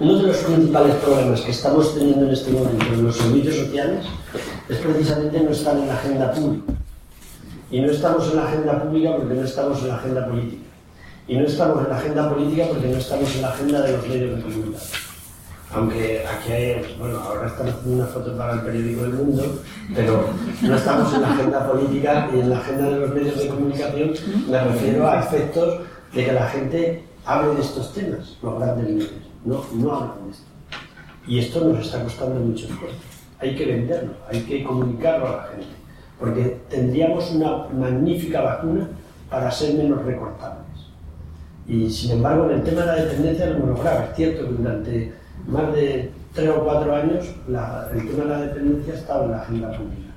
Uno de los principales problemas que estamos teniendo en este momento en los servicios sociales es precisamente no estar en la agenda pública. Y no estamos en la agenda pública porque no estamos en la agenda política. Y no estamos en la agenda política porque no estamos en la agenda de los medios de comunicación. Aunque aquí hay, bueno, ahora están haciendo una foto para el periódico El Mundo, pero no estamos en la agenda política y en la agenda de los medios de comunicación me refiero a efectos de que la gente hable de estos temas, los grandes medios. No, no hablan de esto. Y esto nos está costando mucho esfuerzo. Hay que venderlo, hay que comunicarlo a la gente, porque tendríamos una magnífica vacuna para ser menos recortables. Y sin embargo, en el tema de la dependencia lo hemos logrado. Es cierto que durante más de tres o cuatro años el tema de la dependencia estaba en la agenda pública.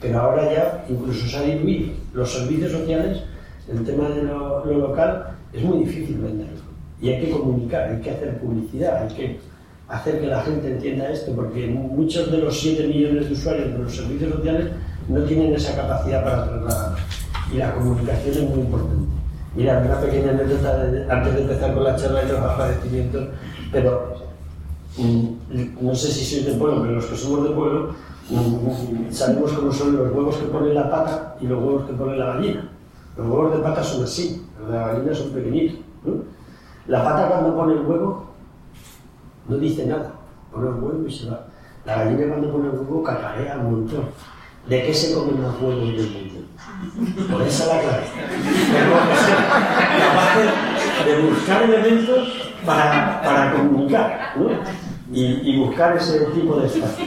Pero ahora ya incluso se ha diluido. Los servicios sociales, el tema de lo, local, es muy difícil venderlo. Y hay que comunicar, hay que hacer publicidad, hay que hacer que la gente entienda esto, porque muchos de los 7 millones de usuarios de los servicios sociales no tienen esa capacidad para trasladarlo. Y la comunicación es muy importante. Mira, una pequeña anécdota antes de empezar con la charla y los agradecimientos, pero mm, no sé si sois de pueblo, pero los que somos de pueblo mm, sabemos cómo son los huevos que pone la pata y los huevos que pone la gallina. Los huevos de pata son así, los de la gallina son pequeñitos. La pata cuando pone el huevo no dice nada, pone el huevo y se va. La gallina cuando pone el huevo cacarea un montón. ¿De qué se comen los huevos del mundo? Por esa la clave. Capaces de buscar elementos para, para comunicar ¿no? y, buscar ese tipo de espacio.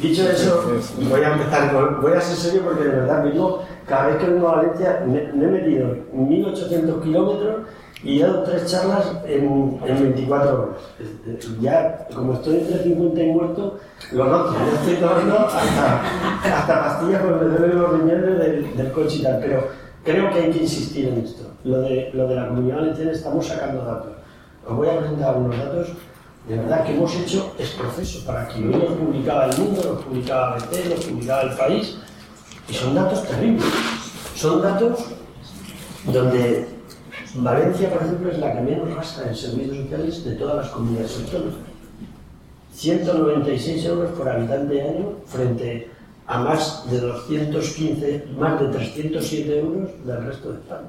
Dicho eso, voy a empezar voy a ser serio porque de verdad mismo, cada vez que vengo a Valencia me, me he metido 1800 kilómetros y he dado tres charlas en, en 24 horas. Ya, como estoy entre 50 y muerto, lo noto, ya estoy tomando hasta, hasta pastillas porque me duelen los riñones del, coche y tal, pero creo que hay que insistir en esto. Lo de, lo de la comunidad valenciana estamos sacando datos. Os voy a presentar unos datos de verdad que hemos hecho es proceso para que hoy los publicaba el mundo, los publicaba BT, los publicaba el país, y son datos terribles. Son datos donde Valencia, por ejemplo, es la que menos gasta en servicios sociales de todas las comunidades autónomas. 196 euros por habitante año frente a más de 215, más de 307 euros del resto de España.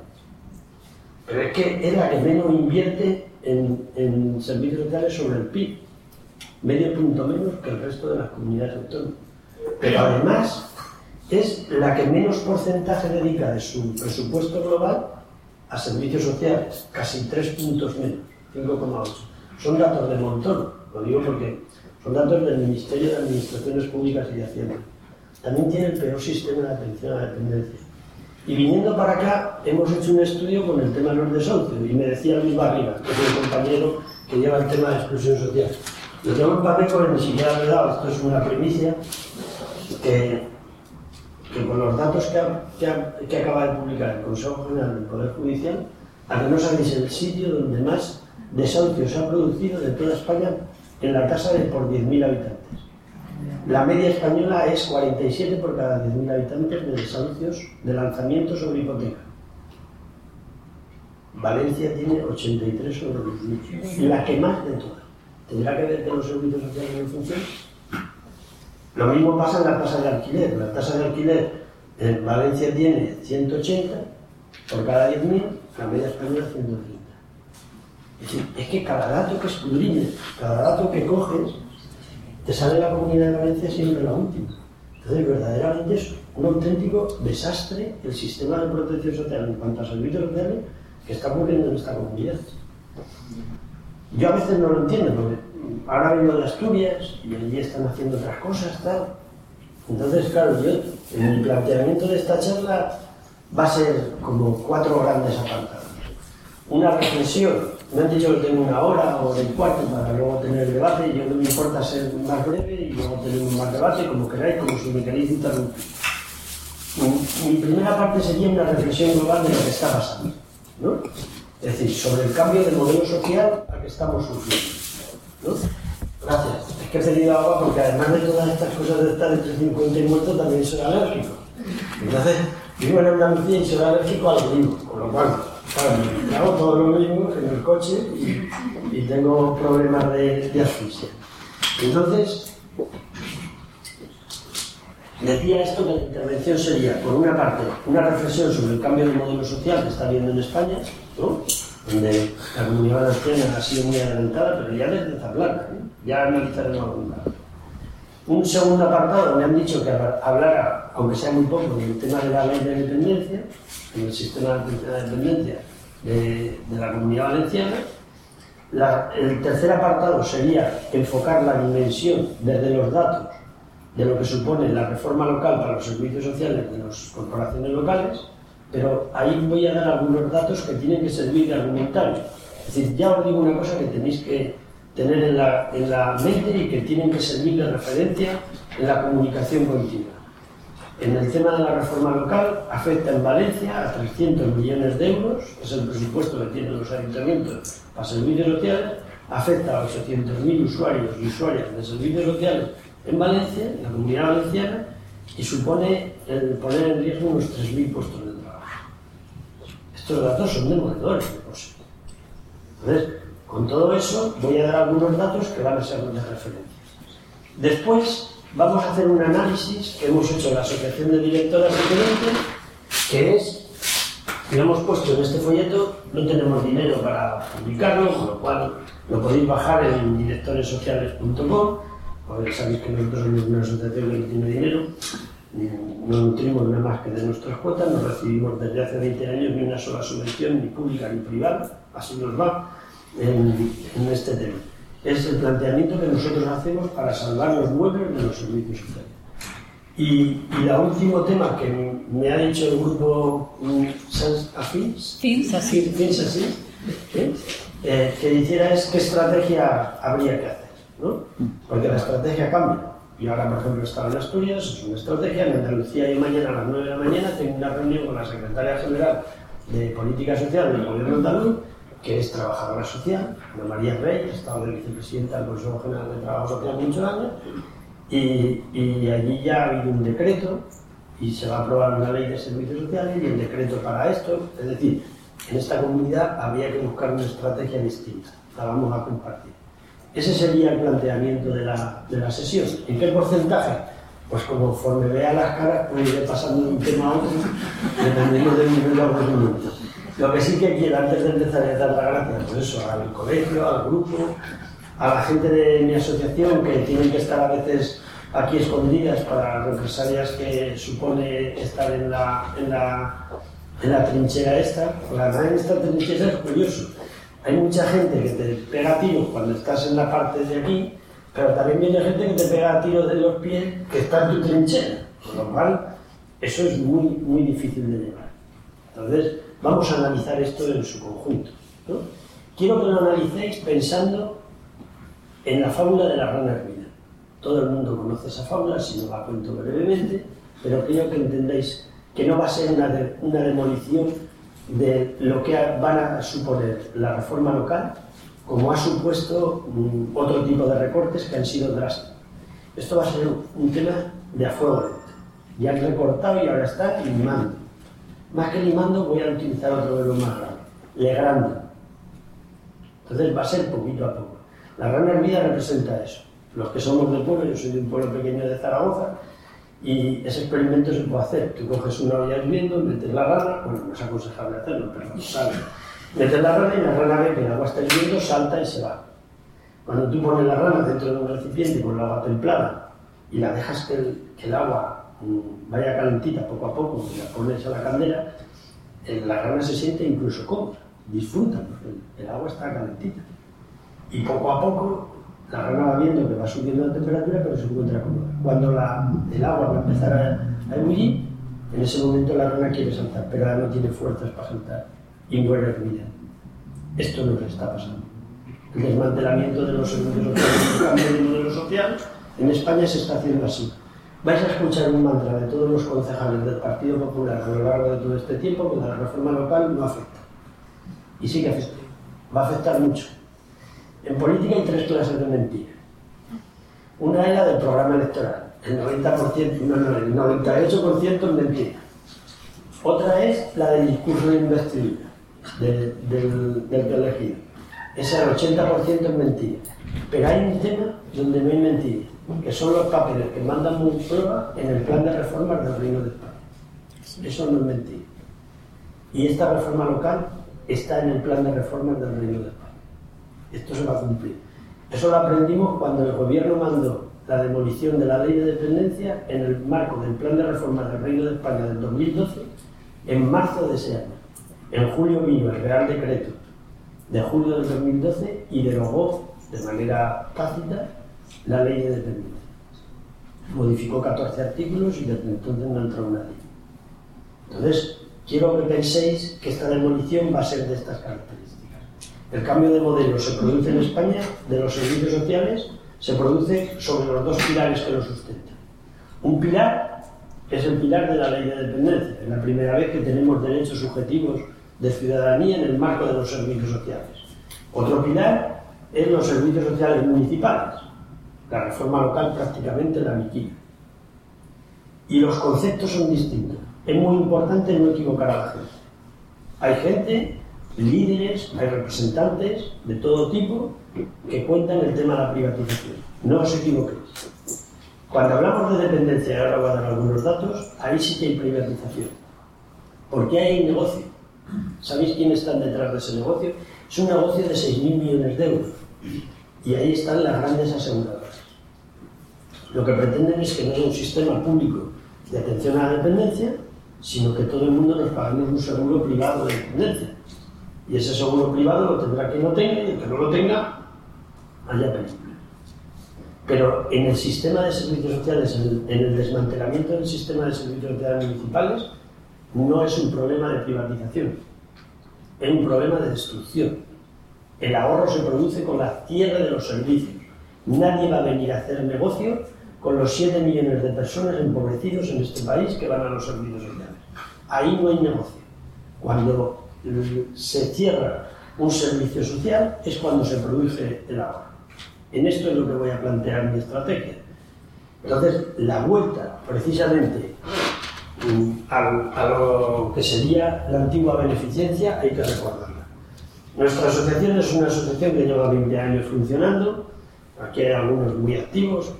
Pero es que es la que menos invierte en, en servicios sociales sobre el PIB, medio punto menos que el resto de las comunidades autónomas. Pero además es la que menos porcentaje dedica de su presupuesto global a servicios sociales, casi tres puntos menos, 5,8. Son datos de montón, lo digo porque son datos del Ministerio de Administraciones Públicas y de Hacienda. También tiene el peor sistema de atención a la dependencia. Y viniendo para acá, hemos hecho un estudio con el tema de los desahucios. Y me decía Luis Barriga, que es el compañero que lleva el tema de exclusión social. Lo tengo en papel porque ni siquiera he dado, esto es una primicia, que que con los datos que, acaba de publicar el Consejo General del Poder Judicial, a que no sabéis el sitio donde más desahucios se ha producido de toda España en la tasa de por 10.000 habitantes. La media española es 47 por cada 10.000 habitantes de desahucios de lanzamiento sobre hipoteca. Valencia tiene 83 sobre 10.000, la que más de todas. ¿Tendrá que ver que los servicios sociales no funcionan? Lo mismo pasa en la tasa de alquiler. La tasa de alquiler en Valencia tiene 180 por cada 10.000, la media española 130. Es decir, es que cada dato que escudriñes, cada dato que coges, te sale la comunidad de Valencia siempre la última. Entonces, verdaderamente es un auténtico desastre el sistema de protección social en cuanto a servicios sociales que está ocurriendo en esta comunidad. Yo a veces no lo entiendo, porque ahora vengo de Asturias y allí están haciendo otras cosas, tal. Entonces, claro, yo, en mi planteamiento de esta charla va a ser como cuatro grandes apartados. Una reflexión, me han dicho que tengo una hora o del cuarto para luego tener el debate, yo no me importa ser más breve y luego tener un más debate, como queráis, como si me queréis interrumpir. Mi, primera parte sería una reflexión global de lo que está pasando, ¿no? Es decir, sobre el cambio de modelo social al que estamos sufriendo. Gracias. Es que he pedido agua porque además de todas estas cosas de estar entre 50 y muerto, también soy alérgico. Entonces, vivo en Andalucía y soy alérgico al mismo, con lo cual, claro, hago todo lo mismo en el coche y, y tengo problemas de, de asfixia. Entonces, decía esto que la intervención sería, por una parte, una reflexión sobre el cambio de modelo social que está habiendo en España, ¿no? Donde la comunidad valenciana ha sido muy adelantada, pero ya desde Zaplana, ¿eh? ya analizaremos algún lado. Un segundo apartado, me han dicho que hablara, aunque sea muy poco, del tema de la ley de dependencia, en el sistema de dependencia de, de la comunidad valenciana. La, el tercer apartado sería enfocar la dimensión desde los datos de lo que supone la reforma local para los servicios sociales de las corporaciones locales, pero ahí voy a dar algunos datos que tienen que servir de argumentario. Es decir, ya os digo una cosa que tenéis que tener en la, en la mente y que tienen que servir de referencia en la comunicación continua. En el tema de la reforma local, afecta en Valencia a 300 millones de euros, es el presupuesto que tienen los ayuntamientos para servicios sociales, afecta a 800.000 usuarios y usuarias de servicios sociales en Valencia, en la comunidad valenciana, y supone poner en riesgo unos 3.000 puestos. Estos datos son demoledores de cosas. Entonces, con todo eso, voy a dar algunos datos que van a ser de referencia. Después, vamos a hacer un análisis que hemos hecho en la Asociación de Directoras de que es que hemos puesto en este folleto, no tenemos dinero para publicarlo, con lo cual lo podéis bajar en directoressociales.com, porque sabéis que nosotros somos una asociación que no tiene dinero, no nutrimos nada más que de nuestras cuotas, no recibimos desde hace 20 años ni una sola subvención, ni pública ni privada, así nos va en, en este tema es el planteamiento que nosotros hacemos para salvar los muebles de los servicios sociales. Y, y el último tema que me ha dicho el grupo Afins, así, ¿eh? eh, que hiciera es qué estrategia habría que hacer, ¿no? Porque la estrategia cambia. Y ahora, por ejemplo, estaba en Asturias, es una estrategia, en Andalucía y mañana a las 9 de la mañana tengo una reunión con la secretaria general de Política Social del Gobierno andaluz que es trabajadora social, Ana María Rey, ha estado de vicepresidenta del Consejo General de Trabajo Social muchos años, y, y, allí ya ha habido un decreto y se va a aprobar una ley de servicios sociales y el decreto para esto, es decir, en esta comunidad habría que buscar una estrategia distinta, la vamos a compartir. Ese sería el planteamiento de la, de la sesión. ¿En qué porcentaje? Pues conforme vea las caras, pues iré pasando de un tema a otro, dependiendo del nivel de. Lo que sí que quiero, antes de empezar, es dar las gracias por eso, al colegio, al grupo, a la gente de mi asociación que tienen que estar a veces aquí escondidas para las represalias que supone estar en la, en la, en la trinchera esta. La verdad en esta trinchera es curioso. Hay mucha gente que te pega tiros cuando estás en la parte de aquí, pero también viene gente que te pega tiros de los pies que está en tu trinchera. Con lo cual, eso es muy, muy difícil de llevar. Entonces, vamos a analizar esto en su conjunto. Quiero que lo analicéis pensando en la fábula de la rana hermida. Todo el mundo conoce esa fábula, si no la cuento brevemente, pero quiero que entendáis que no va a ser una, una demolición de lo que van a suponer la reforma local, como ha supuesto mm, otro tipo de recortes que han sido drásticos. Esto va a ser un tema de a fuego lento. Ya han recortado y ahora está limando. Más que limando voy a utilizar otro verbo más grande, legrando. Entonces va a ser poquito a poco. La rana hermida representa eso. Los que somos del pueblo, yo soy de un pueblo pequeño de Zaragoza, y ese experimento se puede hacer. Tú coges una olla hirviendo, metes la rana, bueno, no es aconsejable hacerlo, pero sale. Metes la rana y la rana ve que el agua está hirviendo, salta y se va. Cuando tú pones la rana dentro de un recipiente con el agua templada y la dejas que el, que el agua Mm, vaya calentita poco a poco, y la pones a la caldera, eh, la rana se siente incluso cómoda, disfruta, porque el agua está calentita. Y poco a poco la rana va viendo que va subiendo la temperatura, pero se encuentra cómoda. Cuando la, el agua va a empezar a, a ebullir, en ese momento la rana quiere saltar, pero ahora no tiene fuerzas para saltar y muere hervida. Esto es lo está pasando. El desmantelamiento de los servicios sociales, el cambio de modelo social, en España se está haciendo así vais a escuchar un mantra de todos los concejales del Partido Popular a lo largo de todo este tiempo que la reforma local no afecta. Y sí que afecta. Va a afectar mucho. En política hay tres clases de mentira. Una es la del programa electoral. El 90%, no, no, el 98% es mentira. Otra es la del discurso de investidura del, del, del elegido. Ese 80% es mentira. Pero hay un tema donde no hay mentira, que son los papeles que mandan prueba en el plan de reformas del Reino de España. Eso no es mentira. Y esta reforma local está en el plan de reformas del Reino de España. Esto se va a cumplir. Eso lo aprendimos cuando el gobierno mandó la demolición de la ley de dependencia en el marco del plan de reformas del Reino de España del 2012 en marzo de ese año. En julio vino el Real Decreto de julio del 2012 y derogó de manera tácita la ley de dependencia. Modificó 14 artículos y desde entonces no entró una ley. Entonces, quiero que penséis que esta demolición va a ser de estas características. El cambio de modelo se produce en España de los servicios sociales, se produce sobre los dos pilares que lo sustentan. Un pilar es el pilar de la ley de dependencia, es la primera vez que tenemos derechos subjetivos de ciudadanía en el marco de los servicios sociales. Otro pilar es los servicios sociales municipales. La reforma local prácticamente la aniquila. Y los conceptos son distintos. Es muy importante no equivocar a la gente. Hay gente, líderes, hay representantes de todo tipo que cuentan el tema de la privatización. No os equivoquéis. Cuando hablamos de dependencia, ahora voy a dar algunos datos, ahí sí que hay privatización. Porque hay negocio. ¿Sabéis quiénes están detrás de ese negocio? Es un negocio de 6.000 millones de euros. Y ahí están las grandes aseguradoras. Lo que pretenden es que no haya un sistema público de atención a la dependencia, sino que todo el mundo nos paguemos un seguro privado de dependencia. Y ese seguro privado lo tendrá quien lo tenga y el que no lo tenga, haya película. Pero en el sistema de servicios sociales, en el desmantelamiento del sistema de servicios sociales municipales, no es un problema de privatización, es un problema de destrucción. El ahorro se produce con la tierra de los servicios. Nadie va a venir a hacer negocio con los 7 millones de personas empobrecidos en este país que van a los servicios sociales. Ahí no hay negocio. Cuando se cierra un servicio social es cuando se produce el ahorro. En esto es lo que voy a plantear mi estrategia. Entonces, la vuelta precisamente a, lo que sería la antigua beneficencia hay que recordarla. Nuestra asociación es una asociación que lleva 20 años funcionando, aquí hay algunos muy activos,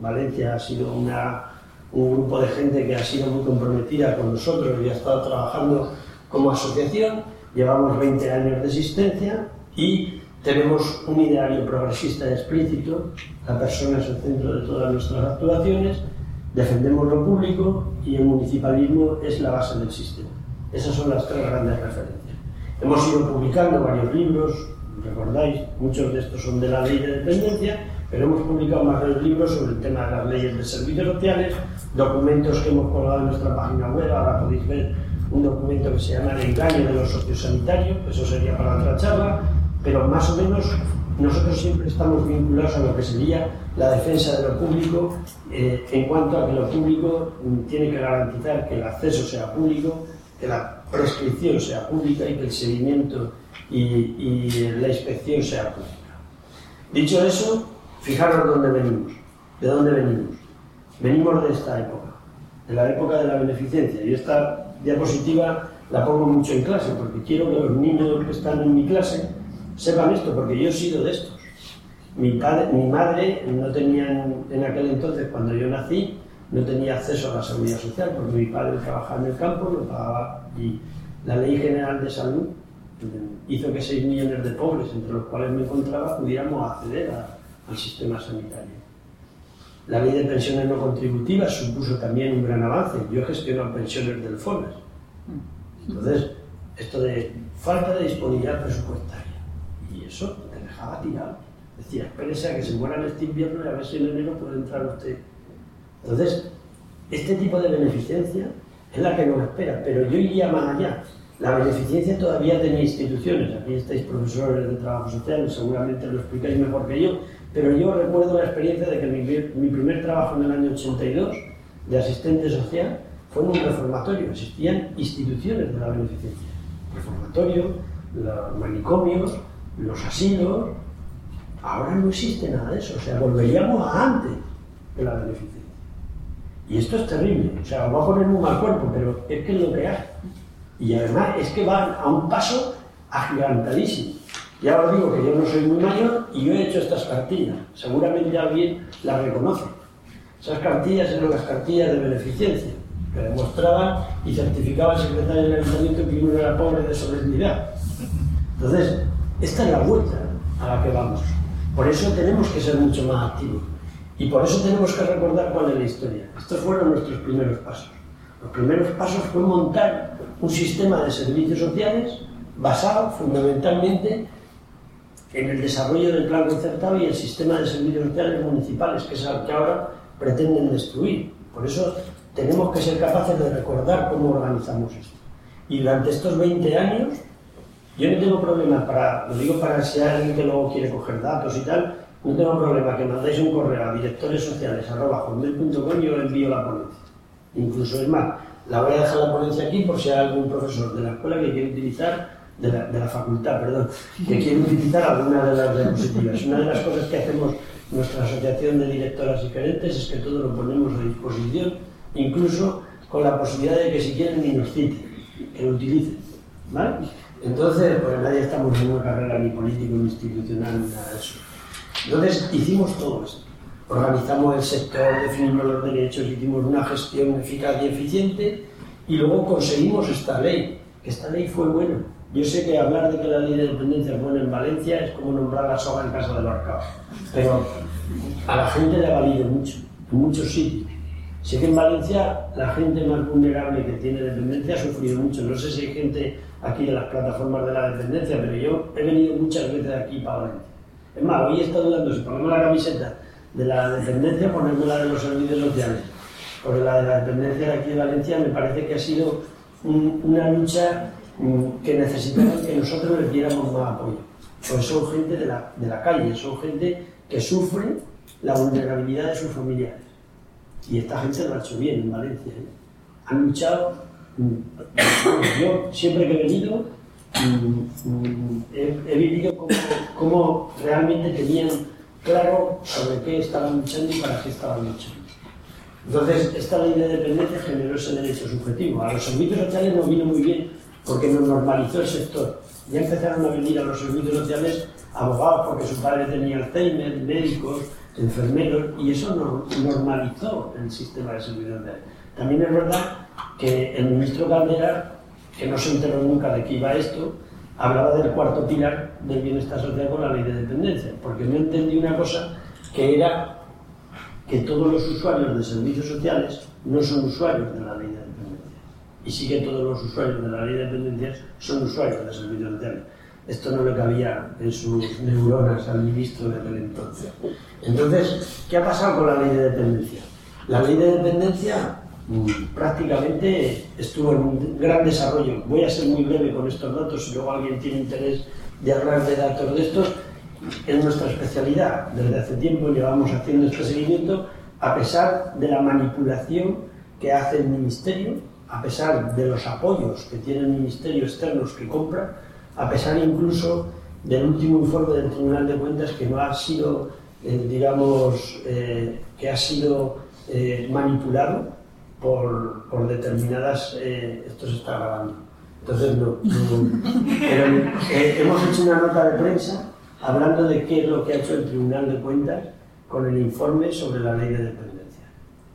Valencia ha sido una, un grupo de gente que ha sido muy comprometida con nosotros y ha estado trabajando como asociación, llevamos 20 años de existencia y tenemos un ideario progresista explícito, la persona es el centro de todas nuestras actuaciones, defendemos lo público y el municipalismo es la base del sistema. Esas son las tres grandes referencias. Hemos ido publicando varios libros, recordáis, muchos de estos son de la ley de dependencia, pero hemos publicado más los libros sobre el tema de las leyes de servicios sociales, documentos que hemos colgado en nuestra página web, ahora podéis ver un documento que se llama El engaño de los sociosanitarios, eso sería para otra charla, pero más o menos nosotros siempre estamos vinculados a lo que sería la defensa de lo público eh, en cuanto a que lo público tiene que garantizar que el acceso sea público, que la prescripción sea pública y que el seguimiento y, la inspección sea pública. Dicho eso, fijaros dónde venimos, de dónde venimos. Venimos de esta época, de la época de la beneficencia. Y esta diapositiva la pongo mucho en clase porque quiero que los niños que están en mi clase sepan esto, porque yo he sido de estos. Mi, padre, mi madre no tenía, en aquel entonces, cuando yo nací, no tenía acceso a la seguridad social, porque mi padre trabajaba en el campo, lo pagaba, y la Ley General de Salud hizo que 6 millones de pobres, entre los cuales me encontraba, pudiéramos acceder al sistema sanitario. La ley de pensiones no contributivas supuso también un gran avance. Yo he gestionado pensiones del FONAS. Entonces, esto de falta de disponibilidad presupuestaria y eso te dejaba tirado. Decía, espérese a que se muera este invierno y a ver si en enero puede entrar usted. Entonces, este tipo de beneficencia es la que nos espera, pero yo iría más allá. La beneficencia todavía tenía instituciones, aquí estáis profesores de trabajo social, seguramente lo explicáis mejor que yo, pero yo recuerdo la experiencia de que mi, primer trabajo en el año 82 de asistente social fue en un reformatorio, existían instituciones de la beneficencia, reformatorio, los manicomios, los asilos, ahora no existe nada de eso, o sea, volveríamos a antes de la beneficencia. Y esto es terrible, o sea, va a poner un mal cuerpo, pero es que es lo que hay. Y además es que van a un paso agigantadísimo. Ya os digo que yo no soy muy mayor y yo he hecho estas cartillas. Seguramente alguien las reconoce. Esas cartillas eran las cartillas de beneficencia, que demostraban y certificaba el secretario del ayuntamiento que uno era pobre de solemnidad. Entonces, esta es la vuelta a la que vamos. Por eso tenemos que ser mucho más activos. Y por eso tenemos que recordar cuál es la historia. Estos fueron nuestros primeros pasos. Los primeros pasos fue montar un sistema de servicios sociales basado fundamentalmente en el desarrollo del plan concertado y el sistema de servicios sociales municipales, que es el que ahora pretenden destruir. Por eso tenemos que ser capaces de recordar cómo organizamos esto. Y durante estos 20 años, yo no tengo problema para, lo digo para si hay alguien que luego quiere coger datos y tal, no tengo problema que mandáis un correo a directores sociales y yo envío la ponencia. Incluso es más, la voy a dejar la ponencia aquí por si hay algún profesor de la escuela que quiere utilizar, de la, de la facultad, perdón, que quiere utilizar alguna de las diapositivas. Una de las cosas que hacemos nuestra asociación de directoras y gerentes es que todo lo ponemos a disposición, incluso con la posibilidad de que si quieren ni nos citen, que lo utilicen. ¿vale? Entonces, pues nadie estamos en una carrera ni político, ni institucional, ni nada de eso. Entonces, hicimos todo esto organizamos el sector, definimos los derechos, hicimos una gestión eficaz y eficiente y luego conseguimos esta ley, esta ley fue buena. Yo sé que hablar de que la ley de dependencia es buena en Valencia es como nombrar la soga en casa del mercado, pero a la gente le ha valido mucho, en muchos sitios. Sé que en Valencia la gente más vulnerable que tiene dependencia ha sufrido mucho. No sé si hay gente aquí de las plataformas de la dependencia, pero yo he venido muchas veces aquí para Valencia. Es más, hoy he estado dudando si ponemos la camiseta de la dependencia, ponerme la de los servicios sociales. Porque la de la dependencia de aquí de Valencia me parece que ha sido una lucha que necesitamos que nosotros les diéramos más apoyo. Pues son gente de la, de la calle, son gente que sufre la vulnerabilidad de sus familiares. Y esta gente lo ha hecho bien en Valencia. ¿eh? Han luchado. Mm, yo siempre que he venido mm, he, vivido como, como realmente tenían claro sobre qué estaban luchando y para qué estaban luchando. Entonces, esta ley de dependencia generó ese derecho subjetivo. A los servicios sociales no vino muy bien porque nos normalizó el sector. Ya empezaron a venir a los servicios sociales abogados porque su padre tenía Alzheimer, médicos, enfermeros, y eso normalizó el sistema de servicios sociales. También es verdad que el ministro Caldera, que no se enteró nunca de qué iba esto, hablaba del cuarto pilar del bienestar social con la ley de dependencia, porque no entendí una cosa que era que todos los usuarios de servicios sociales no son usuarios de la ley de dependencia. Y sí que todos los usuarios de la ley de dependencia son usuarios de servicios sociales. Esto no le cabía en sus neuronas al ministro de aquel entonces. Entonces, ¿qué ha pasado con la ley de dependencia? La ley de dependencia prácticamente estuvo en un gran desarrollo. Voy a ser muy breve con estos datos, si luego alguien tiene interés de hablar de datos de estos. Es nuestra especialidad. Desde hace tiempo llevamos haciendo este seguimiento, a pesar de la manipulación que hace el Ministerio, a pesar de los apoyos que tiene el Ministerio externos que compra, a pesar incluso del último informe del Tribunal de Cuentas que no ha sido, eh, digamos, eh, que ha sido eh, manipulado por, por determinadas... Esto se está grabando. Entonces, no. pero eh, hemos hecho una nota de prensa hablando de qué es lo que ha hecho el Tribunal de Cuentas con el informe sobre la ley de dependencia.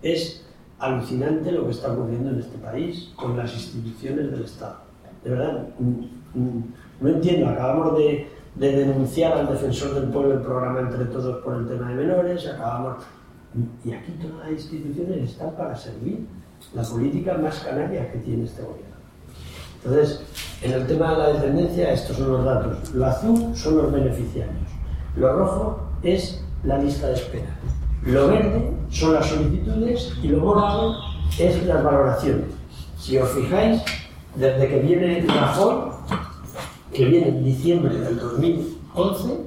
Es alucinante lo que está ocurriendo en este país con las instituciones del Estado. De verdad, mm, mm, no entiendo. Acabamos de, de denunciar al defensor del pueblo el programa Entre Todos por el tema de menores, acabamos y aquí todas las instituciones están para servir la política más canaria que tiene este gobierno. Entonces, en el tema de la dependencia, estos son los datos. Lo azul son los beneficiarios. Lo rojo es la lista de espera. Lo verde son las solicitudes y lo morado es las valoraciones. Si os fijáis, desde que viene Rajoy, que viene en diciembre del 2011,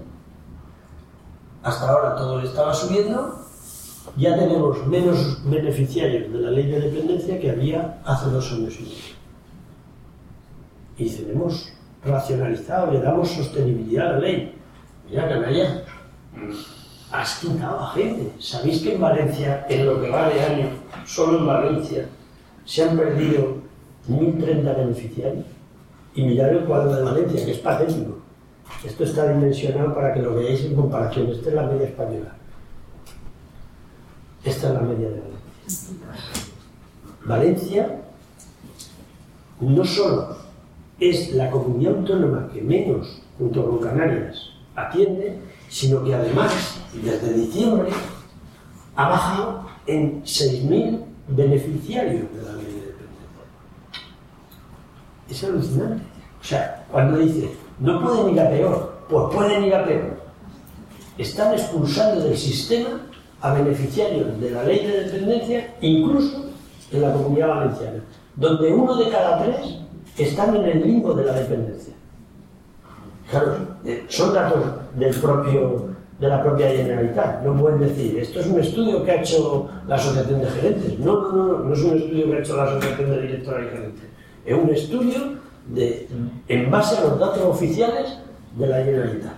hasta ahora todo estaba subiendo, ya tenemos menos beneficiarios de la ley de dependencia que había hace dos años y medio. Y tenemos racionalizado, le damos sostenibilidad a la ley. Mira, canalla, has quitado a gente. ¿Sabéis que en Valencia, en lo que va de año, solo en Valencia, se han perdido 1.030 beneficiarios? Y mirar el cuadro de Valencia, que es patético. Esto está dimensionado para que lo veáis en comparación. Esta es la media española. Esta es la media de Valencia. Valencia no solo es la comunidad autónoma que menos, junto con Canarias, atiende, sino que además, desde diciembre, ha bajado en 6.000 beneficiarios de la ley de dependencia. Es alucinante. O sea, cuando dice, no pueden ir a peor, pues pueden ir a peor. Están expulsando del sistema a beneficiarios de la ley de dependencia, incluso en la comunidad valenciana, donde uno de cada tres están en el limbo de la dependencia. Claro, eh, son datos del propio, de la propia Generalitat. No pueden decir, esto es un estudio que ha hecho la Asociación de Gerentes. No, no, no, no es un estudio que ha hecho la Asociación de Directores y Gerentes. Es un estudio de, en base a los datos oficiales de la Generalitat.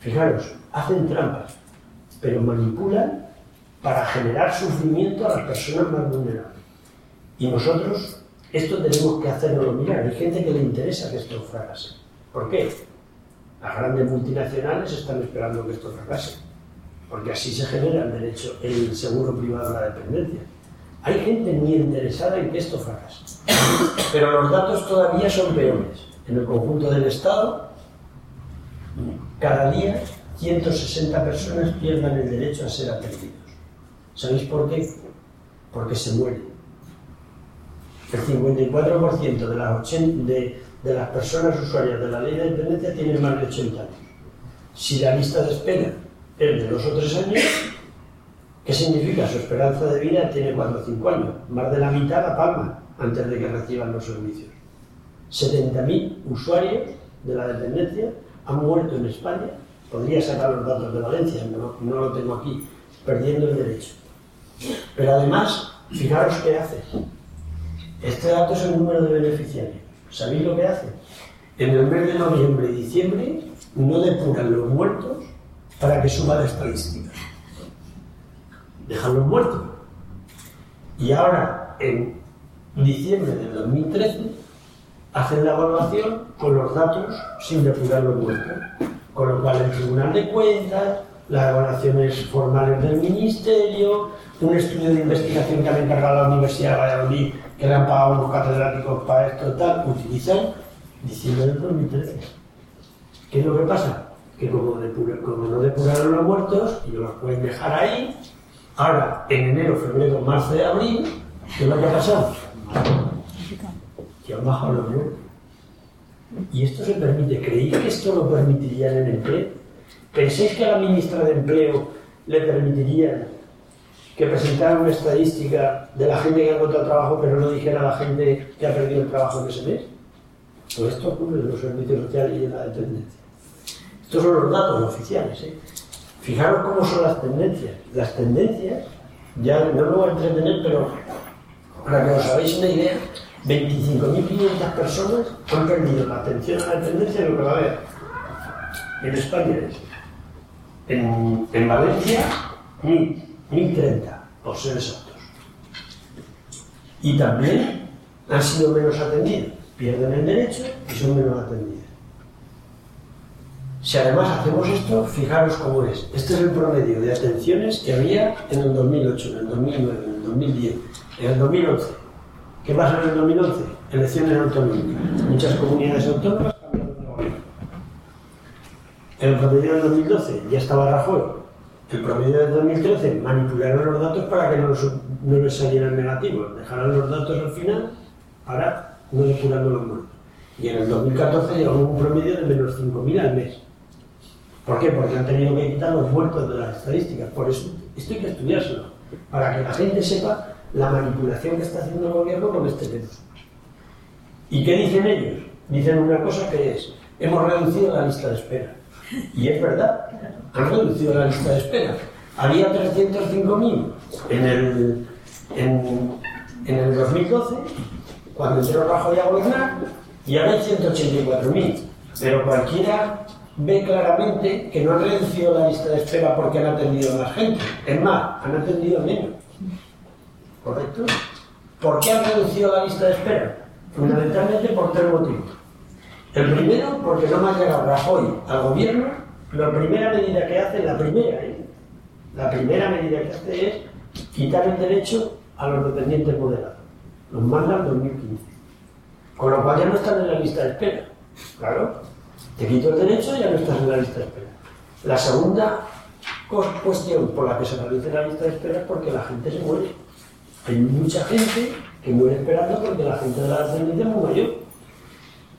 Fijaros, hacen trampas, pero manipulan para generar sufrimiento a las personas más vulnerables. Y nosotros, esto tenemos que hacerlo mirar. Hay gente que le interesa que esto fracase. ¿Por qué? Las grandes multinacionales están esperando que esto fracase, porque así se genera el derecho, el seguro privado a la dependencia. Hay gente muy interesada en que esto fracase, pero los datos todavía son peores. En el conjunto del Estado, cada día 160 personas pierdan el derecho a ser atendidos. ¿Sabéis por qué? Porque se mueren. El 54% de las, de, de las personas usuarias de la ley de dependencia tienen más de 80 años. Si la lista de espera es de dos o tres años, ¿qué significa? Su esperanza de vida tiene 4 o 5 años. Más de la mitad la palma antes de que reciban los servicios. 70.000 usuarios de la dependencia han muerto en España. Podría sacar los datos de Valencia, no, no lo tengo aquí, perdiendo el derecho. Pero además, fijaros qué hace. Este dato es el número de beneficiarios. ¿Sabéis lo que hace? En el mes de noviembre y diciembre no depuran los muertos para que suba la estadística. Dejan los muertos. Y ahora, en diciembre del 2013, hacen la evaluación con los datos sin depurar los muertos. Con lo cual, el Tribunal de Cuentas, las evaluaciones formales del Ministerio, un estudio de investigación que han encargado la Universidad de Valladolid que le han pagado unos catedráticos para esto y tal, utilizan diciendo del 2013. ¿Qué es lo que pasa? Que como, no depuraron los muertos, y los pueden dejar ahí, ahora en enero, febrero, marzo y abril, ¿qué es lo que ha pasado? Que han bajado los muertos. Y esto se permite. ¿Creéis que esto lo permitiría en empleo? ¿Pensáis que a la ministra de Empleo le permitiría que presentara una estadística de la gente que ha encontrado trabajo, pero no dijera a la gente que ha perdido el trabajo en ese mes? Pues esto ocurre en los servicios sociales y en la dependencia. Estos son los datos oficiales. ¿eh? Fijaros cómo son las tendencias. Las tendencias, ya no lo voy a entretener, pero para que os hagáis una idea, 25.500 personas han perdido la atención a la dependencia de lo que va a haber en España. En, en Valencia, 1030, por ser exactos. Y también han sido menos atendidos, pierden el derecho y son menos atendidos. Si además hacemos esto, fijaros cómo es. Este es el promedio de atenciones que había en el 2008, en el 2009, en el 2010, en el 2011. ¿Qué pasa en el 2011? Elecciones autonómicas. Muchas comunidades autónomas cambiaron de gobierno. En el promedio del 2012 ya estaba Rajoy el promedio del 2013 manipularon los datos para que no, les salieran negativos, dejaron los datos al final para no depurando los muertos. Y en el 2014 llegamos a un promedio de menos 5.000 al mes. ¿Por qué? Porque han tenido que quitar los muertos de las estadísticas. Por eso esto hay que estudiárselo, para que la gente sepa la manipulación que está haciendo el gobierno con este tema. ¿Y qué dicen ellos? Dicen una cosa que es, hemos reducido la lista de espera. Y es verdad, han reducido la lista de espera. Había 305.000 en el, en, el 2012, cuando entró Rajoy a gobernar, y ahora hay 184.000. Pero cualquiera ve claramente que no han reducido la lista de espera porque han atendido más gente. Es más, han atendido menos. ¿Correcto? ¿Por qué han reducido la lista de espera? Fundamentalmente por tres motivos. El primero, porque no me ha llegado Rajoy al gobierno, la primera medida que hace, la primera, ¿eh? la primera medida que hace es quitar el derecho a los dependientes moderados. Los manda en 2015. Con lo cual ya no están en la lista de espera. Claro, te quito el derecho y ya no estás en la lista de espera. La segunda cuestión por la que se realiza la lista de espera es porque la gente se muere. Hay mucha gente que muere esperando porque la gente de la dependencia es muy mayor.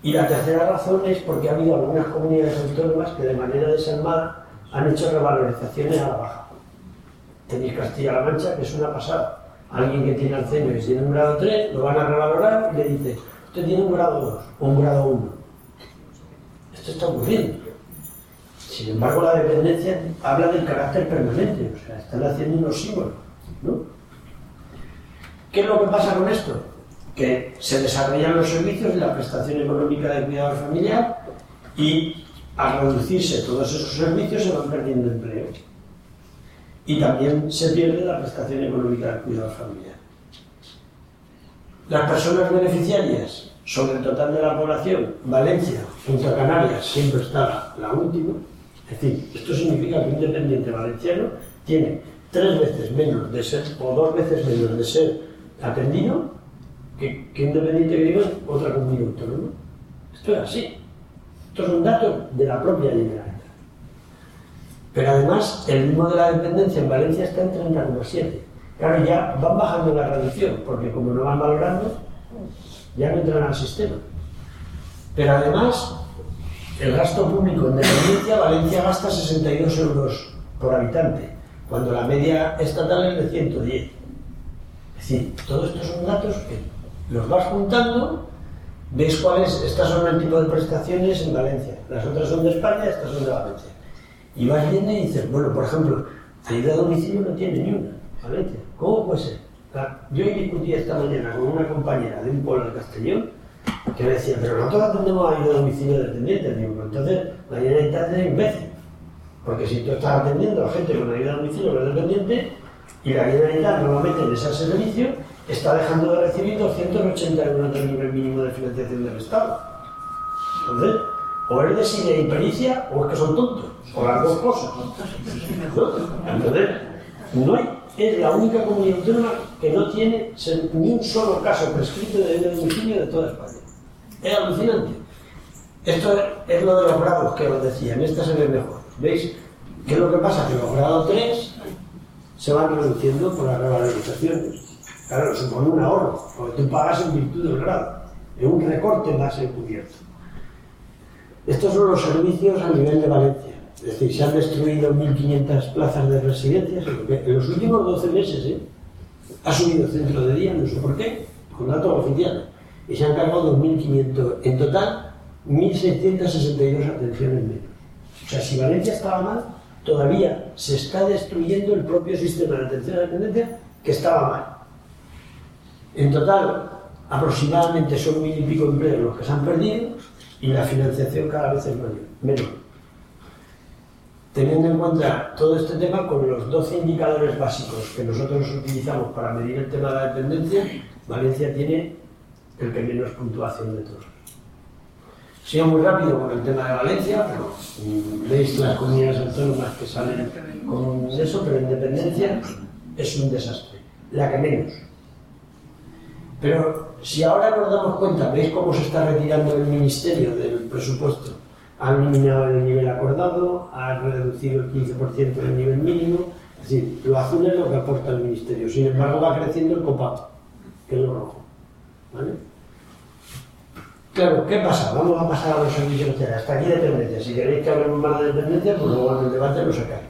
Y la tercera razón es porque ha habido algunas comunidades autónomas que de manera desalmada han hecho revalorizaciones a la baja. Tenéis Castilla-La Mancha, que es una pasada. Alguien que tiene Alzheimer y tiene un grado 3, lo van a revalorar y le dice, usted tiene un grado 2 o un grado 1. Esto está ocurriendo. Sin embargo, la dependencia habla del carácter permanente, o sea, están haciendo unos símbolos. ¿no? ¿Qué es lo que pasa con esto? Que se desarrollan los servicios de la prestación económica de cuidado familiar y al reducirse todos esos servicios se van perdiendo empleo. Y también se pierde la prestación económica de cuidado familiar. Las personas beneficiarias sobre el total de la población, Valencia, junto a Canarias, siempre está la última. Es decir, esto significa que un dependiente valenciano tiene tres veces menos de ser, o dos veces menos de ser atendido que, que un dependiente que vive en otra comunidad autónoma. Esto es así. Esto es un dato de la propia Generalitat. Pero además, el ritmo de la dependencia en Valencia está en 30,7. Claro, ya van bajando la reducción, porque como no van valorando, ya no entran al sistema. Pero además, el gasto público en dependencia, Valencia gasta 62 euros por habitante, cuando la media estatal es de 110. Es decir, todos estos son datos que los vas juntando, ves cuáles, estas son el tipo de prestaciones en Valencia, las otras son de España, estas son de Valencia. Y vas viendo y dices, bueno, por ejemplo, ayuda a domicilio no tiene ni una, Valencia. ¿Cómo puede ser? Yo discutí esta mañana con una compañera de un pueblo de Castellón que me decía, pero nosotros atendemos ayuda a domicilio dependiente. Digo, pues entonces la Generalitat es imbécil. Porque si tú estás atendiendo a gente con ayuda a domicilio es dependiente y la Generalitat no la mete en ese servicio, está dejando de recibir 280 euros del nivel mínimo de financiación del Estado. Entonces, o es de sin impericia o es que son tontos, o las dos cosas. Entonces, no es la única comunidad autónoma que no tiene ni un solo caso prescrito de domicilio de toda España. Es alucinante. Esto es lo de los grados que os decía, en esta se ve mejor. ¿Veis? ¿Qué es lo que pasa? Que los grados 3 se van reduciendo por las revalorizaciones. Claro, supone un ahorro, porque tú pagas en virtud del grado, es un recorte más encubierto. Estos son los servicios a nivel de Valencia. Es decir, se han destruido 1.500 plazas de residencias en los últimos 12 meses. ¿eh? Ha subido el centro de día, no sé por qué, con datos oficiales y se han cargado 2.500. En total, 1.662 atenciones menos. O sea, si Valencia estaba mal, todavía se está destruyendo el propio sistema de atención a la dependencia que estaba mal. En total, aproximadamente son mil y pico empleos los que se han perdido y la financiación cada vez es mayor, menor. Teniendo en cuenta todo este tema, con los 12 indicadores básicos que nosotros utilizamos para medir el tema de la dependencia, Valencia tiene el que menos puntuación de todos. Sigo muy rápido con el tema de Valencia, pero veis las comunidades autónomas que salen con eso, pero independencia es un desastre, la que menos. Pero si ahora nos damos cuenta, veis cómo se está retirando el Ministerio del presupuesto. Ha eliminado el nivel acordado, ha reducido el 15% del nivel mínimo. Es decir, lo azul es lo que aporta el Ministerio. Sin embargo, va creciendo el copago, que es lo rojo. ¿Vale? Claro, ¿qué pasa? Vamos a pasar a los servicios de Hasta aquí dependencia. Si queréis que hablemos más de dependencia, pues luego en el debate lo sacáis.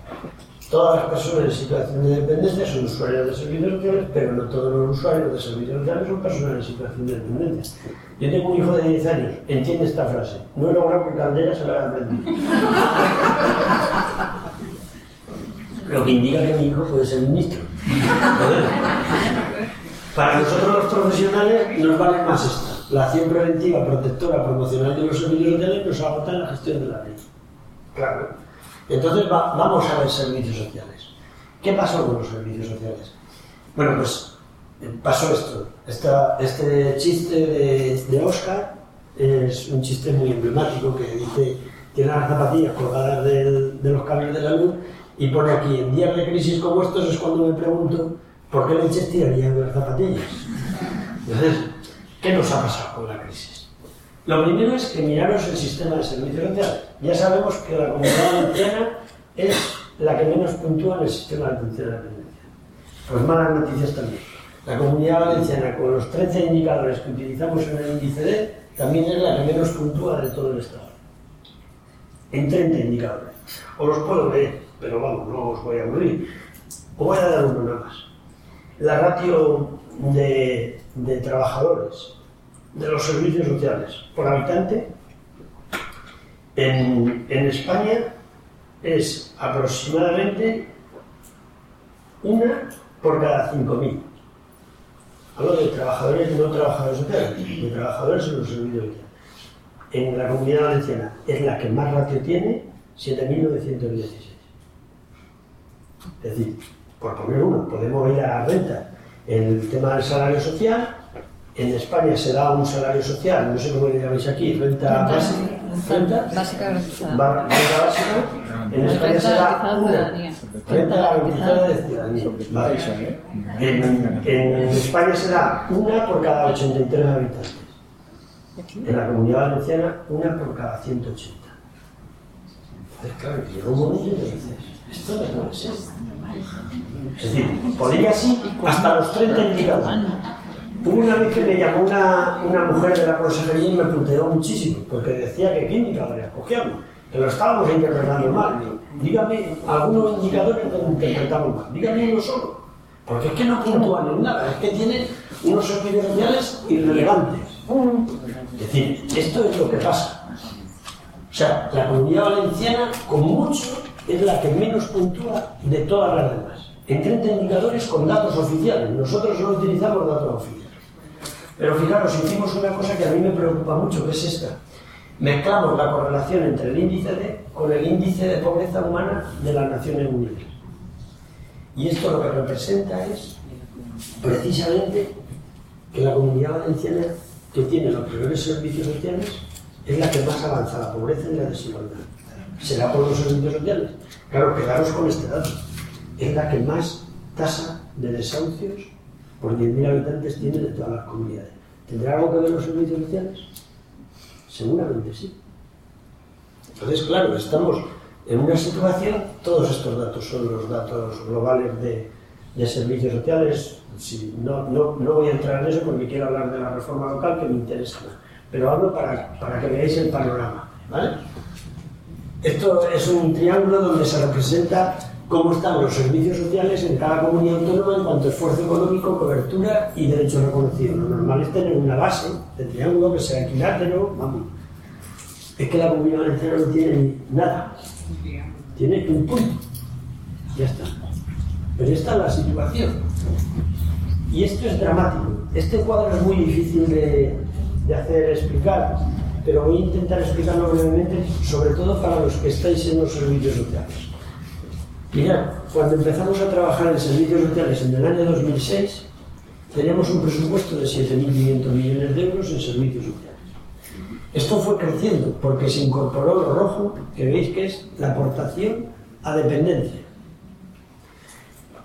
Todas las personas en situación de dependencia son usuarios de servicios sociales, pero no todos los usuarios de servicios sociales son personas en situación de dependencia. Yo tengo un hijo de 10 años, entiende esta frase. No he logrado que Caldera se la haya aprendido. Lo que indica que mi hijo puede ser ministro. Para nosotros los profesionales nos vale más esta. La acción preventiva, protectora, promocional de los servicios sociales nos agota en la gestión de la ley. Claro. Entonces vamos a ver servicios sociales. ¿Qué pasó con los servicios sociales? Bueno, pues pasó esto. este chiste de, Oscar es un chiste muy emblemático que dice, tiene las zapatillas colgadas de los cables de la luz y pone aquí, en días de crisis como estos es cuando me pregunto por qué leches de las zapatillas. Entonces, ¿qué nos ha pasado con la crisis? Lo primero es que miraros el sistema de servicios sociales. Ya sabemos que la comunidad valenciana es la que menos puntúa en el sistema de atención a dependencia. Pues malas noticias también. La comunidad valenciana, con los 13 indicadores que utilizamos en el índice D, también es la que menos puntúa de todo el Estado. En 30 indicadores. Os los puedo leer, pero vamos, no os voy a aburrir. Os voy a dar uno nada más. La ratio de trabajadores de los servicios sociales por habitante en, España es aproximadamente una por cada 5.000. Hablo de trabajadores, no trabajadores sociales, de trabajadores en los servicios sociales. En la comunidad valenciana es la que más ratio tiene, 7.916. Es decir, por poner uno, podemos ir a la renta. En el tema del salario social, en España se da un salario social, no sé cómo le llamáis aquí, renta básica. Renta, Básica garantizada. Ba- renta básica. En España se da una renta garantizada de ciudadanía. Vale. En, en España se da una por cada 83 habitantes. En la comunidad valenciana, una por cada 180. Entonces, claro, que llega un momento en que dices, esto no puede ser. Es decir, podría así hasta los 30 indicadores. Una vez que me llamó una, una mujer de la consejería y me puteó muchísimo, porque decía que qué indicadores cogíamos, que lo estábamos interpretando mal. Dígame algunos indicadores donde interpretamos mal, dígame uno solo, porque es que no puntúan en nada, es que tienen unos servicios sociales irrelevantes. Es decir, esto es lo que pasa. O sea, la comunidad valenciana, con mucho, es la que menos puntúa de todas las demás. En 30 indicadores con datos oficiales. Nosotros solo utilizamos datos oficiales. Pero fijaros, hicimos una cosa que a mí me preocupa mucho, que es esta. Mezclamos la correlación entre el índice D con el índice de pobreza humana de las Naciones Unidas. Y esto lo que representa es precisamente que la comunidad valenciana, que tiene los peores servicios sociales, es la que más avanza la pobreza y la desigualdad. ¿Será por los servicios sociales? Claro, quedaros con este dato. Es la que más tasa de desahucios por 10.000 habitantes tiene de todas las comunidades. ¿Tendrá algo que ver los servicios sociales? Seguramente sí. Entonces, claro, estamos en una situación, todos estos datos son los datos globales de, servicios sociales. Si, no, no, no voy a entrar en eso porque quiero hablar de la reforma local que me interesa más. Pero hablo para, para que veáis el panorama. ¿vale? Esto es un triángulo donde se representa cómo están los servicios sociales en cada comunidad autónoma en cuanto a esfuerzo económico, cobertura y derechos reconocidos. Lo normal es tener una base de triángulo que sea equilátero, vamos. Es que la comunidad valenciana no tiene nada. Tiene un punto. Ya está. Pero esta es la situación. Y esto es dramático. Este cuadro es muy difícil de, de hacer explicar, pero voy a intentar explicarlo brevemente, sobre todo para los que estáis en los servicios sociales. Mirad, cuando empezamos a trabajar en servicios sociales en el año 2006, teníamos un presupuesto de 7.500 millones de euros en servicios sociales. Esto fue creciendo porque se incorporó lo rojo, que veis que es la aportación a dependencia.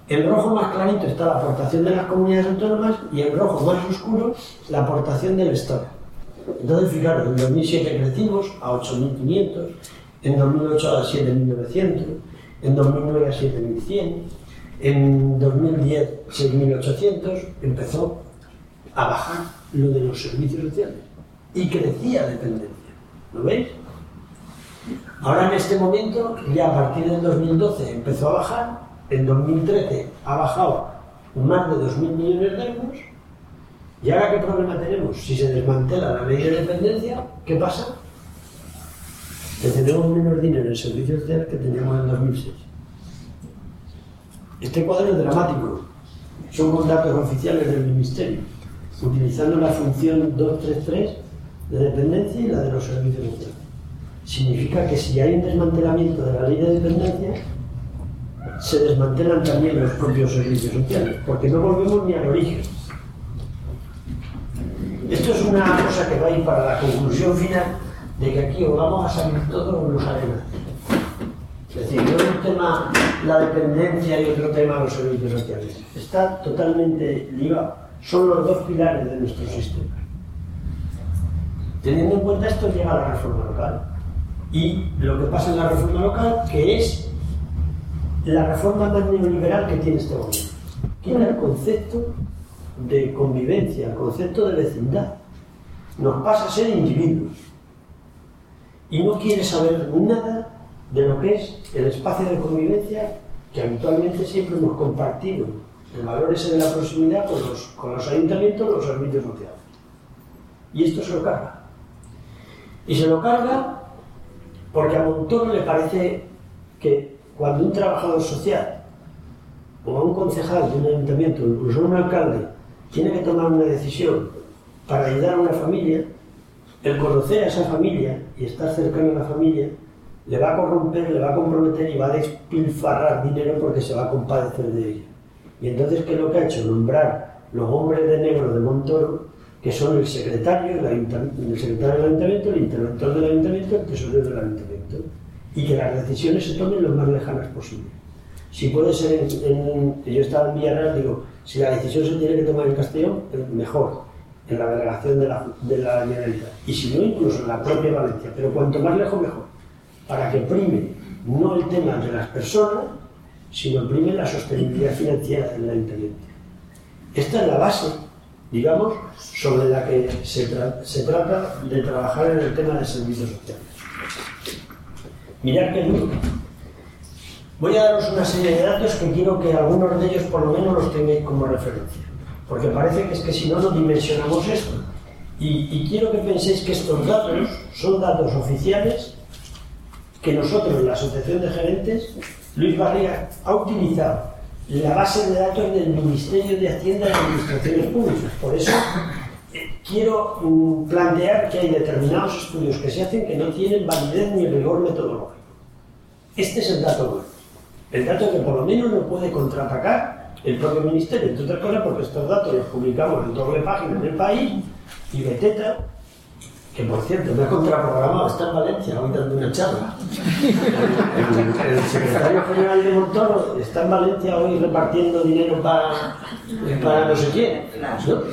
En rojo más clarito está la aportación de las comunidades autónomas y en rojo más oscuro la aportación del Estado. Entonces, fijaros, en 2007 crecimos a 8.500, en 2008 a 7.900, en 2009 a 7.100, en 2010 6.800, empezó a bajar lo de los servicios sociales y crecía dependencia. ¿Lo veis? Ahora en este momento, ya a partir del 2012 empezó a bajar, en 2013 ha bajado más de 2.000 millones de euros, ¿y ahora qué problema tenemos? Si se desmantela la ley de dependencia, ¿qué pasa? Que tenemos menos dinero en servicios sociales que teníamos en 2006. Este cuadro es dramático, son con datos oficiales del Ministerio, utilizando la función 233 de dependencia y la de los servicios sociales. Significa que si hay un desmantelamiento de la ley de dependencia, se desmantelan también los propios servicios sociales, porque no volvemos ni al origen. Esto es una cosa que va a ir para la conclusión final de que aquí o vamos a salir todos o no Es decir, no es un tema la dependencia y otro tema los servicios sociales. Está totalmente ligado. Son los dos pilares de nuestro sistema. Teniendo en cuenta esto llega la reforma local. Y lo que pasa en la reforma local, que es la reforma más neoliberal que tiene este gobierno. Quita el concepto de convivencia, el concepto de vecindad. Nos pasa a ser individuos. Y no quiere saber nada de lo que es el espacio de convivencia que habitualmente siempre hemos compartido. El valor ese de la proximidad con los, con los ayuntamientos, los servicios sociales. Y esto se lo carga. Y se lo carga porque a Montoro le parece que cuando un trabajador social o un concejal de un ayuntamiento, incluso un alcalde, tiene que tomar una decisión para ayudar a una familia, el conocer a esa familia y estar cercano a la familia le va a corromper, le va a comprometer y va a despilfarrar dinero porque se va a compadecer de ella. Y entonces, ¿qué es lo que ha hecho? Nombrar los hombres de negro de Montoro que son el secretario, el, secretario del ayuntamiento, el interventor del ayuntamiento, el tesorero del ayuntamiento. Y que las decisiones se tomen lo más lejanas posible. Si puede ser en, yo estaba en Villarreal, digo, si la decisión se tiene que tomar en Castellón, mejor, en la delegación de la, de la Generalitat. Y si no, incluso en la propia Valencia. Pero cuanto más lejos, mejor. Para que prime no el tema de las personas, sino prime la sostenibilidad financiera del ayuntamiento. Esta es la base digamos, sobre la que se, trata de trabajar en el tema de servicios sociales. Mirad qué duro. Voy a daros una serie de datos que quiero que algunos de ellos por lo menos los tengáis como referencia, porque parece que es que si no, no dimensionamos esto. Y, quiero que penséis que estos datos son datos oficiales que nosotros, la Asociación de Gerentes, Luis Barriga, ha utilizado la base de datos del Ministerio de Hacienda y Administraciones Públicas. Por eso eh, quiero mm, plantear que hay determinados estudios que se hacen que no tienen validez ni rigor metodológico. Este es el dato bueno. El dato que por lo menos no puede contraatacar el propio Ministerio, entre otras cosas porque estos datos los publicamos en doble página en el país y Beteta que por cierto me ha contraprogramado, está en Valencia hoy dando una charla. El, secretario general de Montoro está en Valencia hoy repartiendo dinero para, para no sé qué, ¿no?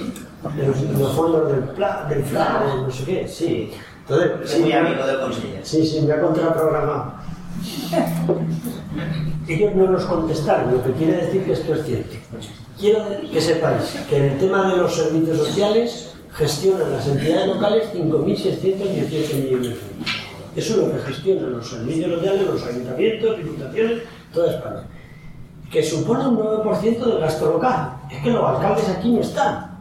Los, fondos del, PLA, del FLA, no sé qué, sí. Entonces, es muy amigo del consejero. Sí, sí, me ha contraprogramado. Ellos no nos contestaron, lo que quiere decir que esto es cierto. Quiero que sepáis que en el tema de los servicios sociales gestionan las entidades locales 5.618 millones de euros. Eso es lo que gestionan los servicios sociales, los ayuntamientos, diputaciones, toda España. Que supone un 9% del gasto local. Es que los alcaldes aquí no están.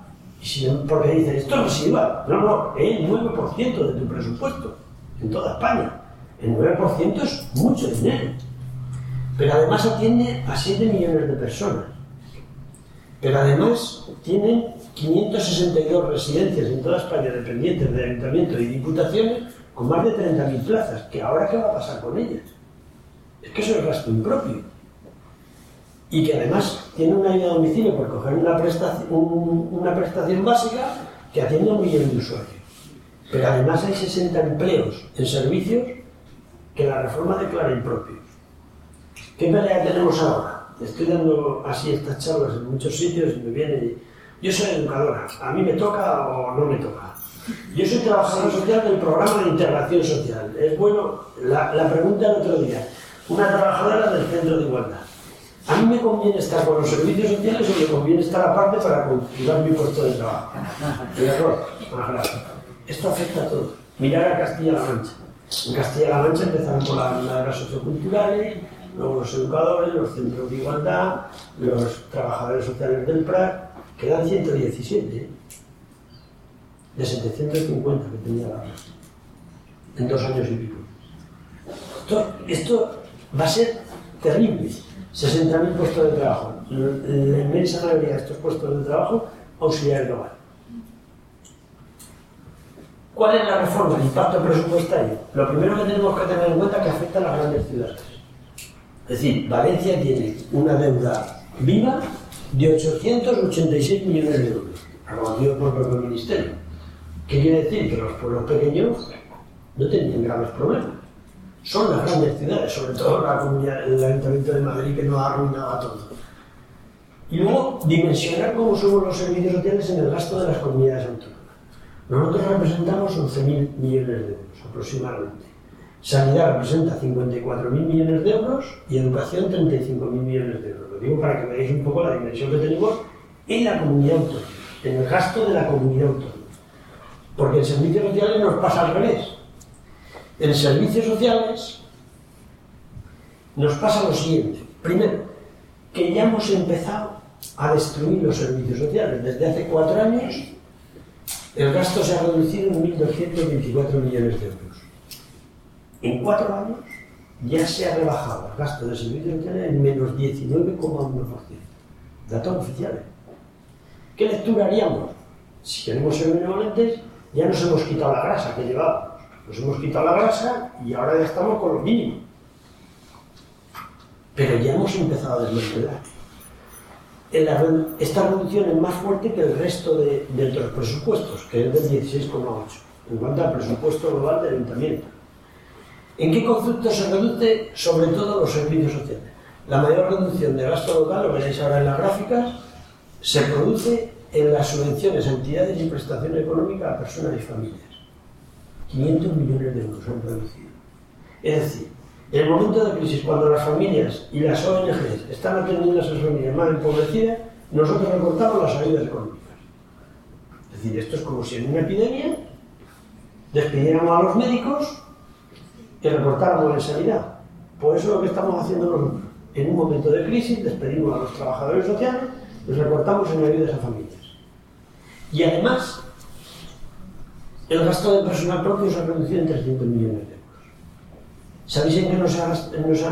Y si, porque dicen, esto es residual. No, no, es el 9% de tu presupuesto en toda España. El 9% es mucho dinero. Pero además atiende a 7 millones de personas. Pero además tienen 562 residencias en toda España dependientes de ayuntamiento y diputaciones con más de 30.000 plazas. ¿Que ahora qué va a pasar con ellas? Es que eso es gasto impropio. Y que además tiene una ayuda a domicilio por coger una prestación, una prestación básica que atiende a un millón de usuarios. Pero además hay 60 empleos en servicios que la reforma declara impropios. ¿Qué pelea tenemos ahora? Estoy dando así estas charlas en muchos sitios y me viene yo soy educadora, a mí me toca o no me toca. Yo soy trabajadora social del programa de integración social. Es bueno, la, la pregunta del otro día, una trabajadora del centro de igualdad. ¿A mí me conviene estar con los servicios sociales o me conviene estar aparte para cultivar mi puesto de trabajo? El error. Ah, Esto afecta a todo. Mirar a Castilla-La Mancha. En Castilla-La Mancha empezaron por las las socioculturales, luego los educadores, los centros de igualdad, los trabajadores sociales del PRAC, Quedan 117 ¿eh? de 750 que tenía la en dos años y pico. Esto, va a ser terrible. 60.000 puestos de trabajo. La inmensa mayoría de estos puestos de trabajo auxiliares global. ¿Cuál es la reforma? El impacto presupuestario. Lo primero que tenemos que tener en cuenta es que afecta a las grandes ciudades. Es decir, Valencia tiene una deuda viva de 886 millones de euros, reconocido por el propio Ministerio. ¿Qué quiere decir? Que los pueblos pequeños no tenían graves problemas. Son las grandes ciudades, sobre todo el Ayuntamiento de Madrid, que nos ha arruinado a todos. Y luego, dimensionar cómo somos los servicios sociales en el gasto de las comunidades autónomas. Nosotros representamos 11.000 millones de euros aproximadamente. Sanidad representa 54.000 millones de euros y educación 35.000 millones de euros. Lo digo para que veáis un poco la dimensión que tenemos en la comunidad autónoma, en el gasto de la comunidad autónoma. Porque en servicios sociales nos pasa al revés. En servicios sociales nos pasa lo siguiente. Primero, que ya hemos empezado a destruir los servicios sociales. Desde hace cuatro años el gasto se ha reducido en 1.224 millones de euros. En cuatro años ya se ha rebajado el gasto de servicios sociales en menos 19,1%. Datos oficiales. ¿Qué lectura haríamos? Si queremos ser benevolentes, ya nos hemos quitado la grasa que llevábamos. Nos hemos quitado la grasa y ahora ya estamos con lo mínimo. Pero ya hemos empezado a desmantelar esta reducción es más fuerte que el resto de, de los presupuestos, que es del 16,8, en cuanto al presupuesto global del ayuntamiento. ¿En qué concepto se reduce? Sobre todo los servicios sociales. La mayor reducción de gasto local, lo veréis ahora en las gráficas, se produce en las subvenciones a entidades y prestaciones económicas a personas y familias. 500 millones de euros han reducido. Es decir, el momento de crisis, cuando las familias y las ONGs están atendiendo a esas familias más empobrecidas, nosotros recortamos las ayudas económicas. Es decir, esto es como si en una epidemia despidiéramos a los médicos y recortáramos la sanidad. Por eso es lo que estamos haciendo nosotros. En un momento de crisis despedimos a los trabajadores sociales y recortamos en ayudas a familias. Y además, el gasto de personal propio se ha reducido en 300 millones de euros. ¿Sabéis en qué nos ha,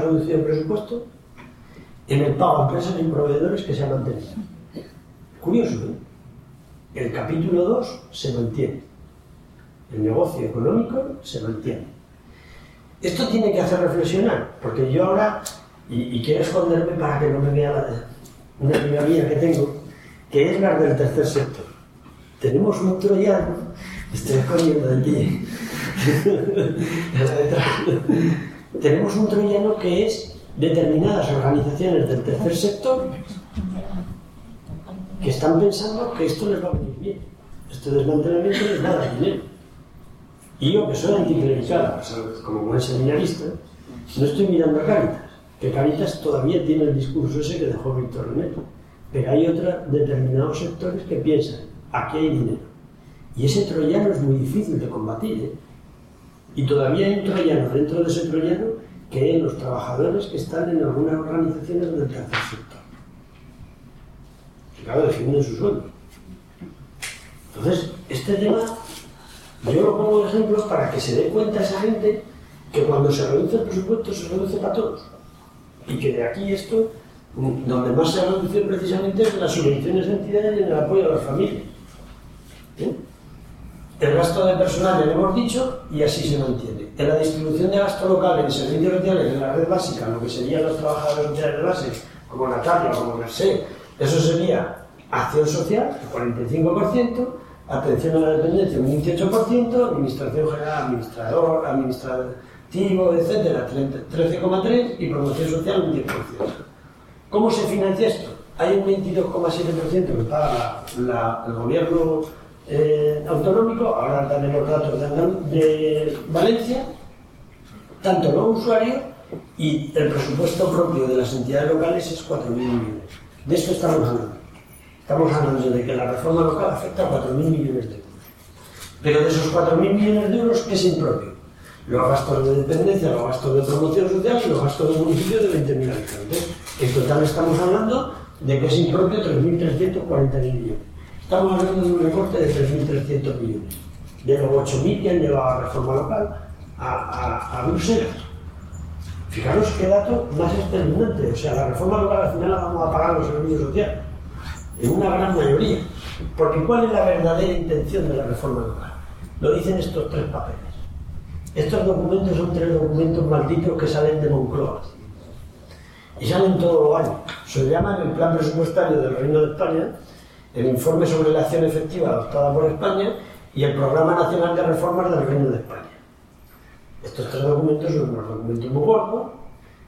reducido el presupuesto? En el pago a empresas y proveedores que se ha mantenido. Curioso, ¿eh? El capítulo 2 se mantiene. El negocio económico se mantiene. Esto tiene que hacer reflexionar, porque yo ahora, y, quiero esconderme para que no me vea una amiga mía que tengo, que es la del tercer sector. Tenemos un troyano, estoy escondiendo de ti, tenemos un troyano que es determinadas organizaciones del tercer sector que están pensando que esto les va a venir bien. Este desmantelamiento les va a dar dinero. Y yo, que soy anticlerical, como buen seminarista, no estoy mirando a Caritas, que Caritas todavía tiene el discurso ese que dejó Víctor René. Pero hay otros determinados sectores que piensan, aquí hay dinero. Y ese troyano es muy difícil de combatir. ¿eh? Y todavía hay un troyano dentro de ese troyano que es los trabajadores que están en algunas organizaciones del tercer sector. Que claro, defienden su sueldo. Entonces, este tema, yo lo pongo de ejemplo para que se dé cuenta esa gente que cuando se reduce el presupuesto se reduce para todos. Y que de aquí esto, donde más se ha reducido precisamente es en las subvenciones de entidades y en el apoyo a las familias. ¿Eh? El gasto de personal ya lo hemos dicho y así se mantiene. En la distribución de gasto local en servicios sociales en la red básica, lo que serían los trabajadores sociales de base, como Natalia, como Merced, eso sería acción social, el 45%, atención a la dependencia, un 18%, administración general, administrador, administrativo, etcétera, 13,3% y promoción social, un 10%. ¿Cómo se financia esto? Hay un 22,7% que paga el gobierno eh, autonómico, ahora tenemos datos de, Valencia, tanto los usuarios y el presupuesto propio de las entidades locales es 4.000 millones. De esto estamos hablando. Estamos hablando de que la reforma local afecta a 4.000 millones de euros. Pero de esos 4.000 millones de euros, ¿qué es impropio? Los gastos de dependencia, los gastos de promoción social y los gastos de municipio de 20.000 habitantes. En total estamos hablando de que es impropio 3.340 millones. Estamos hablando de un recorte de 3.300 millones, de los 8.000 que han llevado a la reforma local a, Bruselas. Fijaros qué dato más exterminante. O sea, la reforma local al final la vamos a pagar los servicios sociales, en una gran mayoría. Porque ¿cuál es la verdadera intención de la reforma local? Lo dicen estos tres papeles. Estos documentos son tres documentos malditos que salen de Moncloa. Y salen todos los años. Se llaman el Plan Presupuestario del Reino de España el informe sobre la acción efectiva adoptada por España y el Programa Nacional de Reformas del Reino de España. Estos tres documentos son unos documentos muy gordos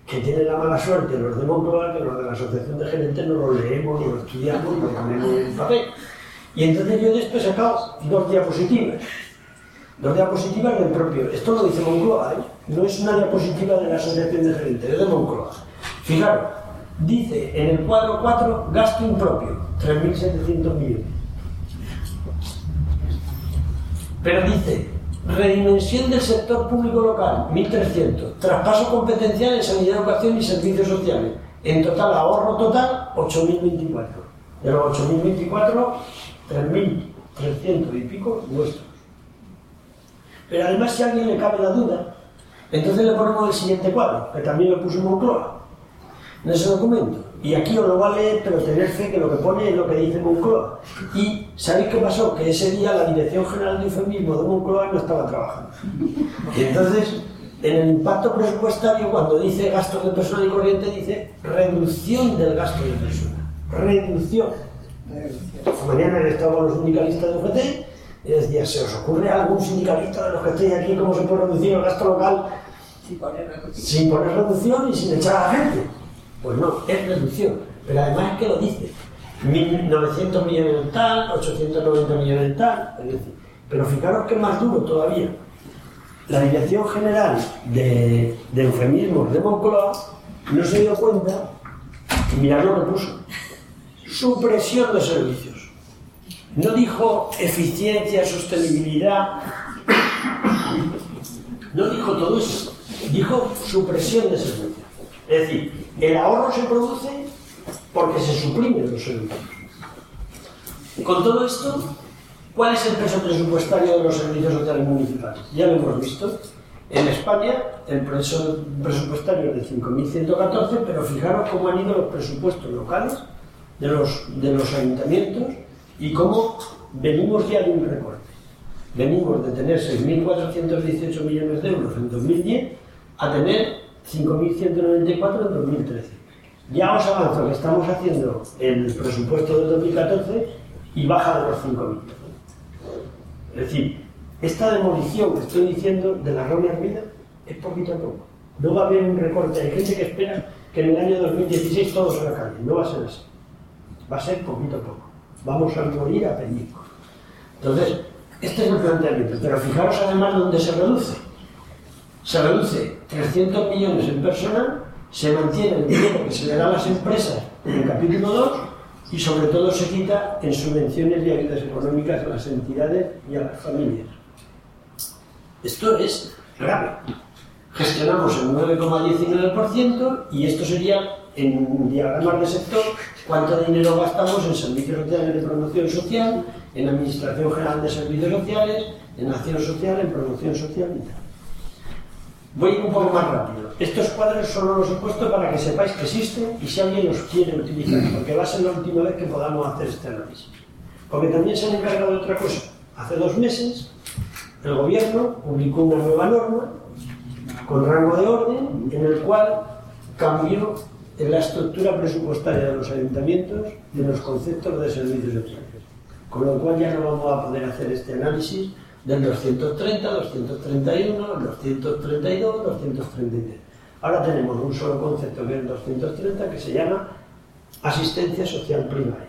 que tienen la mala suerte los de Moncloa que los de la Asociación de Gerentes no los leemos, ni los estudiamos, ni los ponemos en papel. Y entonces yo de esto he sacado dos diapositivas. Dos diapositivas del propio. Esto lo dice Moncloa, ¿eh? no es una diapositiva de la Asociación de Gerentes, es de Moncloa. Fijaros, dice en el cuadro 4 gasto impropio, 3.700 millones. Pero dice redimensión del sector público local, 1.300. Traspaso competencial en sanidad, educación y servicios sociales. En total, ahorro total, 8.024. De los 8.024, 3.300 y pico nuestros. Pero además, si a alguien le cabe la duda, entonces le ponemos el siguiente cuadro, que también lo puso Moncloa, en ese documento. Y aquí os lo va a leer, pero tener fe que lo que pone es lo que dice Moncloa. Y ¿sabéis qué pasó? Que ese día la Dirección General de Eufemismo de Moncloa no estaba trabajando. Y entonces, en el impacto presupuestario, cuando dice gasto de personal y corriente, dice reducción del gasto de personal. Reducción. Esta mañana estaba con los sindicalistas de UGT y decía, ¿se os ocurre a algún sindicalista de los que estéis aquí cómo se puede reducir el gasto local sin poner reducción y sin echar a la gente? Pues no, es reducción. Pero además es que lo dice. 900 millones en tal, 890 millones en tal. Es decir, pero fijaros que es más duro todavía. La Dirección General de, de Eufemismos de Moncloa no se dio cuenta y mirad lo que puso. Supresión de servicios. No dijo eficiencia, sostenibilidad. No dijo todo eso. Dijo supresión de servicios. Es decir, el ahorro se produce porque se suprimen los servicios. Con todo esto, ¿cuál es el peso presupuestario de los servicios sociales municipales? Ya lo hemos visto. En España, el peso presupuestario es de 5.114, pero fijaros cómo han ido los presupuestos locales de los, de los ayuntamientos y cómo venimos ya de un recorte. Venimos de tener 6.418 millones de euros en 2010 a tener 5.194 en 2013. Ya os avanzo que estamos haciendo el presupuesto de 2014 y baja de los 5.000. Es decir, esta demolición que estoy diciendo de la Roma Hermida es poquito a poco. No va a haber un recorte. Hay gente que espera que en el año 2016 todo se acabe. No va a ser así. Va a ser poquito a poco. Vamos a morir a pellizcos. Entonces, este es el planteamiento. Pero fijaros además dónde se reduce se reduce 300 millones en personal, se mantiene el dinero que se le da a las empresas en el capítulo 2 y sobre todo se quita en subvenciones y ayudas económicas a las entidades y a las familias. Esto es grave. Gestionamos el 9,19% y esto sería, en diagramas de sector, cuánto dinero gastamos en servicios sociales de promoción social, en Administración General de Servicios Sociales, en acción social, en promoción social y tal. Voy un poco más rápido. Estos cuadros solo los he puesto para que sepáis que existen y si alguien los quiere utilizar, porque va a ser la última vez que podamos hacer este análisis. Porque también se han encargado de otra cosa. Hace dos meses el gobierno publicó una nueva norma con rango de orden en el cual cambió en la estructura presupuestaria de los ayuntamientos de los conceptos de servicios sociales. Con lo cual ya no vamos a poder hacer este análisis del 230, 231, 232, 233. Ahora tenemos un solo concepto que es el 230 que se llama asistencia social primaria.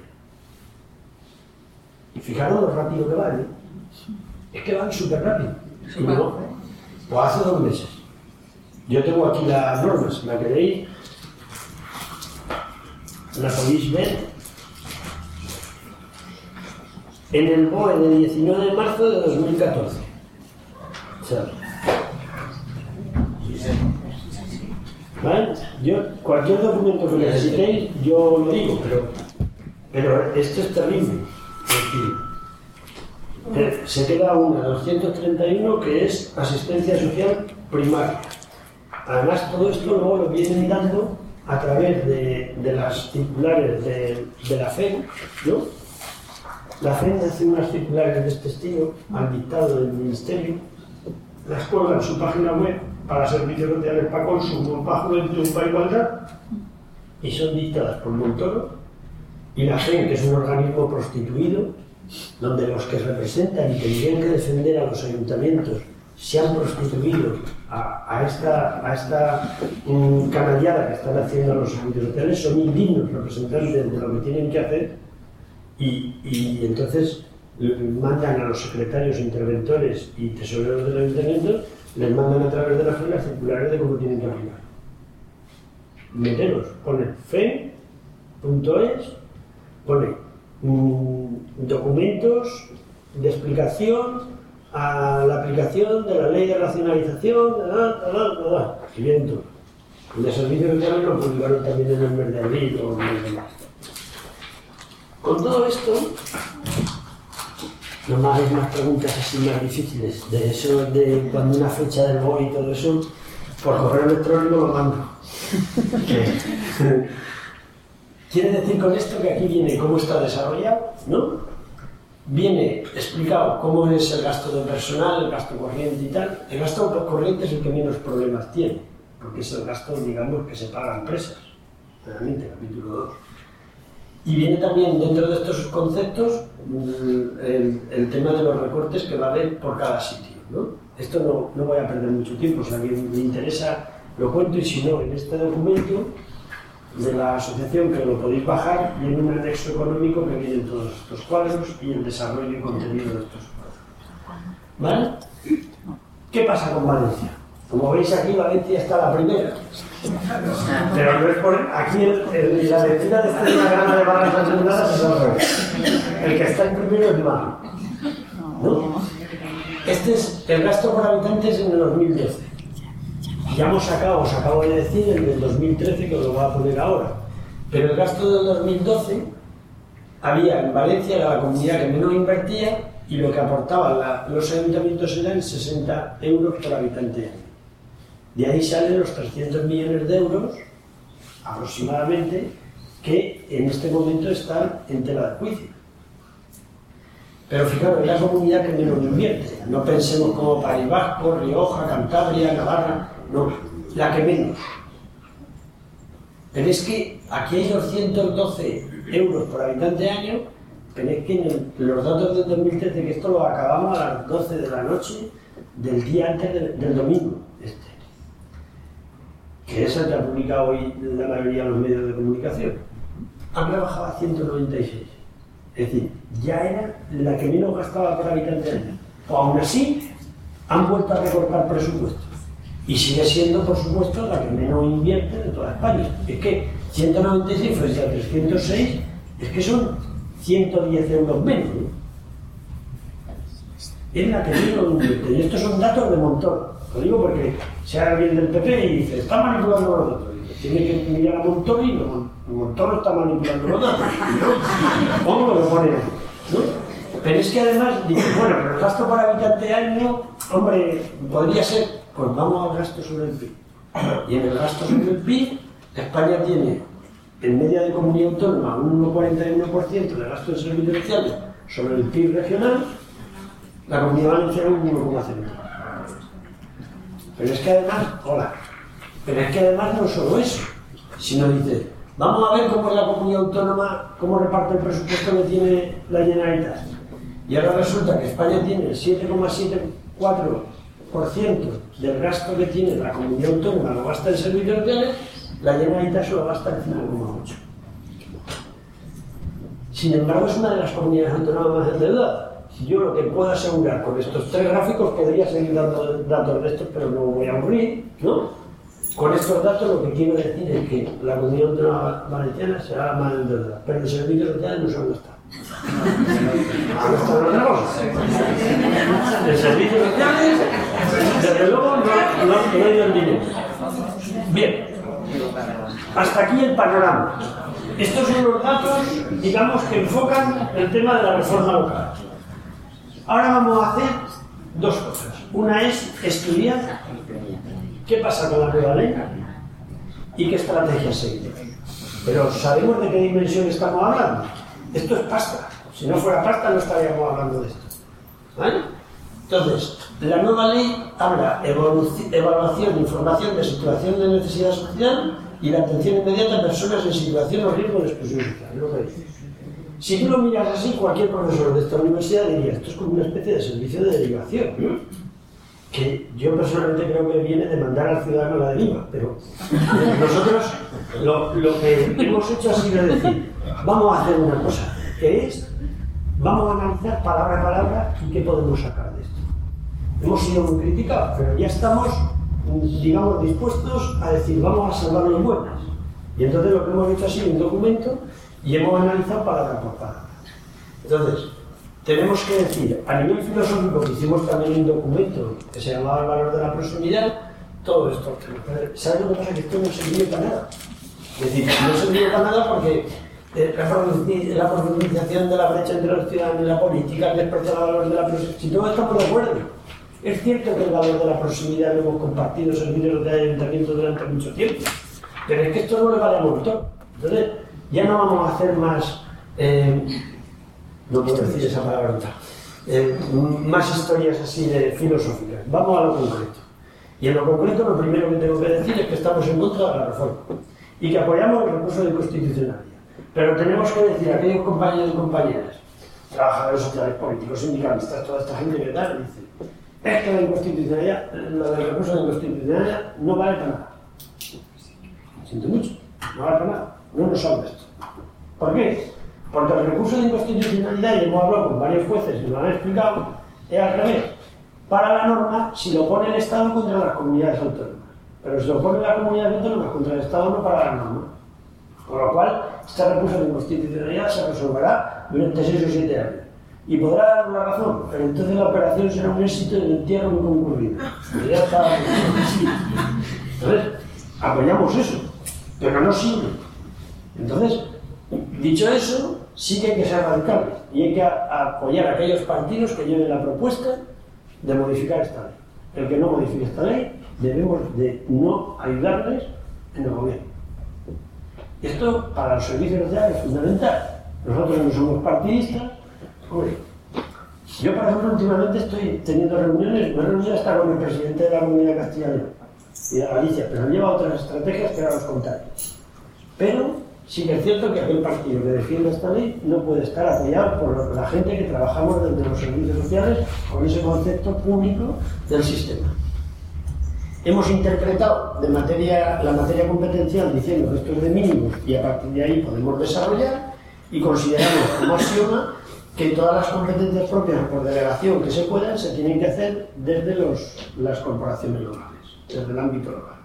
Y fijaros lo rápido que va, ¿eh? Es que van súper rápido. pues hace dos meses. Yo tengo aquí las normas, ¿la queréis? La podéis ver en el BOE del 19 de marzo de 2014. ¿Vale? Yo, cualquier documento que necesitéis, yo lo digo, pero, pero esto es terrible. Eh, se queda una 231 que es asistencia social primaria. Además, todo esto luego lo vienen dando a través de, de las circulares de, de la FE, ¿no? La FED hace unas circulares de este estilo al dictado del Ministerio, las cuelga en su página web para servicios sociales para consumo, para juventud, para igualdad, y son dictadas por Montoro, y la que es un organismo prostituido, donde los que representan y tendrían que defender a los ayuntamientos se han prostituido a, esta, a esta um, canallada que están haciendo los servicios sociales, son indignos representantes de lo que tienen que hacer y, entonces mandan a los secretarios, interventores y tesoreros del ayuntamiento, les mandan a través de las filas circulares de cómo tienen que aplicar. Meteros, pone fe.es, pone mm, documentos de explicación a la aplicación de la ley de racionalización, y bien todo. El de servicios sociales lo publicaron también en el mes de abril o en el mes de marzo. Con todo esto, no más hay más preguntas así más difíciles. De eso, de cuando una fecha del BOE y todo eso, por correo electrónico lo mando. Quiere decir con esto que aquí viene cómo está desarrollado, ¿no? Viene explicado cómo es el gasto de personal, el gasto corriente y tal. El gasto corriente es el que menos problemas tiene, porque es el gasto, digamos, que se paga a empresas. Realmente, capítulo 2. Y viene también dentro de estos conceptos mm, el, tema de los recortes que va a haber por cada sitio. ¿no? Esto no, no, voy a perder mucho tiempo, si a alguien me interesa lo cuento y si no, en este documento de la asociación que lo podéis bajar y en un anexo económico que vienen todos estos cuadros y el desarrollo y contenido de estos cuadros. ¿Vale? ¿Qué pasa con Valencia? Como veis aquí, Valencia está la primera. Pero no es por. Aquí la lectura de esta diagrama de barras acumuladas es al El que está en primero es malo. ¿No? Este es el gasto por habitantes en el 2012. Ya hemos sacado, os acabo de decir, el del 2013, que os lo voy a poner ahora. Pero el gasto del 2012 había en Valencia la comunidad que menos invertía y lo que aportaban los ayuntamientos eran 60 euros por habitante. De ahí salen los 300 millones de euros, aproximadamente, que en este momento están en tela de juicio. Pero fijaros, es la comunidad que menos invierte. No pensemos como País Vasco, Rioja, Cantabria, Navarra, no, la que menos. Pero es que aquí hay 212 euros por habitante año, pero es que en los datos del 2013, que esto lo acabamos a las 12 de la noche del día antes del domingo, que es el que ha publicado hoy la mayoría de los medios de comunicación, han rebajado a 196. Es decir, ya era la que menos gastaba por habitante año. O aún así, han vuelto a recortar presupuestos. Y sigue siendo, por supuesto, la que menos invierte de toda España. Es que 196 frente a 306, es que son 110 euros menos. Es la que menos invierte. Y estos son datos de montón. Lo digo porque si alguien del PP y dice, está manipulando los datos, tiene que mirar a Montoro y Montoro está manipulando los datos. ¿Cómo lo pone? ¿no? Pero es que además, dice, bueno, pero el gasto por habitante año, hombre, podría ser, pues vamos al gasto sobre el PIB. Y en el gasto sobre el PIB, España tiene en media de comunidad autónoma un 1,41% de gasto de servicios sociales sobre el PIB regional, la comunidad valenciana un 1,03%. Pero es que además, hola, pero es que además no solo eso, sino dice, vamos a ver cómo es la comunidad autónoma, cómo reparte el presupuesto que tiene la Generalitat. Y ahora resulta que España tiene el 7,74% del gasto que tiene la comunidad autónoma, lo gasta en servicios sociales, la Generalitat solo gasta el 5,8%. Sin embargo, es una de las comunidades autónomas más endeudadas yo lo que puedo asegurar con estos tres gráficos, podría seguir dando datos de estos, pero no voy a aburrir, ¿no? Con estos datos lo que quiero decir es que la comunidad valenciana será más endeudada, pero los servicios sociales no. Han gastado otra cosa. En servicios sociales, desde luego, no, no, no hay el dinero. Bien, hasta aquí el panorama. Estos son los datos, digamos, que enfocan el tema de la reforma local. Ahora vamos a hacer dos cosas. Una es estudiar qué pasa con la nueva ley y qué estrategia seguir. Pero ¿sabemos de qué dimensión estamos hablando? Esto es pasta. Si no fuera pasta no estaríamos hablando de esto. ¿Vale? Entonces, la nueva ley habla evaluación, información de situación de necesidad social y la atención inmediata a personas en situación o riesgo de exclusión social. Si tú lo miras así, cualquier profesor de esta universidad diría, esto es como una especie de servicio de derivación, que yo personalmente creo que viene de mandar al ciudadano la deriva, pero nosotros lo, lo que hemos hecho ha sido decir, vamos a hacer una cosa, que es, vamos a analizar palabra a palabra y qué podemos sacar de esto. Hemos sido muy criticados, pero ya estamos, digamos, dispuestos a decir, vamos a salvar las buenas. Y entonces lo que hemos hecho ha sido un documento y hemos analizado palabra por. Entonces, tenemos que decir, a nivel filosófico, que hicimos también un documento que se llamaba El valor de la proximidad, todo esto. ¿Sabes lo que pasa? Que esto no sirvió para nada. Es decir, no sirvió para nada porque eh, la profundización de la brecha entre los ciudadanos y la política, el desprecio al valor de la proximidad, si todo estamos de acuerdo. Es cierto que el valor de la proximidad lo hemos compartido servicios de ayuntamiento durante mucho tiempo, pero es que esto no le vale a montón. Entonces, ya no vamos a hacer más, eh, no puedo decir esa palabra, eh, más historias así de filosóficas. Vamos a lo concreto. Y en lo concreto, lo primero que tengo que decir es que estamos en contra de la reforma y que apoyamos el recurso de inconstitucionalidad. Pero tenemos que decir a aquellos compañeros y compañeras, trabajadores sociales, políticos, sindicalistas, toda esta gente que tal, dice, es que la inconstitucionalidad, lo del recurso de inconstitucionalidad no vale para nada. Siento mucho, no vale para nada. No nos salva esto. ¿Por qué? Porque el recurso de inconstitucionalidad, y hemos hablado con varios jueces y lo han explicado, es al revés. Para la norma, si lo pone el Estado contra las comunidades autónomas. Pero si lo pone la comunidad autónoma contra el Estado, no para la norma. Con lo cual, este recurso de inconstitucionalidad se resolverá durante 6 o 7 años. Y podrá dar una razón, pero entonces la operación será un éxito de entierro muy concurrido. Ya está. Entonces, apoyamos eso, pero no sirve. Entonces, dicho eso, sí que hay que ser radicales y hay que apoyar a aquellos partidos que lleven la propuesta de modificar esta ley. El que no modifique esta ley, debemos de no ayudarles en el gobierno. Esto para los servicios sociales es fundamental. Nosotros no somos partidistas. yo, por ejemplo, últimamente estoy teniendo reuniones, me he reunido hasta con el presidente de la Comunidad de Castilla y de Galicia, pero han llevado otras estrategias que ahora os contaré. Pero Sí que es cierto que aquel partido que defiende esta ley no puede estar apoyado por la gente que trabajamos desde los servicios sociales con ese concepto público del sistema. Hemos interpretado la materia competencial diciendo que esto es de mínimos y a partir de ahí podemos desarrollar y consideramos como axioma que todas las competencias propias por delegación que se puedan se tienen que hacer desde las corporaciones locales, desde el ámbito local.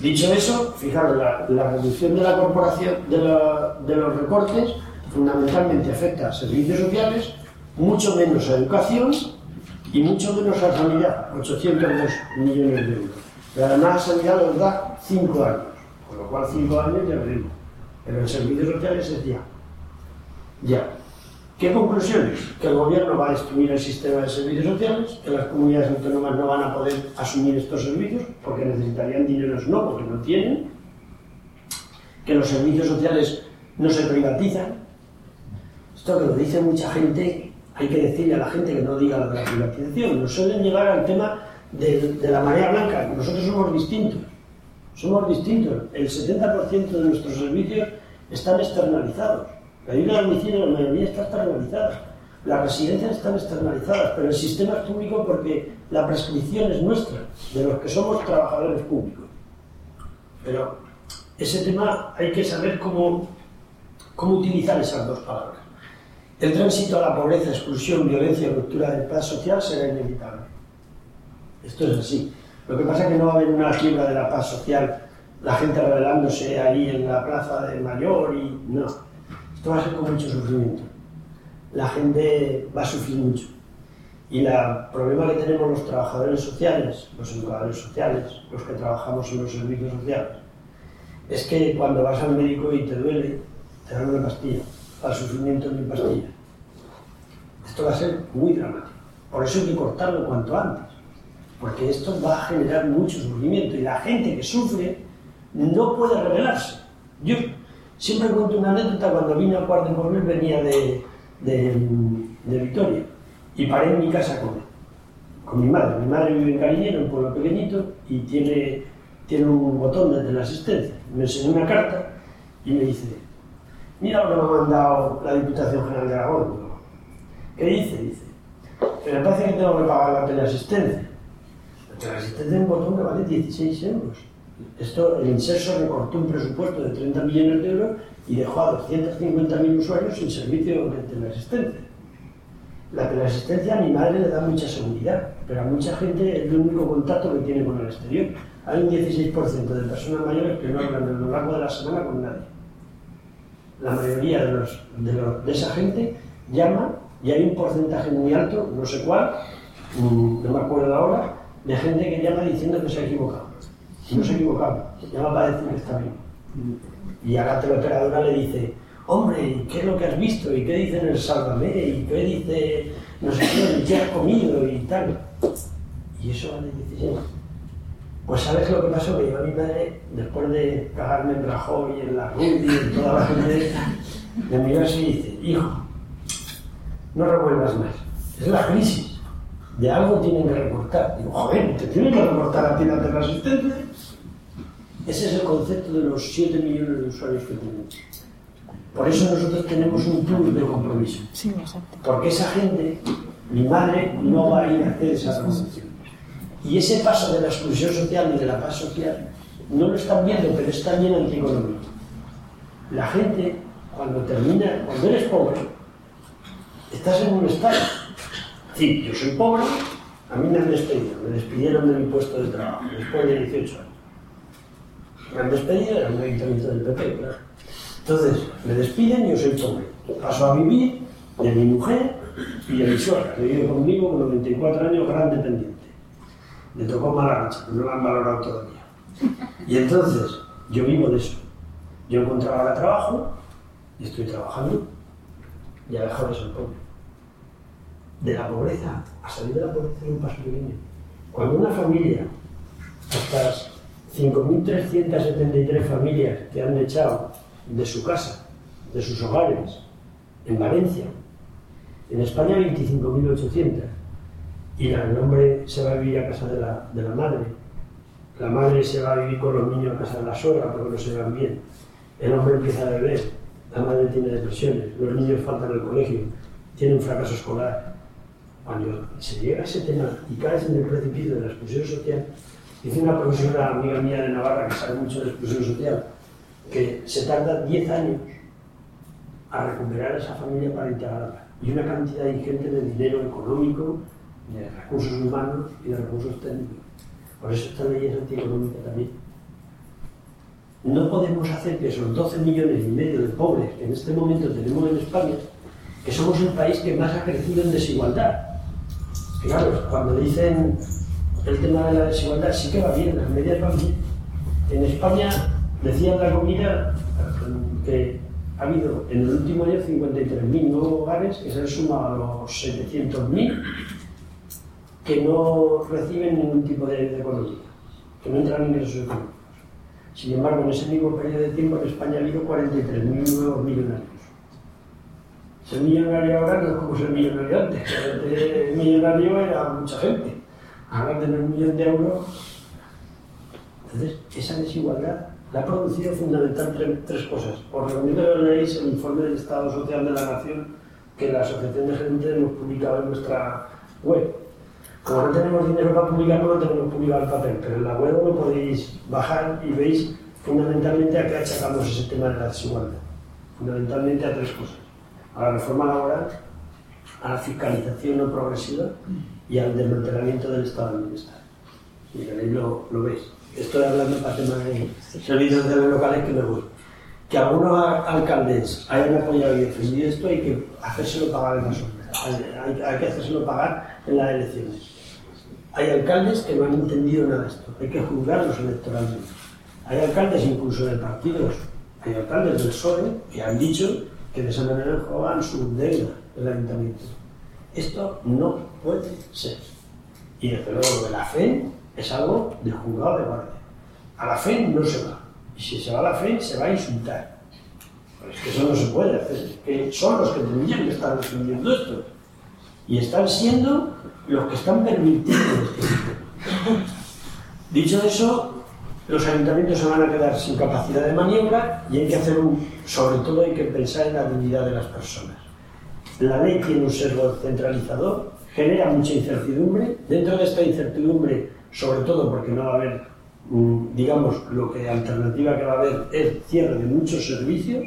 Dicho eso, fijaros, la, reducción de la corporación de, los recortes fundamentalmente afecta a servicios sociales, mucho menos a educación y mucho menos a sanidad, 802 millones de euros. Pero además a sanidad nos da 5 años, con lo cual 5 años ya veremos. Pero en servicios sociales es ya. Ya. ¿Qué conclusiones? Que el gobierno va a destruir el sistema de servicios sociales, que las comunidades autónomas no van a poder asumir estos servicios porque necesitarían dinero, no, porque no tienen, que los servicios sociales no se privatizan. Esto que lo dice mucha gente, hay que decirle a la gente que no diga lo de la privatización. Nos suelen llegar al tema de, de la marea blanca. Nosotros somos distintos. Somos distintos. El 70% de nuestros servicios están externalizados la ayuda a domicilio, la mayoría está externalizada. Las residencias están externalizadas, pero el sistema es público porque la prescripción es nuestra, de los que somos trabajadores públicos. Pero ese tema hay que saber cómo, cómo utilizar esas dos palabras. El tránsito a la pobreza, exclusión, violencia ruptura del paz social será inevitable. Esto es así. Lo que pasa es que no va a haber una quiebra de la paz social, la gente rebelándose ahí en la plaza de Mayor y no esto va a ser con mucho sufrimiento. La gente va a sufrir mucho. Y el problema que tenemos los trabajadores sociales, los educadores sociales, los que trabajamos en los servicios sociales, es que cuando vas al médico y te duele, te dan una pastilla. El sufrimiento de una pastilla. Esto va a ser muy dramático. Por eso hay que cortarlo cuanto antes. Porque esto va a generar mucho sufrimiento. Y la gente que sufre no puede rebelarse. Yo Siempre cuento una anécdota, cuando vine a Cuarto Porvenir venía de, de, Vitoria y paré en mi casa con, con mi madre. Mi madre vive en Cariñero, un pueblo pequeñito, y tiene, tiene un botón desde la asistencia. Me enseñó una carta y me dice, Mira lo que me ha mandado la Diputación General de Aragón. ¿Qué dice? Dice, me parece que tengo que pagar la teleasistencia. La teleasistencia es un botón que vale 16 euros. Esto, el Inserso recortó un presupuesto de 30 millones de euros y dejó a 250.000 usuarios sin servicio de teleasistencia. La teleasistencia a mi madre le da mucha seguridad, pero a mucha gente es el único contacto que tiene con el exterior. Hay un 16% de personas mayores que no hablan a lo largo de la semana con nadie. La mayoría de, los, de, de esa gente llama y hay un porcentaje muy alto, no sé cuál, mm, no me acuerdo ahora, de gente que llama diciendo que se ha equivocado. No se ha equivocado, llama para decir que está bien. Y a la teleoperadora le dice, hombre, ¿qué es lo que has visto? ¿Y qué dice en el Sálvame? ¿Y qué dice, no sé qué, qué has comido? Y tal. Y eso vale 16. Pues ¿sabes lo que pasó? Que yo a mi madre, después de cagarme en Rajoy, en la Rudy, en toda la gente, me miró así y dice, hijo, no revuelvas más. Es la crisis. De algo tienen que recortar. Digo, joder, ¿te tienen que recortar a ti la resistencia? Ese es el concepto de los 7 millones de usuarios que tenemos. Por eso nosotros tenemos un plus de compromiso. Sí, exacto. Porque esa gente, mi madre, no va a ir a hacer esa transición. Y ese paso de la exclusión social y de la paz social no lo están viendo, pero es también antieconómico. La gente, cuando termina, cuando eres pobre, estás en un estado. Sí, yo soy pobre, a mí me han despedido, me despidieron de mi puesto de trabajo después de 18 años. Me han despedido, era un ayuntamiento del PP. Entonces, me despiden y yo soy pobre. Paso a vivir de mi mujer y de mi suegra, que vive conmigo con 94 años, gran dependiente. Le tocó mala racha, no lo han valorado todavía. Y entonces, yo vivo de eso. Yo encontraba trabajo y estoy trabajando y ha dejado de ser pobre. De la pobreza, a salir de la pobreza es un paso pequeño. Cuando una familia, estas 5.373 familias que han echado de su casa, de sus hogares, en Valencia, en España 25.800, y el hombre se va a vivir a casa de la, de la madre, la madre se va a vivir con los niños a casa de la suegra porque no se van bien, el hombre empieza a beber, la madre tiene depresiones, los niños faltan al colegio, tienen un fracaso escolar. Cuando se llega a ese tema y caes en el precipicio de la exclusión social, dice una profesora amiga mía de Navarra que sabe mucho de exclusión social, que se tarda 10 años a recuperar a esa familia para integrarla. Y una cantidad ingente de dinero económico, de recursos humanos y de recursos técnicos. Por eso esta ley es antieconómica también. No podemos hacer que esos 12 millones y medio de pobres que en este momento tenemos en España, que somos el país que más ha crecido en desigualdad. Claro, cuando dicen el tema de la desigualdad, sí que va bien, las medias van bien. En España, decía la comida que ha habido en el último año 53.000 nuevos hogares que se han sumado a los 700.000 que no reciben ningún tipo de, de economía, que no entran en ingresos económicos. Sin embargo, en ese mismo periodo de tiempo en España ha habido 43.000 nuevos millonarios. Ser millonario ahora no es como ser millonario antes. Ser millonario era mucha gente. Ahora tener un millón de euros. Entonces, esa desigualdad la ha producido fundamentalmente tres, tres cosas. Por reunir que leéis el informe del Estado Social de la Nación que la Asociación de Gerentes hemos publicado en nuestra web. Como no tenemos dinero para publicarlo, no tenemos publicado el papel, pero en la web lo podéis bajar y veis fundamentalmente a qué achacamos ese tema de la desigualdad. Fundamentalmente a tres cosas. A la reforma laboral, a la fiscalización no progresiva y al desmantelamiento del Estado del Bienestar. Y ahí lo, lo veis. Estoy hablando para temas de servicios sociales locales que me voy. Que algunos alcaldes hayan apoyado y defendido esto, hay que hacérselo pagar en la sombra. Hay, hay, que hacérselo pagar en las elecciones. Hay alcaldes que no han entendido nada de esto, hay que juzgarlos electoralmente. Hay alcaldes incluso de partidos, hay alcaldes del PSOE que han dicho que de esa manera juegan su deuda el ayuntamiento. Esto no puede ser. Y desde luego de la fe es algo de juzgado de guardia. A la fe no se va. Y si se va a la fe, se va a insultar. Pero es que eso no se puede hacer. Que son los que tendrían que estar defendiendo esto. Y están siendo los que están permitiendo este sistema. Dicho eso, los ayuntamientos se van a quedar sin capacidad de maniobra y hay que hacer un, sobre todo hay que pensar en la dignidad de las personas. La ley tiene un sesgo centralizador, genera mucha incertidumbre, dentro de esta incertidumbre, sobre todo porque no va a haber, mm, digamos, lo que alternativa que va a haber es cierre de muchos servicios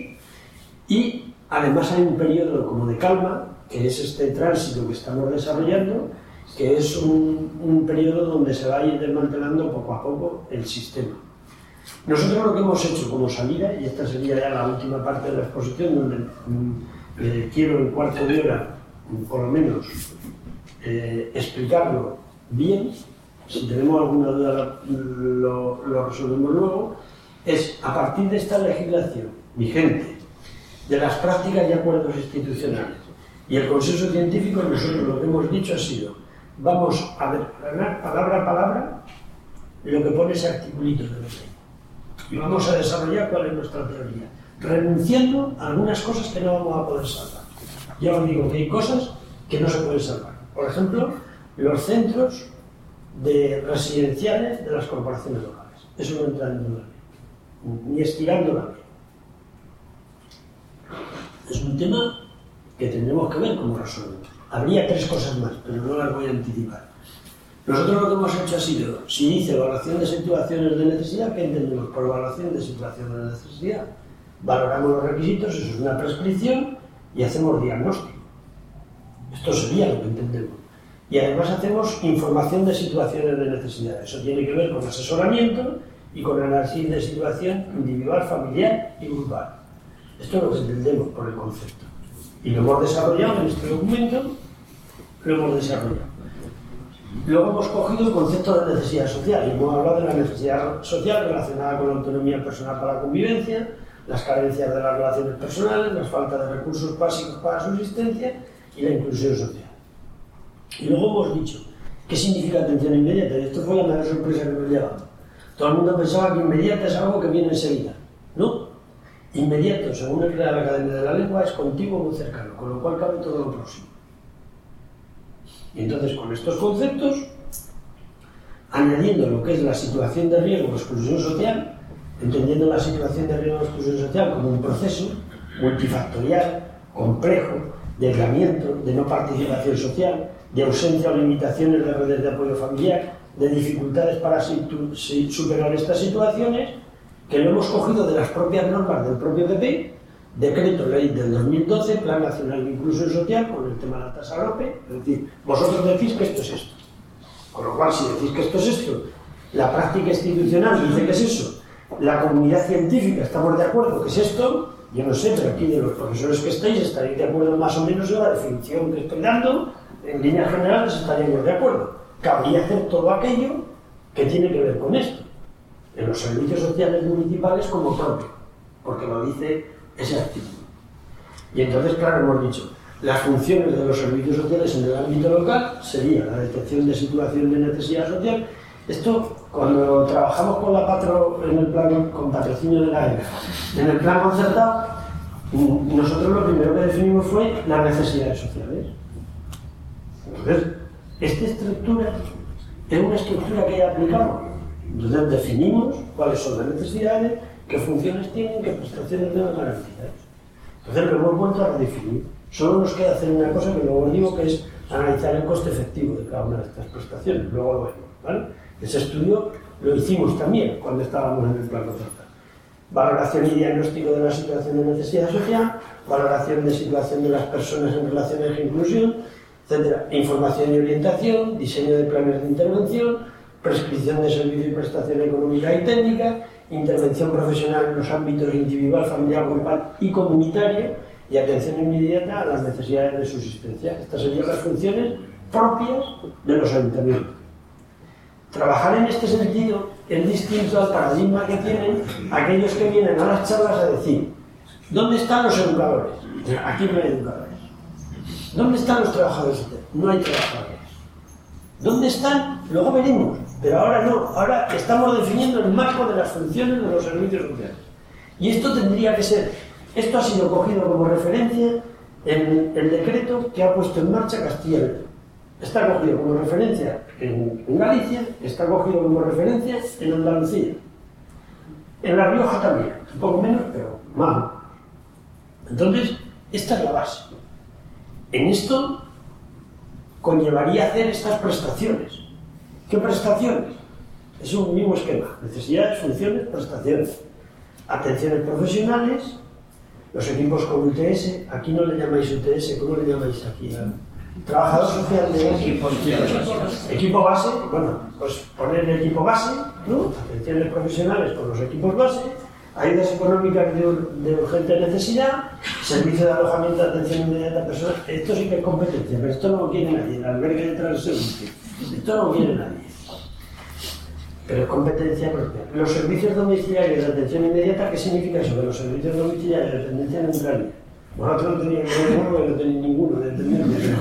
y además hay un periodo como de calma, que es este tránsito que estamos desarrollando, que es un, un periodo donde se va a ir desmantelando poco a poco el sistema. Nosotros lo que hemos hecho como salida, y esta sería ya la última parte de la exposición, donde mm, quiero en cuarto de hora, por lo menos, eh, explicarlo bien, si tenemos alguna duda lo, resolvemos luego, es a partir de esta legislación vigente, de las prácticas y acuerdos institucionales y el consenso científico, nosotros lo que hemos dicho ha sido vamos a ver palabra a palabra lo que pone ese articulito de la ley. Y vamos a desarrollar cuál es nuestra teoría, renunciando a algunas cosas que no vamos a poder salvar. Ya os digo que hay cosas que no se pueden salvar. Por ejemplo, los centros de residenciales de las corporaciones locales. Eso no entra en ley, ni estirando la ley. Es un tema que tendremos que ver cómo resolvemos. Habría tres cosas más, pero no las voy a anticipar. Nosotros lo que hemos hecho ha sido, si dice evaluación de situaciones de necesidad, ¿qué entendemos por evaluación de situación de necesidad? Valoramos los requisitos, eso es una prescripción, y hacemos diagnóstico. Esto sería lo que entendemos. Y además hacemos información de situaciones de necesidad. Eso tiene que ver con asesoramiento y con análisis de situación individual, familiar y grupal. Esto es lo que entendemos por el concepto. Y lo hemos desarrollado en este documento, lo hemos desarrollado. Luego hemos cogido el concepto de necesidad social y hemos hablado de la necesidad social relacionada con la autonomía personal para la convivencia, las carencias de las relaciones personales, las faltas de recursos básicos para subsistencia y la inclusión social. Y luego hemos dicho, ¿qué significa atención inmediata? Y esto fue la mayor sorpresa que nos llevaba. Todo el mundo pensaba que inmediata es algo que viene enseguida. ¿No? Inmediato, según el Real Academia de la Lengua, es contiguo muy cercano, con lo cual cabe todo lo próximo. Y entonces, con estos conceptos, añadiendo lo que es la situación de riesgo o exclusión social, entendiendo la situación de riesgo o exclusión social como un proceso multifactorial, complejo, de aislamiento, de no participación social, de ausencia o limitaciones de redes de apoyo familiar, de dificultades para superar estas situaciones, que lo hemos cogido de las propias normas del propio PP, decreto ley del 2012, Plan Nacional de Inclusión Social, con el tema de la tasa ROPE, es decir, vosotros decís que esto es esto. Con lo cual, si decís que esto es esto, la práctica institucional dice que es eso, la comunidad científica estamos de acuerdo que es esto, yo no sé, pero aquí de los profesores que estáis estaréis de acuerdo más o menos en la definición que estoy dando, en líneas generales estaríamos de acuerdo. Cabría hacer todo aquello que tiene que ver con esto en los servicios sociales municipales como propio, porque lo dice ese artículo. Y entonces, claro, hemos dicho, las funciones de los servicios sociales en el ámbito local sería la detección de situación de necesidad social. Esto, Cuando trabajamos con la patro en el plan, con patrocinio del aire, en el plan concertado, mm, nosotros lo primero que definimos fue las necesidades sociales. Entonces, esta estructura es una estructura que ya aplicamos. Entonces definimos cuáles son las necesidades, qué funciones tienen, qué prestaciones deben garantizar. Entonces lo hemos vuelto a redefinir. Solo nos queda hacer una cosa que luego os digo, que es analizar el coste efectivo de cada una de estas prestaciones. Luego lo vemos, ¿vale? Ese estudio lo hicimos también cuando estábamos en el plan concertado. Valoración y diagnóstico de la situación de necesidad social, valoración de situación de las personas en relaciones de inclusión, etc. Información y orientación, diseño de planes de intervención, prescripción de servicio y prestación económica y técnica, intervención profesional en los ámbitos individual, familiar, grupal y comunitario y atención inmediata a las necesidades de subsistencia. Estas serían las funciones propias de los ayuntamientos. Trabajar en este sentido es distinto al paradigma que tienen aquellos que vienen a las charlas a decir, ¿dónde están los educadores? Aquí no hay educadores. ¿Dónde están los trabajadores? No hay trabajadores. ¿Dónde están? Luego veremos. Pero ahora no, ahora estamos definiendo el marco de las funciones de los servicios sociales. Y esto tendría que ser, esto ha sido cogido como referencia en el decreto que ha puesto en marcha Castilla. Está cogido como referencia en, Galicia, está cogido como referencia en Andalucía. En La Rioja también, un poco menos, pero más. Entonces, esta es la base. En esto conllevaría hacer estas prestaciones. ¿Qué prestaciones? Es un mismo esquema. Necesidades, funciones, prestaciones. Atenciones profesionales, los equipos con UTS, aquí no le llamáis UTS, ¿cómo le llamáis aquí? Trabajador social de equipo, equipo base, bueno, pues poner el equipo base, ¿no? Atenciones profesionales con los equipos base, ayudas económicas de, de, urgente necesidad, servicio de alojamiento atención inmediata personal. Esto sí que es competencia, pero esto no lo quiere nadie, el albergue de transporte. Esto no lo quiere nadie. Pero es competencia propia. Los servicios domiciliarios de atención inmediata, ¿qué significa eso? Que los servicios domiciliarios de dependencia neutralidad. Vosotros no tenéis ninguno, no ninguno de dependencia.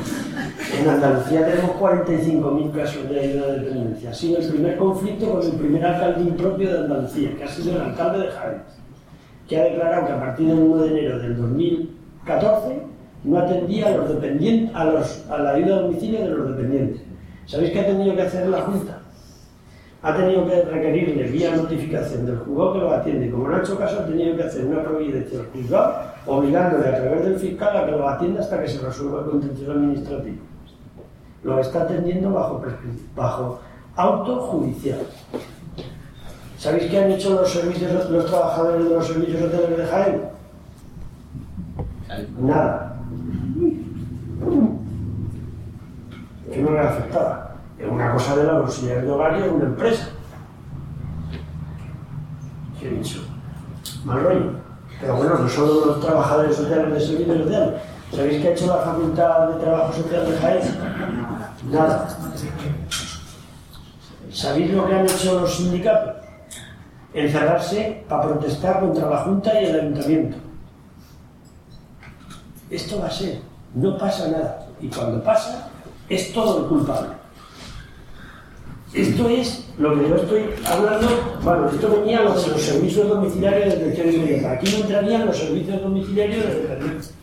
En Andalucía tenemos 45.000 casos de ayuda de dependencia. Ha sido el primer conflicto con el primer alcalde impropio de Andalucía, que ha sido el alcalde de Jaén, que ha declarado que a partir del 1 de enero del 2014 no atendía a, los dependientes, a, la ayuda a domicilio de los dependientes. ¿Sabéis qué ha tenido que hacer la Junta? ha tenido que requerirle vía notificación del juzgado que lo atiende. Como no ha hecho caso, ha tenido que hacer una providencia al juzgado, obligándole a través del fiscal a que lo atienda hasta que se resuelva el contencioso administrativo. Lo está atendiendo bajo, bajo auto judicial. ¿Sabéis qué han hecho los, servicios, los trabajadores de los servicios hoteles de Jaén? Nada. Que no le afectaba es una cosa de la auxiliar de hogar y de una empresa. ¿Qué he dicho? Mal rollo. Pero bueno, no solo los trabajadores sociales de servicios sociales. ¿Sabéis qué ha hecho la Facultad de Trabajo Social de Jaén? Nada. ¿Sabéis lo que han hecho los sindicatos? Encerrarse para protestar contra la Junta y el Ayuntamiento. Esto va a ser, no pasa nada. Y cuando pasa, es todo el culpable. Esto es lo que yo estoy hablando, bueno, esto venía los, los servicios domiciliarios de atención inmediata. Aquí no entrarían los servicios domiciliarios de dependencia.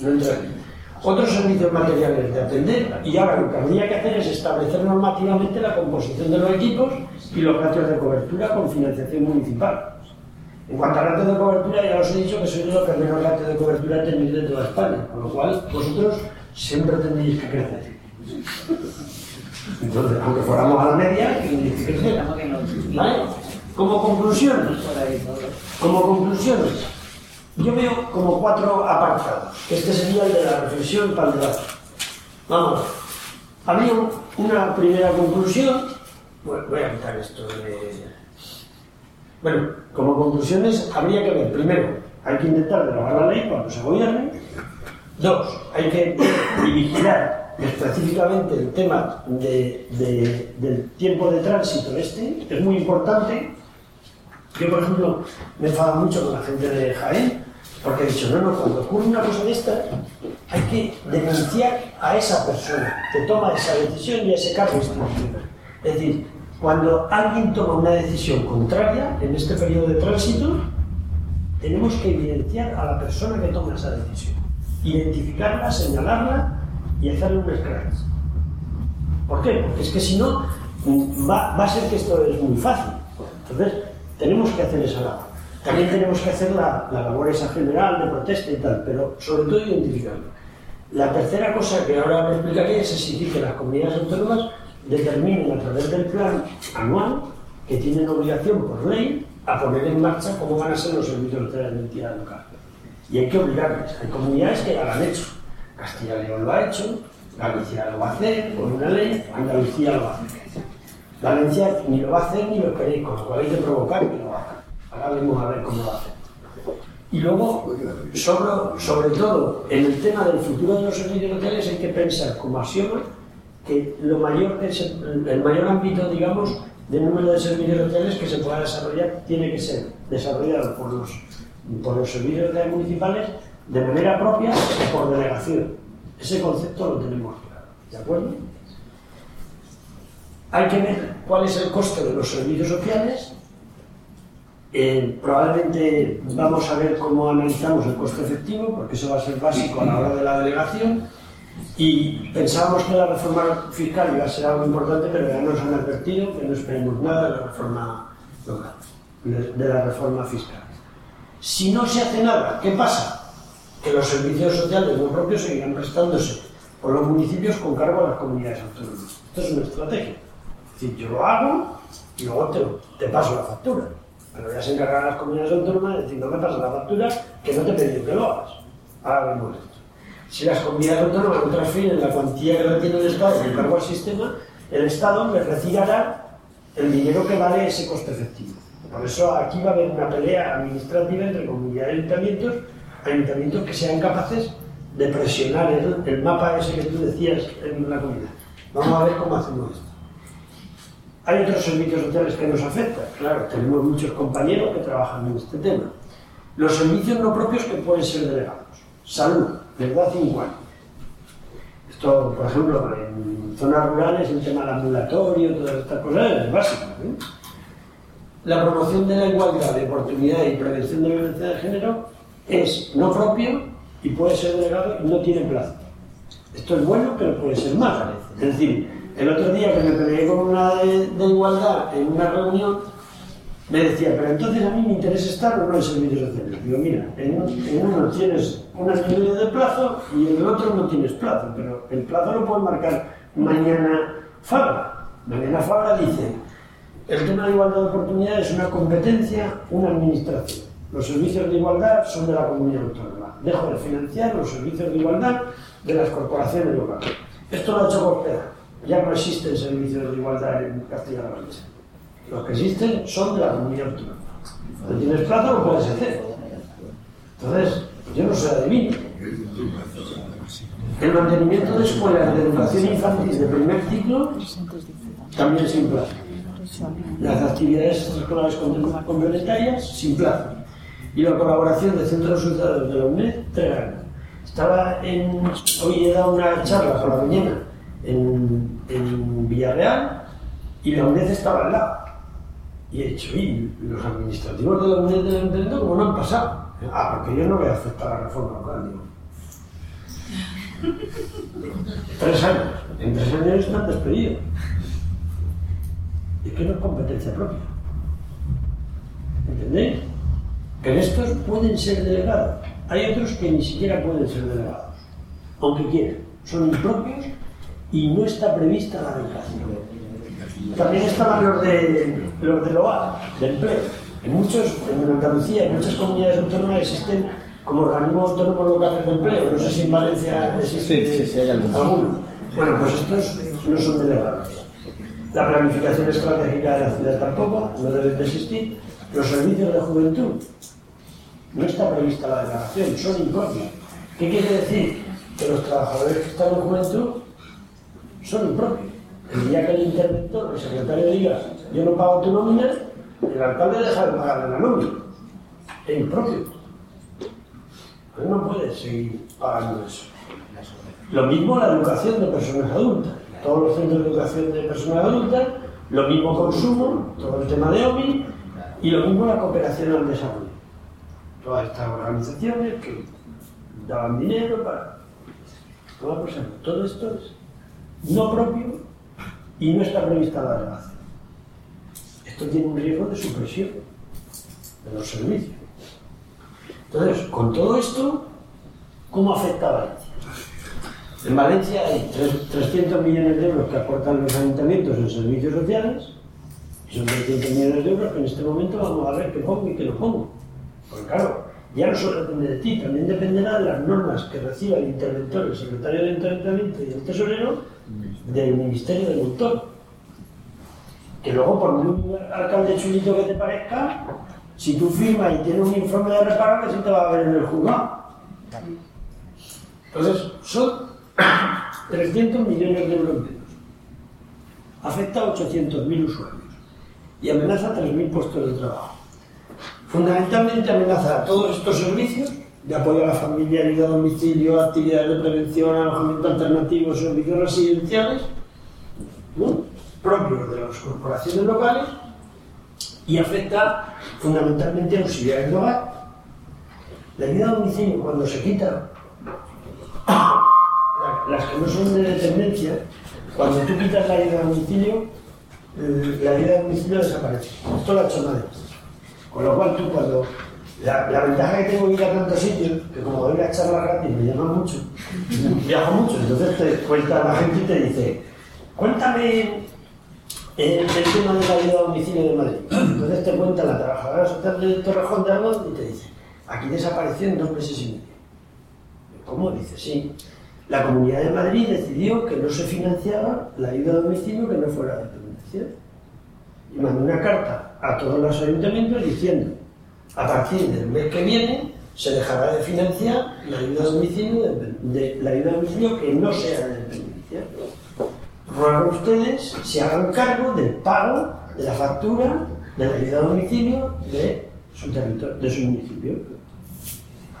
No entrarían. Otros servicios materiales de atender, y ahora lo que habría que hacer es establecer normativamente la composición de los equipos y los ratios de cobertura con financiación municipal. En cuanto a ratios de cobertura, ya os he dicho que soy yo que menos ratios de cobertura tenéis de toda España, con lo cual vosotros siempre tendréis que crecer. Entonces, aunque fuéramos a la media, ¿Vale? Como conclusión, como conclusiones, yo veo como cuatro apartados. Este sería el de la reflexión para el debate. Vamos, habría una primera conclusión. Bueno, voy a quitar esto de. Bueno, como conclusiones habría que ver, primero, hay que intentar derogar la ley cuando se gobierne. Dos, hay que vigilar específicamente el tema del tiempo de tránsito este es muy importante. Yo, por ejemplo, me enfado mucho con la gente de Jaén, porque he dicho, no, no, cuando ocurre una cosa de esta, hay que denunciar a esa persona que toma esa decisión y a ese cargo. Es decir, cuando alguien toma una decisión contraria en este periodo de tránsito, tenemos que evidenciar a la persona que toma esa decisión. Identificarla, señalarla y hacerle un scratch. ¿Por qué? Porque es que si no, va, va, a ser que esto es muy fácil. Entonces, tenemos que hacer esa labor. También tenemos que hacer la, la labor esa general de protesta y tal, pero sobre todo identificarlo. La tercera cosa que ahora me explicaré es exigir que las comunidades autónomas determinen a través del plan anual que tienen obligación por ley a poner en marcha cómo van a ser los servicios de la identidad local. Y hay que obligarles. Hay comunidades que ya han hecho Castilla y León lo ha hecho, Galicia lo va a hacer con una ley, Andalucía lo va a hacer. Valencia ni lo va a hacer ni lo esperéis, con lo cual hay que provocar que lo haga. Ahora vemos a ver cómo lo hace. Y luego, sobre, sobre todo, en el tema del futuro de los servicios hoteles hay que pensar como asioma que lo mayor el, mayor ámbito, digamos, de número de servicios hoteles que se pueda desarrollar tiene que ser desarrollado por los, por los servicios municipales de manera propia o por delegación. Ese concepto lo tenemos claro. ¿De acuerdo? Hay que ver cuál es el coste de los servicios sociales. Eh, probablemente vamos a ver cómo analizamos el coste efectivo, porque eso va a ser básico a la hora de la delegación. Y pensábamos que la reforma fiscal iba a ser algo importante, pero ya nos han advertido que no esperemos nada de la reforma local. de la reforma fiscal. Si no se hace nada, ¿qué pasa? Que los servicios sociales no propios seguirán prestándose por los municipios con cargo a las comunidades autónomas. Esto es una estrategia. Es decir, yo lo hago y luego te, te paso la factura. Pero ya se encargan las comunidades autónomas de decir, no me pasas la factura, que no te pedido que lo hagas. Ahora esto. Si las comunidades autónomas no transfieren la cuantía que tiene el Estado con cargo al sistema, el Estado me retirará el dinero que vale ese coste efectivo. Por eso aquí va a haber una pelea administrativa entre comunidades y ayuntamientos, ayuntamientos que sean capaces de presionar el, mapa ese que tú decías en la comunidad. Vamos a ver cómo hacemos esto. Hay otros servicios sociales que nos afectan, claro, tenemos muchos compañeros que trabajan en este tema. Los servicios no propios que pueden ser delegados. Salud, verdad 5 años. Esto, por ejemplo, en zonas rurales, el tema del ambulatorio, todas estas cosas, es básico. ¿eh? La promoción de la igualdad de oportunidad y prevención de violencia de género es no propio y puede ser delegado y no tiene plazo. Esto es bueno, pero puede ser malo. Es decir, el otro día que me peleé con una de, igualdad en una reunión, me decía, pero entonces a mí me interesa estar o no en servicios sociales. Digo, mira, en, uno tienes un año de plazo y en el otro no tienes plazo, pero el plazo lo puede marcar mañana Fabra. Mañana Fabra dice, el tema de igualdad de oportunidades es una competencia, una administración. Los servicios de igualdad son de la comunidad autónoma. Dejo de financiar los servicios de igualdad de las corporaciones locales. Esto lo ha hecho Cospeda. Ya no existen servicios de igualdad en Castilla-La Mancha. Los que existen son de la comunidad autónoma. No tienes plazo, lo puedes hacer. Entonces, yo no soy adivino. El mantenimiento de escuelas de educación infantil de primer ciclo también sin plazo. Las actividades escolares complementarias sin plazo. Y la colaboración de centros sociales de la UNED, tres años. Estaba en. Hoy he dado una charla por la mañana en, en Villarreal y la UNED estaba al lado. Y he dicho, y los administrativos de la UNED del Emprendedor, ¿cómo no han pasado? Ah, porque yo no voy a aceptar la reforma local, tres años. En tres años están despedidos. Es que no es competencia propia. ¿Entendéis? Que estos pueden ser delegados. Hay otros que ni siquiera pueden ser delegados, aunque quieran. Son impropios y no está prevista la delegación. También estaban los de, los de LOA, de empleo. En, muchos, en Andalucía, en muchas comunidades autónomas existen como organismos autónomos locales de empleo. No sé si en Valencia existe sí, sí, hay alguno. Bueno, pues estos no son delegados. La planificación estratégica de la ciudad tampoco, no debe de existir. Los servicios de juventud, no está prevista la declaración, son impropios. ¿Qué quiere decir? Que los trabajadores que están en juventud son impropios. El día que el interventor, el secretario diga, yo no pago tu nómina, el alcalde deja de pagarle la nómina. Es impropio. Pues no puede seguir pagando eso. Lo mismo la educación de personas adultas. Todos los centros de educación de personas adultas, lo mismo consumo, todo el tema de OMI, y lo mismo la cooperación al desarrollo todas estas organizaciones que daban dinero para Todo esto es no propio y no está prevista la delegación. Esto tiene un riesgo de supresión de los servicios. Entonces, con todo esto, ¿cómo afecta a Valencia? En Valencia hay 300 millones de euros que aportan los ayuntamientos en servicios sociales, son 300 millones de euros que en este momento vamos a ver qué pongo y qué no pongo. Porque claro, ya no solo depende de ti, también dependerá de las normas que reciba el interventor, el secretario del interventor y el tesorero del Ministerio del Autor. Que luego, por un alcalde chulito que te parezca, si tú firmas y tienes un informe de reparo, que sí te va a ver en el juzgado. Entonces, son 300 millones de euros menos. Afecta a 800.000 usuarios y amenaza 3.000 puestos de trabajo. Fundamentalmente amenaza a todos estos servicios de apoyo a la familiaridad, domicilio, actividades de prevención, alojamiento alternativo, servicios residenciales, propios de las corporaciones locales y afecta fundamentalmente a auxiliares de hogar. La ayuda a domicilio, cuando se quita, las que no son de dependencia, cuando tú quitas la ayuda a domicilio, la ayuda a domicilio desaparece. Esto lo ha hecho nadie. Con lo cual tú cuando... La, ventaja que tengo de ir a tantos sitios, que como voy a charlas gratis me llaman mucho, viajo mucho, entonces te cuenta la gente y te dice, cuéntame el, el tema de la ayuda a domicilio de Madrid. Entonces te cuenta la trabajadora social de Torrejón de Aragón y te dice, aquí desapareció en dos meses y medio. ¿Cómo? Dice, sí. La Comunidad de Madrid decidió que no se financiaba la ayuda a domicilio que no fuera Y mandó una carta a todos los ayuntamientos diciendo, a partir del mes que viene se dejará de financiar la ayuda a domicilio, de, la ayuda a domicilio que no sea de dependencia. Ruego ustedes se hagan cargo del pago de la factura de la ayuda a domicilio de su territorio, de su municipio.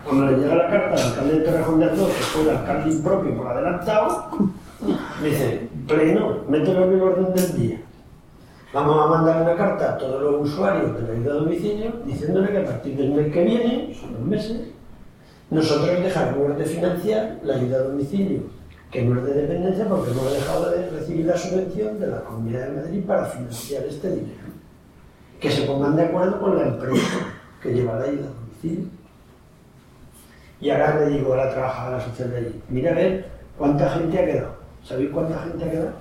Cuando le llega la carta al alcalde de Torrejón de Ardoz, que fue el alcalde impropio por adelantado, dice, pleno, mételo en el orden del día. Vamos a mandar una carta a todos los usuarios de la ayuda a domicilio diciéndole que a partir del mes que viene, son dos meses, nosotros dejaremos de financiar la ayuda a domicilio, que no es de dependencia porque hemos dejado de recibir la subvención de la Comunidad de Madrid para financiar este dinero. Que se pongan de acuerdo con la empresa que lleva la ayuda a domicilio. Y ahora le digo a la trabajadora social de allí, mira a ver cuánta gente ha quedado. ¿Sabéis cuánta gente ha quedado?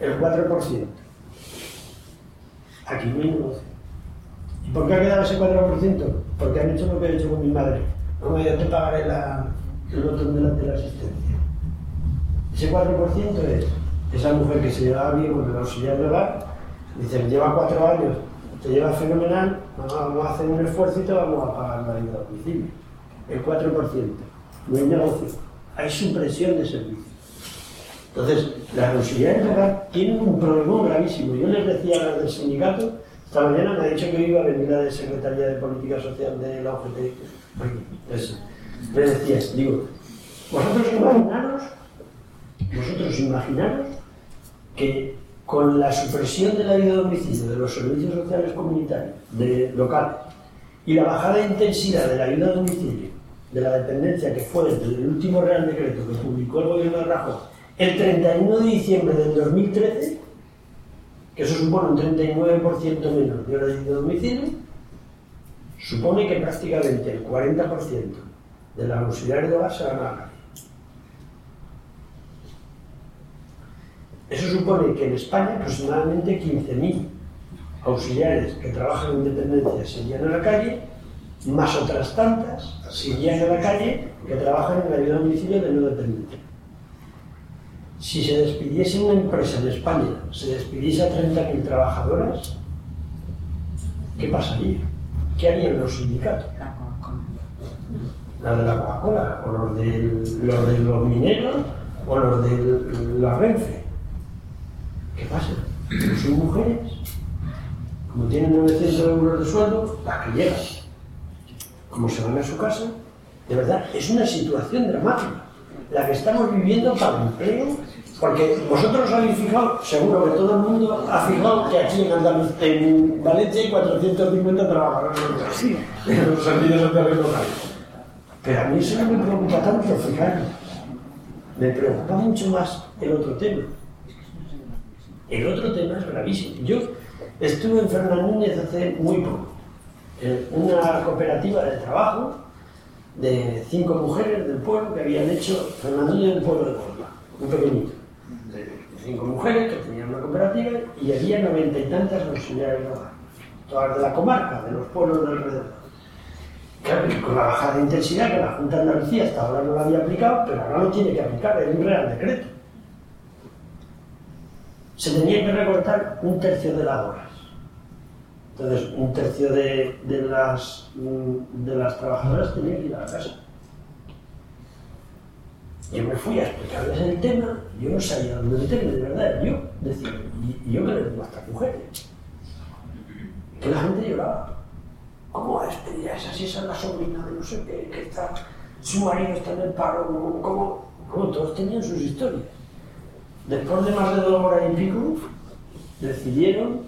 El 4%. Hay negocio. ¿Y por qué ha quedado ese 4%? Porque han hecho lo que he hecho con mi madre. No, yo te pagaré la, el botón de la, de la asistencia. Ese 4% es esa mujer que se llevaba bien con el auxiliar de hogar, dice, lleva cuatro años, te lleva fenomenal, a- vamos a hacer un esfuerzo y te vamos a pagar la ayuda a domicilio. El 4%. No hay negocio. Hay supresión de servicios. Entonces, las auxiliares de tienen un problema gravísimo. Yo les decía a del sindicato, esta mañana me ha dicho que iba a venir la de Secretaría de Política Social de la OGT. Eso. Les decía, digo, vosotros imaginaros, vosotros imaginaros que con la supresión de la ayuda domicilio de los servicios sociales comunitarios, de locales, y la bajada de intensidad de la ayuda a domicilio, de la dependencia que fue desde el último Real Decreto que publicó el gobierno de Rajoy el 31 de diciembre del 2013, que eso supone un 39% menos de horas de domicilio, supone que prácticamente el 40% de las auxiliares de hogar se van a la calle. Eso supone que en España aproximadamente 15.000 auxiliares que trabajan en dependencia se irían a la calle, más otras tantas se irían a la calle que trabajan en la ayuda a domicilio de no dependencia. Si se despidiese una empresa en España, se despidiese a 30.000 trabajadoras, ¿qué pasaría? ¿Qué harían los sindicatos? La de la Coca-Cola, o los de, los de los mineros, o los de la Renfe. ¿Qué pasa? Son mujeres, como tienen 900 euros de sueldo, las que llegan, como se van a su casa, de verdad, es una situación dramática la que estamos viviendo para el empleo, porque vosotros habéis fijado, seguro que todo el mundo ha fijado que aquí en, Andaluz- en Valencia hay 450 trabajadores sí. en los servicios locales. Pero a mí eso no me preocupa tanto, fijaros. Me preocupa mucho más el otro tema. El otro tema es gravísimo. Yo estuve en Fernández hace muy poco, en una cooperativa de trabajo de cinco mujeres del pueblo que habían hecho Fernandillo del pueblo de Córdoba, un pequeñito. De cinco mujeres que tenían una cooperativa y había noventa y tantas auxiliares de hogar, todas de la comarca, de los pueblos de alrededor. Claro, con la bajada de intensidad que la Junta de Andalucía hasta ahora no la había aplicado, pero ahora lo tiene que aplicar, es un real decreto. Se tenía que recortar un tercio de las horas. Entonces, un tercio de, de las, mm, de las trabajadoras tenía que ir a la casa. Yo me fui a explicarles el tema, yo no sabía dónde meterme, de verdad, yo decía, y, yo me le digo a estas mujeres, que la gente lloraba. ¿Cómo va a despedir a esa? Esa es la sobrina de no sé qué, está, su marido está en el paro. Bueno, todos tenían sus historias. Después de más de dos horas y pico, decidieron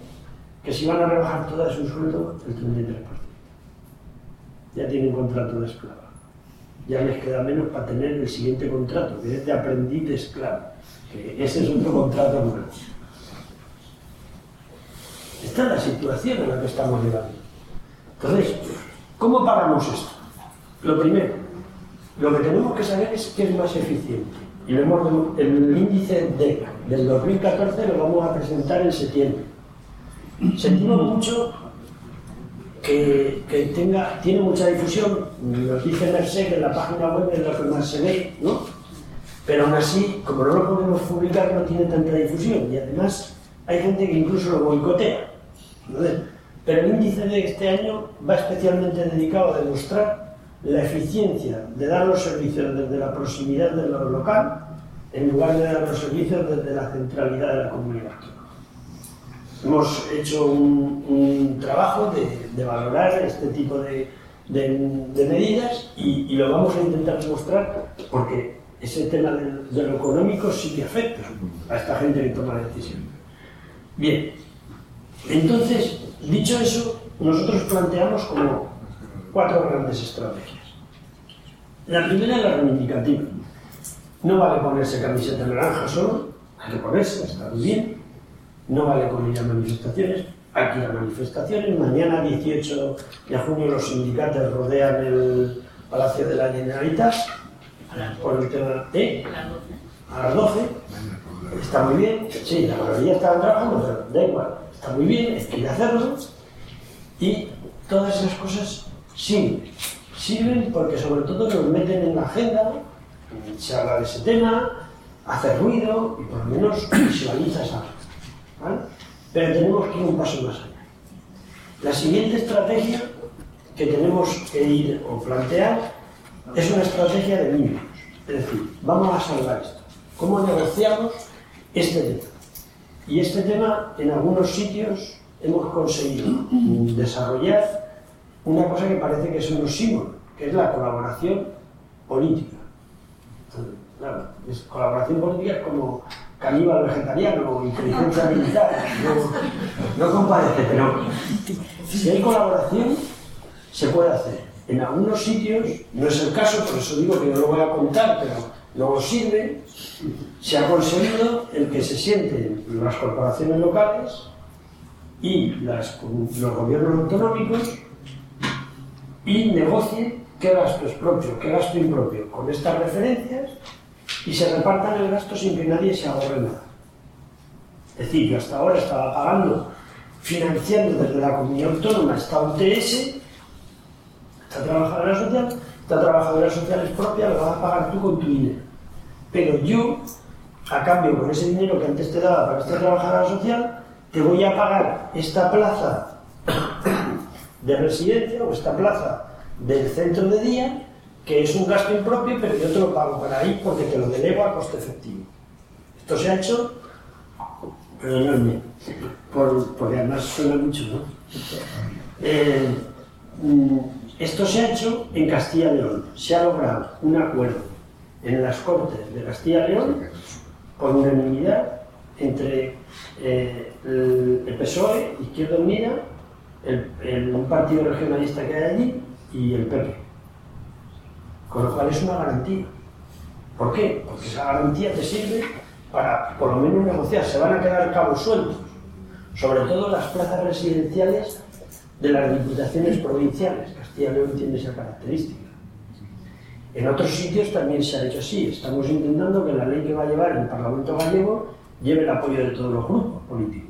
que se iban a rebajar toda su sueldo el 33%. Ya tienen contrato de esclava. Ya les queda menos para tener el siguiente contrato, que es de aprendiz de esclavo. Ese es otro contrato nuevo. Esta es la situación en la que estamos llegando. Entonces, ¿cómo pagamos esto? Lo primero, lo que tenemos que saber es qué es más eficiente. Y lo el índice de, del 2014 lo vamos a presentar en septiembre. Sentimos mucho que, tenga, tiene mucha difusión, nos dice Merced que en la página web es lo que más se ve, ¿no? Pero aún así, como no lo podemos publicar, no tiene tanta difusión y además hay gente que incluso lo boicotea. Pero el índice de este año va especialmente dedicado a demostrar la eficiencia de dar los servicios desde la proximidad de lo local en lugar de dar los servicios desde la centralidad de la comunidad. Hemos hecho un, trabajo de, valorar este tipo de, medidas y, lo vamos a intentar demostrar porque ese tema de, lo económico sí que afecta a esta gente que toma decisiones. Bien, entonces, dicho eso, nosotros planteamos como cuatro grandes estrategias. La primera es la reivindicativa. No vale ponerse camiseta naranja solo, hay que ponerse, está muy bien. No vale con ir a manifestaciones, hay a manifestaciones. Mañana, 18 de junio, los sindicatos rodean el Palacio de la Generalitat por el tema de a las 12. Está muy bien, sí, la mayoría estaban trabajando, pero da igual, está muy bien, hay que hacerlo. Y todas esas cosas sirven. Sirven porque sobre todo nos meten en la agenda, se habla de ese tema, hace ruido y por lo menos visualiza esa Pero tenemos que ir un paso más allá. La siguiente estrategia que tenemos que ir o plantear es una estrategia de mínimos. Es decir, vamos a salvar esto. ¿Cómo negociamos este tema? Y este tema, en algunos sitios, hemos conseguido desarrollar una cosa que parece que es un símbolo, que es la colaboración política. Claro, es colaboración política como caníbal vegetariano o inteligencia militar. No, comparece, pero si hay colaboración, se puede hacer. En algunos sitios, no es el caso, por eso digo que no lo voy a contar, pero luego sirve, se ha conseguido el que se sienten las corporaciones locales y los gobiernos autonómicos y negocien qué gasto es propio, qué gasto impropio, con estas referencias y se repartan el gasto sin que nadie se ahorre nada. Es decir, yo hasta ahora estaba pagando, financiando desde la comunidad autónoma esta UTS, esta trabajadora social, esta trabajadora social es propia, lo vas a pagar tú con tu dinero. Pero yo, a cambio con ese dinero que antes te daba para esta trabajadora social, te voy a pagar esta plaza de residencia o esta plaza del centro de día que es un gasto impropio, pero yo te lo pago para ahí porque te lo delego a coste efectivo. Esto se ha hecho, perdóname, por, porque además suena mucho, ¿no? Eh, mm, esto se ha hecho en Castilla y León. Se ha logrado un acuerdo en las Cortes de Castilla y León por unanimidad entre eh, el, PSOE, Izquierda Unida, el, un partido regionalista que hay allí y el PP. Con lo cual es una garantía. ¿Por qué? Porque esa garantía te sirve para por lo menos negociar. Se van a quedar cabos sueltos, sobre todo las plazas residenciales de las diputaciones provinciales. Castilla y León tiene esa característica. En otros sitios también se ha hecho así. Estamos intentando que la ley que va a llevar el Parlamento gallego lleve el apoyo de todos los grupos políticos.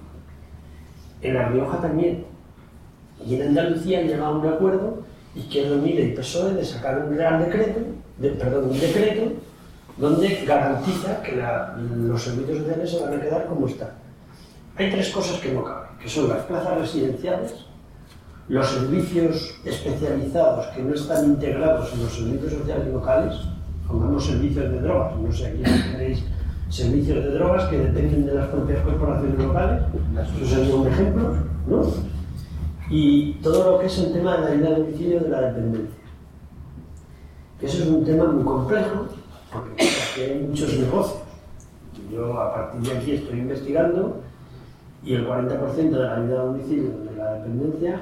En La Rioja también. Y en Andalucía han llegado a un acuerdo Izquierda Unida y PSOE de sacar un real decreto, de, perdón, un decreto donde garantiza que los servicios sociales se van a quedar como están. Hay tres cosas que no caben, que son las plazas residenciales, los servicios especializados que no están integrados en los servicios sociales locales, pongamos servicios de drogas, no sé, aquí tenéis servicios de drogas que dependen de las propias corporaciones locales, eso sería un ejemplo, ¿no? Y todo lo que es el tema de la ayuda a domicilio de la dependencia. Eso es un tema muy complejo, porque hay muchos negocios. Yo a partir de aquí estoy investigando y el 40% de la ayuda a domicilio de la dependencia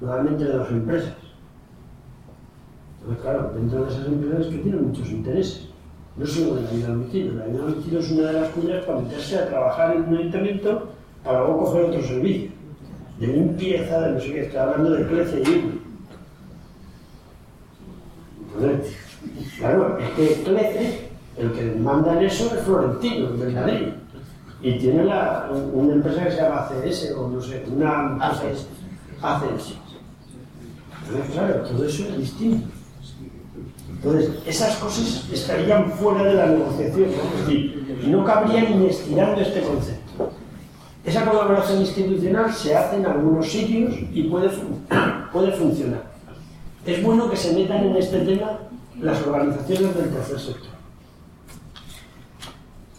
normalmente de dos empresas. Entonces, claro, dentro de esas empresas que tienen muchos intereses. No solo de la ayuda a domicilio, la ayuda domicilio es una de las cuñas para meterse a trabajar en un ayuntamiento para luego coger otro servicio. De limpieza, de no sé qué, estoy hablando de Clece y Entonces, claro, es que Clece, el que manda en eso es Florentino, en Madrid. Y tiene la, una empresa que se llama ACS, o no sé, una ACS. ACS. Entonces, claro, todo eso es distinto. Entonces, esas cosas estarían fuera de la negociación, ¿no? es decir, no cabría ni estirando este concepto. Esa colaboración institucional se hace en algunos sitios y puede, puede funcionar. Es bueno que se metan en este tema las organizaciones del tercer sector.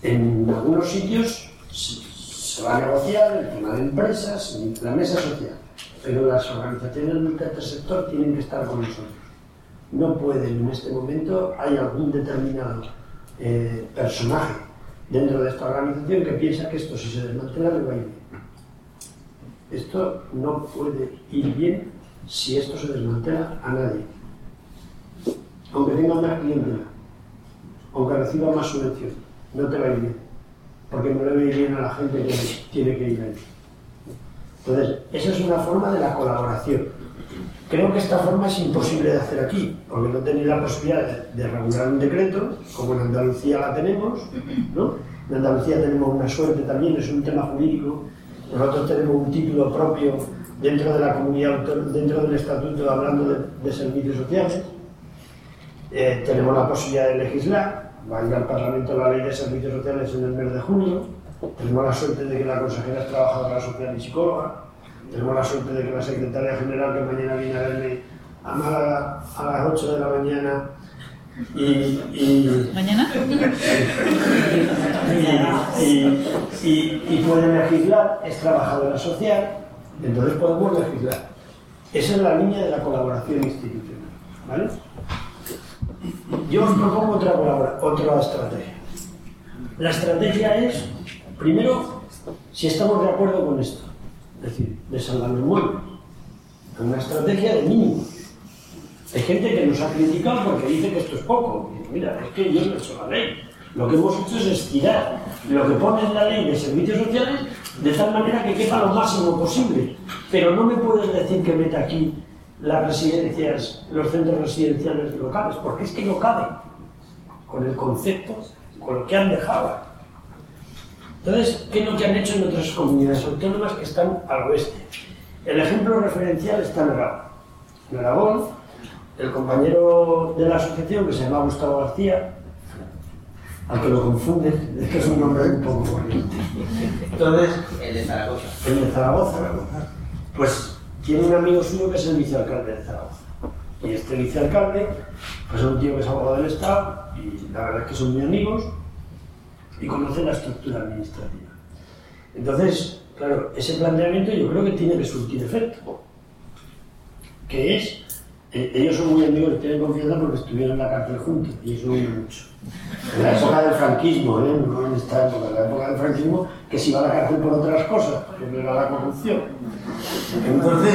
En algunos sitios se va a negociar el tema de empresas, la mesa social, pero las organizaciones del tercer sector tienen que estar con nosotros. No pueden en este momento, hay algún determinado eh, personaje dentro de esta organización que piensa que esto si se desmantela le va a ir bien. Esto no puede ir bien si esto se desmantela a nadie. Aunque tenga más clientela, aunque reciba más subvención, no te va a ir bien. Porque no le va a ir bien a la gente que tiene que ir ahí. Entonces, esa es una forma de la colaboración. Creo que esta forma es imposible de hacer aquí, porque no tenéis la posibilidad de, regular un decreto, como en Andalucía la tenemos, ¿no? En Andalucía tenemos una suerte también, es un tema jurídico. Nosotros tenemos un título propio dentro de la comunidad, dentro del estatuto, hablando de, servicios sociales. Eh, tenemos la posibilidad de legislar, va a ir al Parlamento la ley de servicios sociales en el mes de junio. Tenemos la suerte de que la consejera es trabajadora social y psicóloga tenemos la suerte de que la secretaria general, que mañana viene a verme a Málaga a las 8 de la mañana, y, y, ¿Mañana? Y, y, puede legislar, es trabajadora social, entonces podemos legislar. Esa es la línea de la colaboración institucional. ¿vale? Yo os propongo otra, otra estrategia. La estrategia es, primero, si estamos de acuerdo con esto, es decir, de salvar el mundo. Una estrategia de mínimos. Hay gente que nos ha criticado porque dice que esto es poco. mira, es que yo no he hecho la ley. Lo que hemos hecho es estirar lo que pone en la ley de servicios sociales de tal manera que quepa lo máximo posible. Pero no me puedes decir que meta aquí las residencias, los centros residenciales locales, porque es que no cabe con el concepto, con lo que han dejado. Entonces, ¿qué es lo que han hecho en otras comunidades autónomas que están al oeste? El ejemplo referencial está en Aragón. En Aragón, el compañero de la asociación, que se llama Gustavo García, al que lo confunden, es que es un nombre un poco corriente. Entonces, el de Zaragoza. El de Zaragoza, pues tiene un amigo suyo que es el vicealcalde de Zaragoza. Y este vicealcalde, pues es un tío que es abogado del Estado, y la verdad es que son muy amigos, y conoce la estructura administrativa. Entonces, claro, ese planteamiento yo creo que tiene que surtir efecto, que es, eh, ellos son muy amigos tienen confianza porque estuvieron en la cárcel juntos, y eso une mucho. En la época del franquismo, ¿eh? no en esta época, en la época del franquismo, que se iba a la cárcel por otras cosas, porque era la corrupción. Entonces,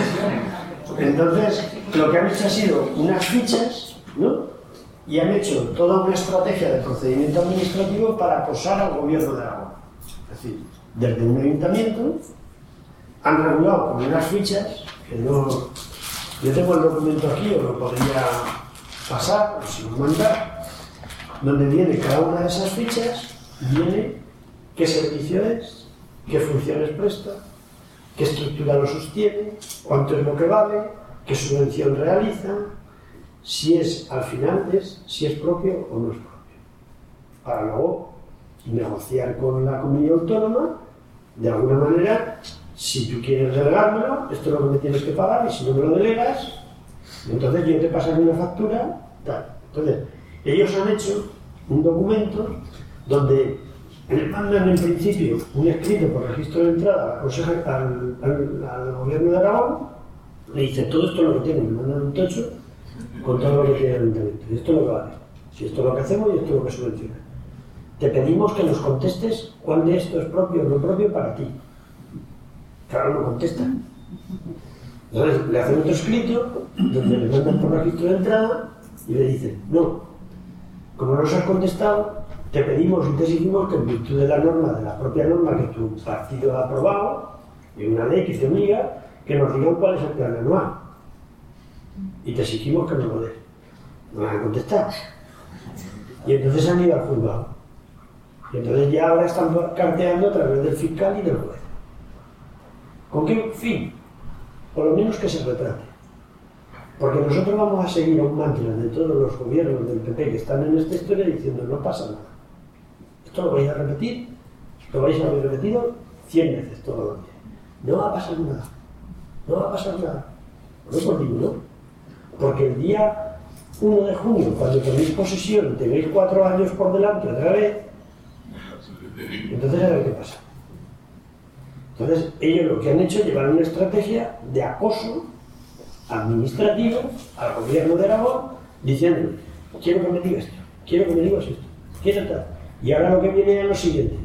entonces, lo que han hecho ha sido unas fichas, ¿no? Y han hecho toda una estrategia de procedimiento administrativo para acosar al gobierno de Aragón. Es decir, desde un ayuntamiento han regulado con unas fichas que no. Yo tengo el documento aquí, os lo podría pasar, o si os mandar, donde viene cada una de esas fichas, viene qué servicio es, qué funciones presta, qué estructura lo sostiene, cuánto es lo que vale, qué subvención realiza, si es, al final, es si es propio o no es propio. Para luego negociar con la comunidad autónoma, de alguna manera, si tú quieres delegármelo, esto es lo que me tienes que pagar, y si no me lo delegas, entonces yo te pasaré una factura, tal. Entonces, ellos han hecho un documento donde le mandan en principio un escrito por registro de entrada al, gobierno de Aragón, le dice todo esto lo que tiene, me mandan un tocho, con todo lo que tiene el ayuntamiento. Y esto es lo que vale. Si esto es lo que hacemos y esto es lo que subvenciona. Te pedimos que nos contestes cuál de esto es propio o no propio para ti. Claro, no contestan. Entonces le hacen otro escrito donde le mandan por registro de entrada y le dicen, no, como no nos has contestado, te pedimos y te exigimos que en virtud de la norma, de la propia norma que tu partido ha aprobado, y una ley que te obliga, que nos digan cuál es el plan anual. Y te exigimos que nos lo des. No van a contestar. Y entonces han ido al juzgado. Y entonces ya ahora están carteando a través del fiscal y del juez. ¿Con qué fin? Por lo menos que se retrate. Porque nosotros vamos a seguir a un mantra de todos los gobiernos del PP que están en esta historia diciendo no pasa nada. Esto lo vais a repetir, lo vais a haber repetido 100 veces todos los días. No va a pasar nada. No va a pasar nada. No por ninguno. Porque el día 1 de junio, cuando tenéis posesión, tenéis cuatro años por delante otra vez, entonces a ver qué pasa. Entonces, ellos lo que han hecho es llevar una estrategia de acoso administrativo al gobierno de Aragón, diciendo, quiero que me digas esto, quiero que me digas esto, quiero tal. Y ahora lo que viene es lo siguiente,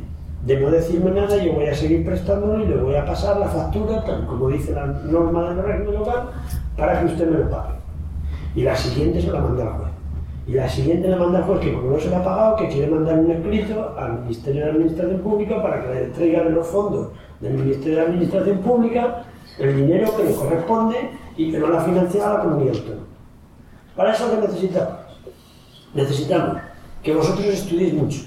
de no decirme nada, yo voy a seguir prestándolo y le voy a pasar la factura, tal como dice la norma del régimen local, para que usted me lo pague. Y la siguiente se la manda al juez. Y la siguiente le manda al juez que como no se la ha pagado, que quiere mandar un escrito al Ministerio de Administración Pública para que le entregue los fondos del Ministerio de Administración Pública el dinero que le corresponde y que no la financia la comunidad autónoma. Para eso que necesitamos. Necesitamos que vosotros estudiéis mucho,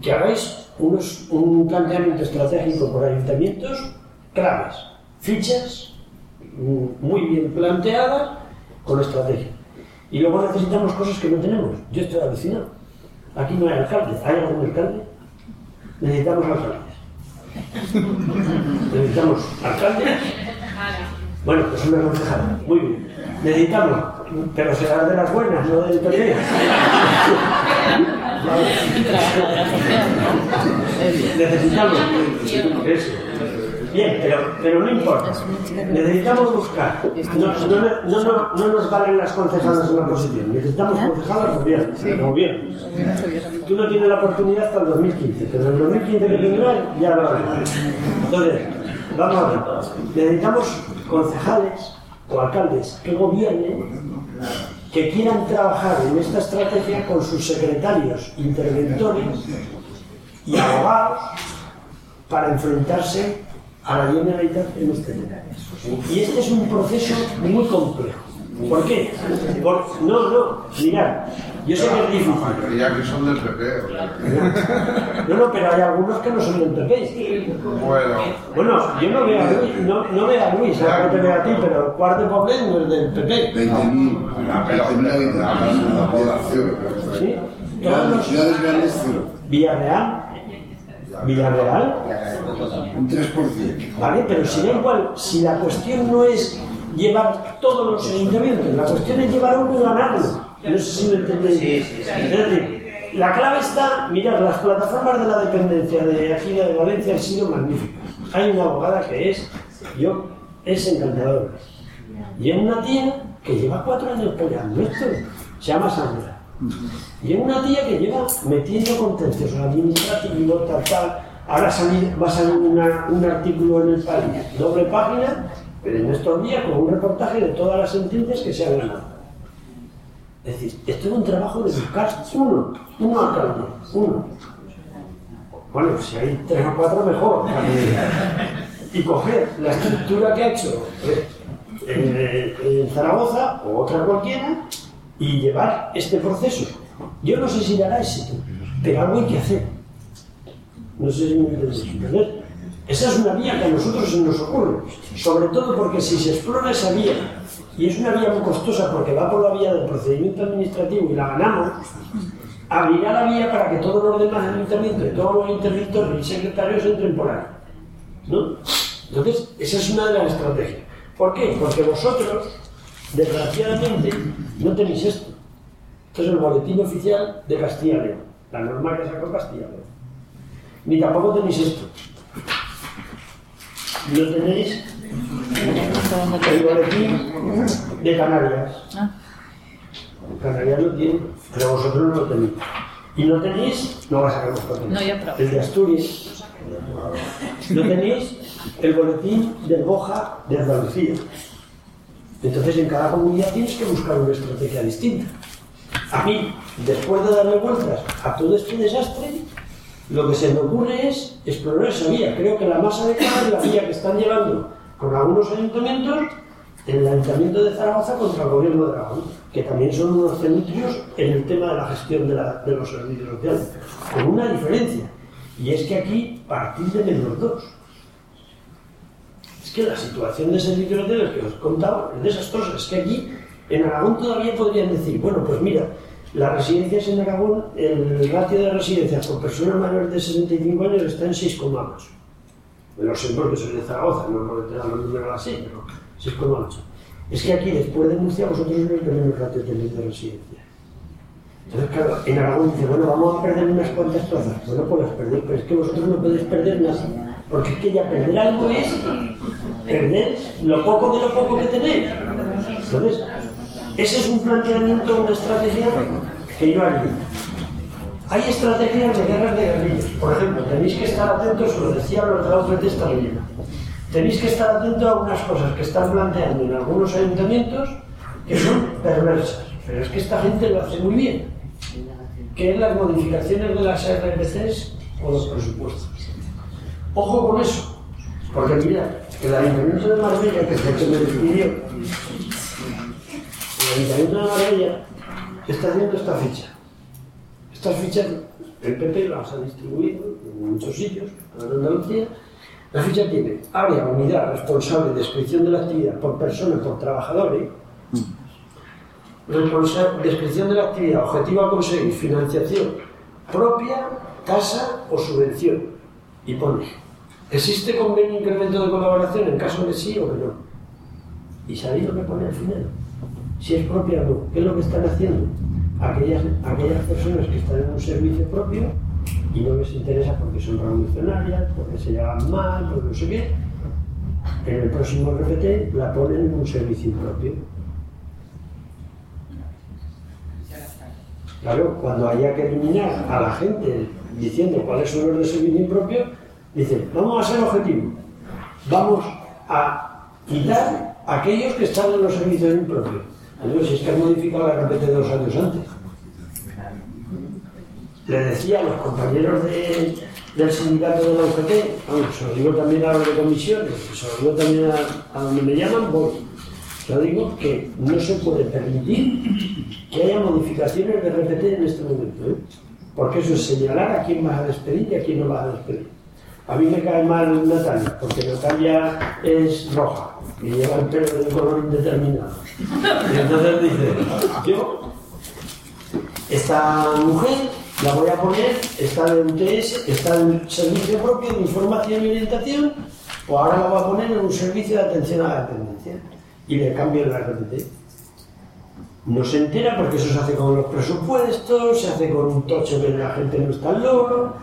que hagáis unos, un planteamiento estratégico por ayuntamientos claves, fichas mm, muy bien planteadas con estrategia. Y luego necesitamos cosas que no tenemos. Yo estoy alucinado. Aquí no hay alcalde. ¿Hay algún alcalde? Necesitamos alcaldes. Necesitamos alcaldes. Bueno, pues una concejala. Muy bien. Necesitamos, pero será de las buenas, no del PP. Necesitamos eso. Bien, pero, pero no importa. Necesitamos buscar. No, no, no, no, nos valen las concejalas en la oposición. Necesitamos concejalas gobierno. gobierno. Tú no tienes la oportunidad hasta el 2015, pero en el 2015 que tendrás ya lo haremos. Entonces, vamos a ver. Necesitamos concejales o alcaldes que gobiernen, que quieran trabajar en esta estrategia con sus secretarios interventores y abogados para enfrentarse a la Generalitat en este tema. Y este es un proceso muy complejo. ¿Por qué? Por, no, no, mirad, yo sé que es difícil. Creía que son del PP. No, no, pero hay algunos que no son del PP. Bueno. Bueno, yo no veo a Luis, no, no veo a Luis, no te veo a ti, pero el cuarto Poblet no es del PP. 20.000. La población. ¿Sí? Todos los- ciudades grandes, cero. Villarreal, Villarreal, Un 3%. ¿vale? Pero si da igual, si la cuestión no es llevar todos los ayuntamientos, la cuestión es llevar uno y ganarlo. No sé si me entendéis. Sí, sí, sí. La clave está, mirad, las plataformas de la dependencia de aquí de Valencia han sido magníficas. Hay una abogada que es, yo, es encantadora. Y es una tía que lleva cuatro años peleando esto, se llama Sandra. Y es una tía que lleva metiendo contencios administrativos, tal, tal. Ahora va a salir un artículo en el país, doble página, pero en estos días con un reportaje de todas las sentencias que se han ganado. Es decir, esto es un trabajo de buscar uno, uno alcalde, uno. Bueno, si hay tres o cuatro, mejor. Y coger la estructura que ha hecho eh, en, en Zaragoza o otra cualquiera y llevar este proceso. Yo no sé si dará éxito, pero algo hay que hacer. No sé si me entendéis, ¿entendés? Esa es una vía que a nosotros se nos ocurre, sobre todo porque si se explora esa vía, y es una vía muy costosa porque va por la vía del procedimiento administrativo y la ganamos, abrirá la vía para que todos los demás ayuntamientos, todos los interventores y secretarios entren por ahí. ¿no? Entonces, esa es una de las estrategias. ¿Por qué? Porque vosotros, desgraciadamente, no tenéis esto. Esto es el boletín oficial de Castilla y León, la norma que sacó Castilla y León. Ni tampoco tenéis esto. No tenéis el boletín de Canarias. Canarias lo tiene, pero vosotros no lo tenéis. Y no tenéis, no vas a sacar vosotros. No, El de Asturias. No tenéis el boletín del Boja de Andalucía. Entonces en cada comunidad tienes que buscar una estrategia distinta. A mí, después de darle vueltas a todo este desastre, lo que se me ocurre es explorar esa vía. Creo que la más adecuada es la vía que están llevando con algunos ayuntamientos, el ayuntamiento de Zaragoza contra el gobierno de Aragón, que también son unos cenutrios en el tema de la gestión de, los servicios sociales, con una diferencia, y es que aquí partís de menos dos. Es que la situación de servicios sociales que os contaba es desastrosa, es que aquí en Aragón todavía podrían decir, bueno, pues mira, las residencias en Aragón, el ratio de residencias por personas mayores de 65 años está en 6,8. Me lo sé porque soy de Zaragoza, no porque te dan los números así, pero 6,8. Es que aquí, después de Murcia, vosotros no tenemos ratio de residencia. Entonces, claro, en Aragón dice, bueno, vamos a perder unas cuantas plazas. Bueno, pues las perdéis, pero es que vosotros no podéis perder nada. Porque es que ya perder algo es perder lo poco de lo poco que tenéis. Entonces, ese es un planteamiento, una estrategia que yo haría. Hay estrategias de guerras de guerrillas. Por ejemplo, tenéis que estar atentos, lo decía los de esta mañana, tenéis que estar atentos a unas cosas que están planteando en algunos ayuntamientos que son perversas. Pero es que esta gente lo hace muy bien. Que es las modificaciones de las RPCs o los presupuestos. Ojo con eso. Porque mira, el Ayuntamiento de Marbella, que que me despidió, el Ayuntamiento de Marbella está haciendo esta ficha. Estas fichas, el PP las ha distribuido en muchos sitios, en Andalucía. La ficha tiene área, unidad responsable de descripción de la actividad por persona, por trabajadores. Descripción de la actividad, objetivo a conseguir, financiación propia, tasa o subvención. Y pone, ¿existe convenio incremento de colaboración en caso de sí o que no? Y sabéis lo que pone al final si es propia o no. ¿Qué es lo que están haciendo? Aquellas, aquellas personas que están en un servicio propio y no les interesa porque son revolucionarias, porque se llevan mal, porque no sé qué, en el próximo RPT la ponen en un servicio propio. Claro, cuando haya que eliminar a la gente diciendo cuáles son los de servicio impropio, dice, vamos a ser objetivos, vamos a quitar a aquellos que están en los servicios impropios si es que han modificado la RPT dos años antes. Le decía a los compañeros del sindicato de la UGT, se lo digo también a los de comisiones, se lo digo también a, donde me llaman, voy. Yo digo que no se puede permitir que haya modificaciones de RPT en este momento, ¿eh? porque eso es señalar a quién vas a despedir y a quién no vas a despedir. A mí me cae mal Natalia, porque Natalia es roja y lleva el pelo de un color indeterminado. Y entonces dice, yo, esta mujer la voy a poner, está en UTS, está en servicio propio de información y orientación, o ahora la voy a poner en un servicio de atención a la dependencia. Y le cambio la RPT. No se entera porque eso se hace con los presupuestos, se hace con un tocho que la gente no está al loro,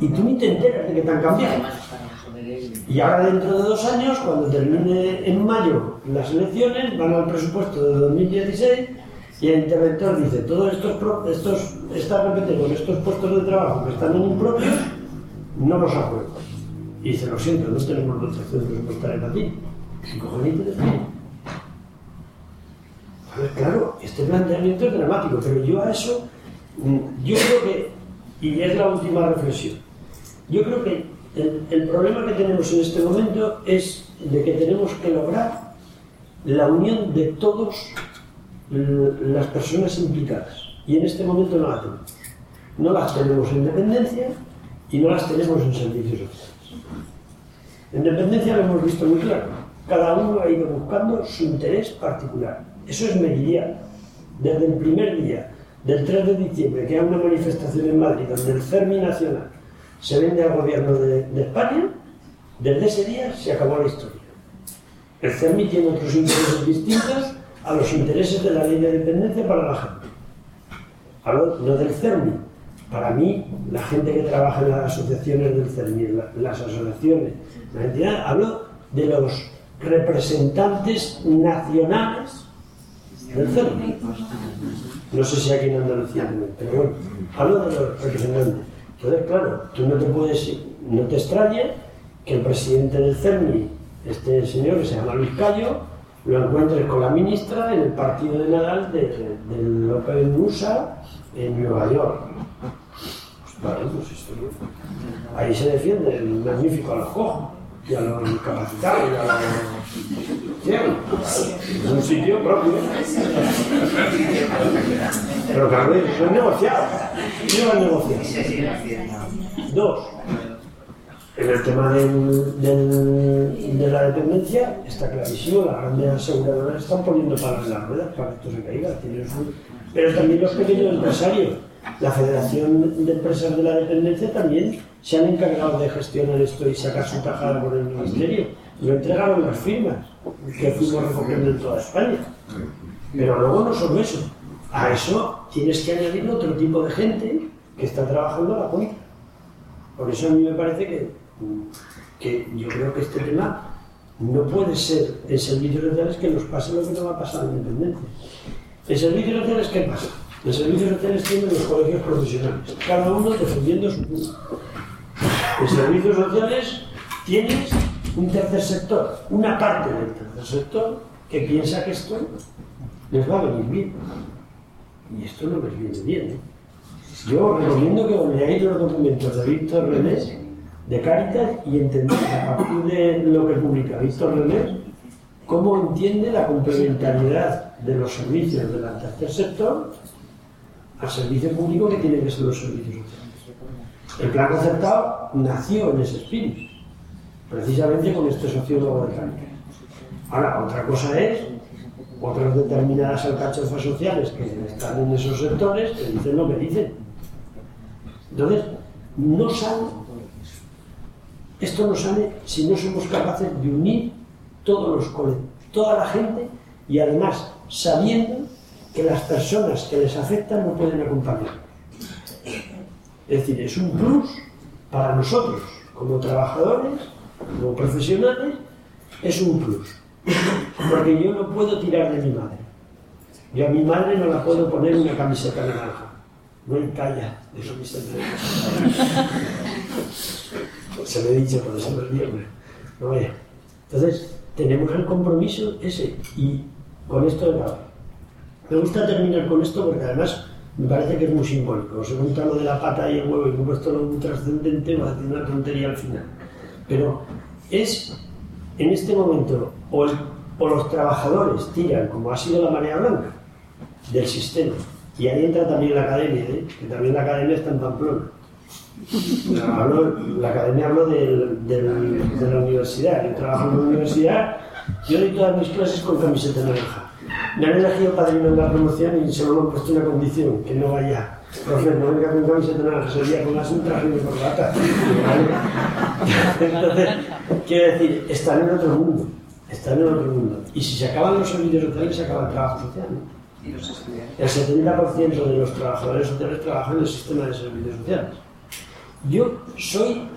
y tú ni te enteras de que te han cambiado. Y ahora dentro de dos años, cuando termine en mayo las elecciones, van al presupuesto de 2016 y el interventor dice, todos estos, estos esta RPT con estos puestos de trabajo que están en impropios, no los apruebo. Y dice, lo siento, no tenemos dotación presupuestaria para ti. ¿Qué cojones de claro, este planteamiento es dramático, pero yo a eso, mm, yo creo que, y es la última reflexión, yo creo que el, problema que tenemos en este momento es de que tenemos que lograr la unión de todas las personas implicadas. Y en este momento no la tenemos. No las tenemos en dependencia y no las tenemos en servicios sociales. En dependencia lo hemos visto muy claro. Cada uno ha ido buscando su interés particular. Eso es meridiano. Desde el primer día, del 3 de diciembre, que hay una manifestación en Madrid donde el CERMI Nacional se vende al gobierno de, España, desde ese día se acabó la historia. El CERMI tiene otros intereses distintos a los intereses de la ley de dependencia para la gente. Hablo no del CERMI. Para mí, la gente que trabaja en las asociaciones del CERMI, las asociaciones, la entidad, hablo de los representantes nacionales del CERMI. No sé si aquí en Andalucía pero bueno, hablo de los representantes. Entonces, claro, tú no te puedes, no te extraña que el presidente del CERMI, este señor que se llama Luis Cayo, lo encuentres con la ministra en el partido de Nadal de, del Open USA en Nueva York. Pues, pues ahí se defiende el magnífico Alojo. Y a los incapacitados y a los. Es un sitio propio. Pero claro, eso es negociado. ¿Quién lo ha negociado? Dos. En el tema del, de la dependencia está clarísimo, las grandes aseguradoras están poniendo palas en las ruedas para que esto se caiga. Pero también los pequeños empresarios. La Federación de Empresas de la Dependencia también se han encargado de gestionar esto y sacar su tajada por el Ministerio. Lo entregaron las firmas que fuimos recogiendo en toda España. Pero luego no solo eso. A eso tienes que añadir otro tipo de gente que está trabajando a la cuenta. Por eso a mí me parece que, que yo creo que este tema no puede ser en servicios sociales que nos pase lo que nos va a pasar en dependencia. En servicios sociales, ¿qué pasa? En servicios sociales tienen los colegios profesionales, cada uno defendiendo su punto. En servicios sociales tienes un tercer sector, una parte del tercer sector que piensa que esto les va a venir bien. Y esto no les viene bien. ¿eh? Yo recomiendo que leáis los documentos de Víctor René, de Cáritas, y entendáis a partir de lo que publica Víctor René, cómo entiende la complementariedad de los servicios del tercer sector al servicio público que tienen que ser los servicios sociales. El plan concertado nació en ese espíritu, precisamente con este sociólogo Cáritas. Ahora, otra cosa es otras determinadas alcachofas sociales que están en esos sectores que dicen lo que dicen. Entonces, no sale, esto no sale si no somos capaces de unir todos los toda la gente y además sabiendo que las personas que les afectan no pueden acompañar. Es decir, es un plus para nosotros como trabajadores, como profesionales, es un plus. Porque yo no puedo tirar de mi madre. Yo a mi madre no la puedo poner una camiseta naranja. No hay talla de camiseta naranja. Se lo he dicho, por eso me. No vaya. Entonces, tenemos el compromiso ese. Y con esto acabado. Me gusta terminar con esto porque además me parece que es muy simbólico. Os he de la pata y el huevo y puesto lo muy trascendente, va a decir una tontería al final. Pero es en este momento o, los trabajadores tiran, como ha sido la marea blanca, del sistema. Y ahí entra también la academia, ¿eh? que también la academia está en Pamplona. Hablo- la academia hablo del- del- de la universidad. Yo trabajo en la universidad, yo doy todas mis clases con camiseta naranja. Me han elegido padrino en la promoción y solo me han puesto una condición, que no vaya. Profe, no venga con camiseta naranja, sería con las un traje de corbata. ¿Vale? Entonces, quiero decir, están en otro mundo. Están en otro mundo. Y si se acaban los servicios sociales, se acaba el trabajo social. ¿no? Y los estudiantes. El 70% de los trabajadores sociales trabajan en el sistema de servicios sociales. Yo soy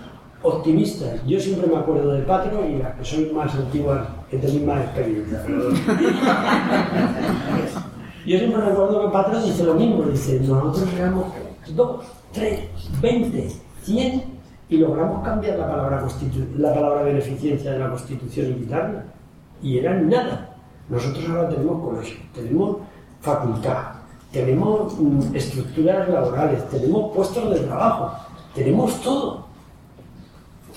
optimista. Yo siempre me acuerdo de Patro y las que soy más antiguas, que tenéis más experiencia. Yo siempre recuerdo que Patro dice lo mismo. Dice, nosotros éramos dos, tres, veinte, cien y logramos cambiar la palabra, la palabra beneficencia de la Constitución y quitarla. Y eran nada. Nosotros ahora tenemos colegio, tenemos facultad, tenemos mm, estructuras laborales, tenemos puestos de trabajo, tenemos todo.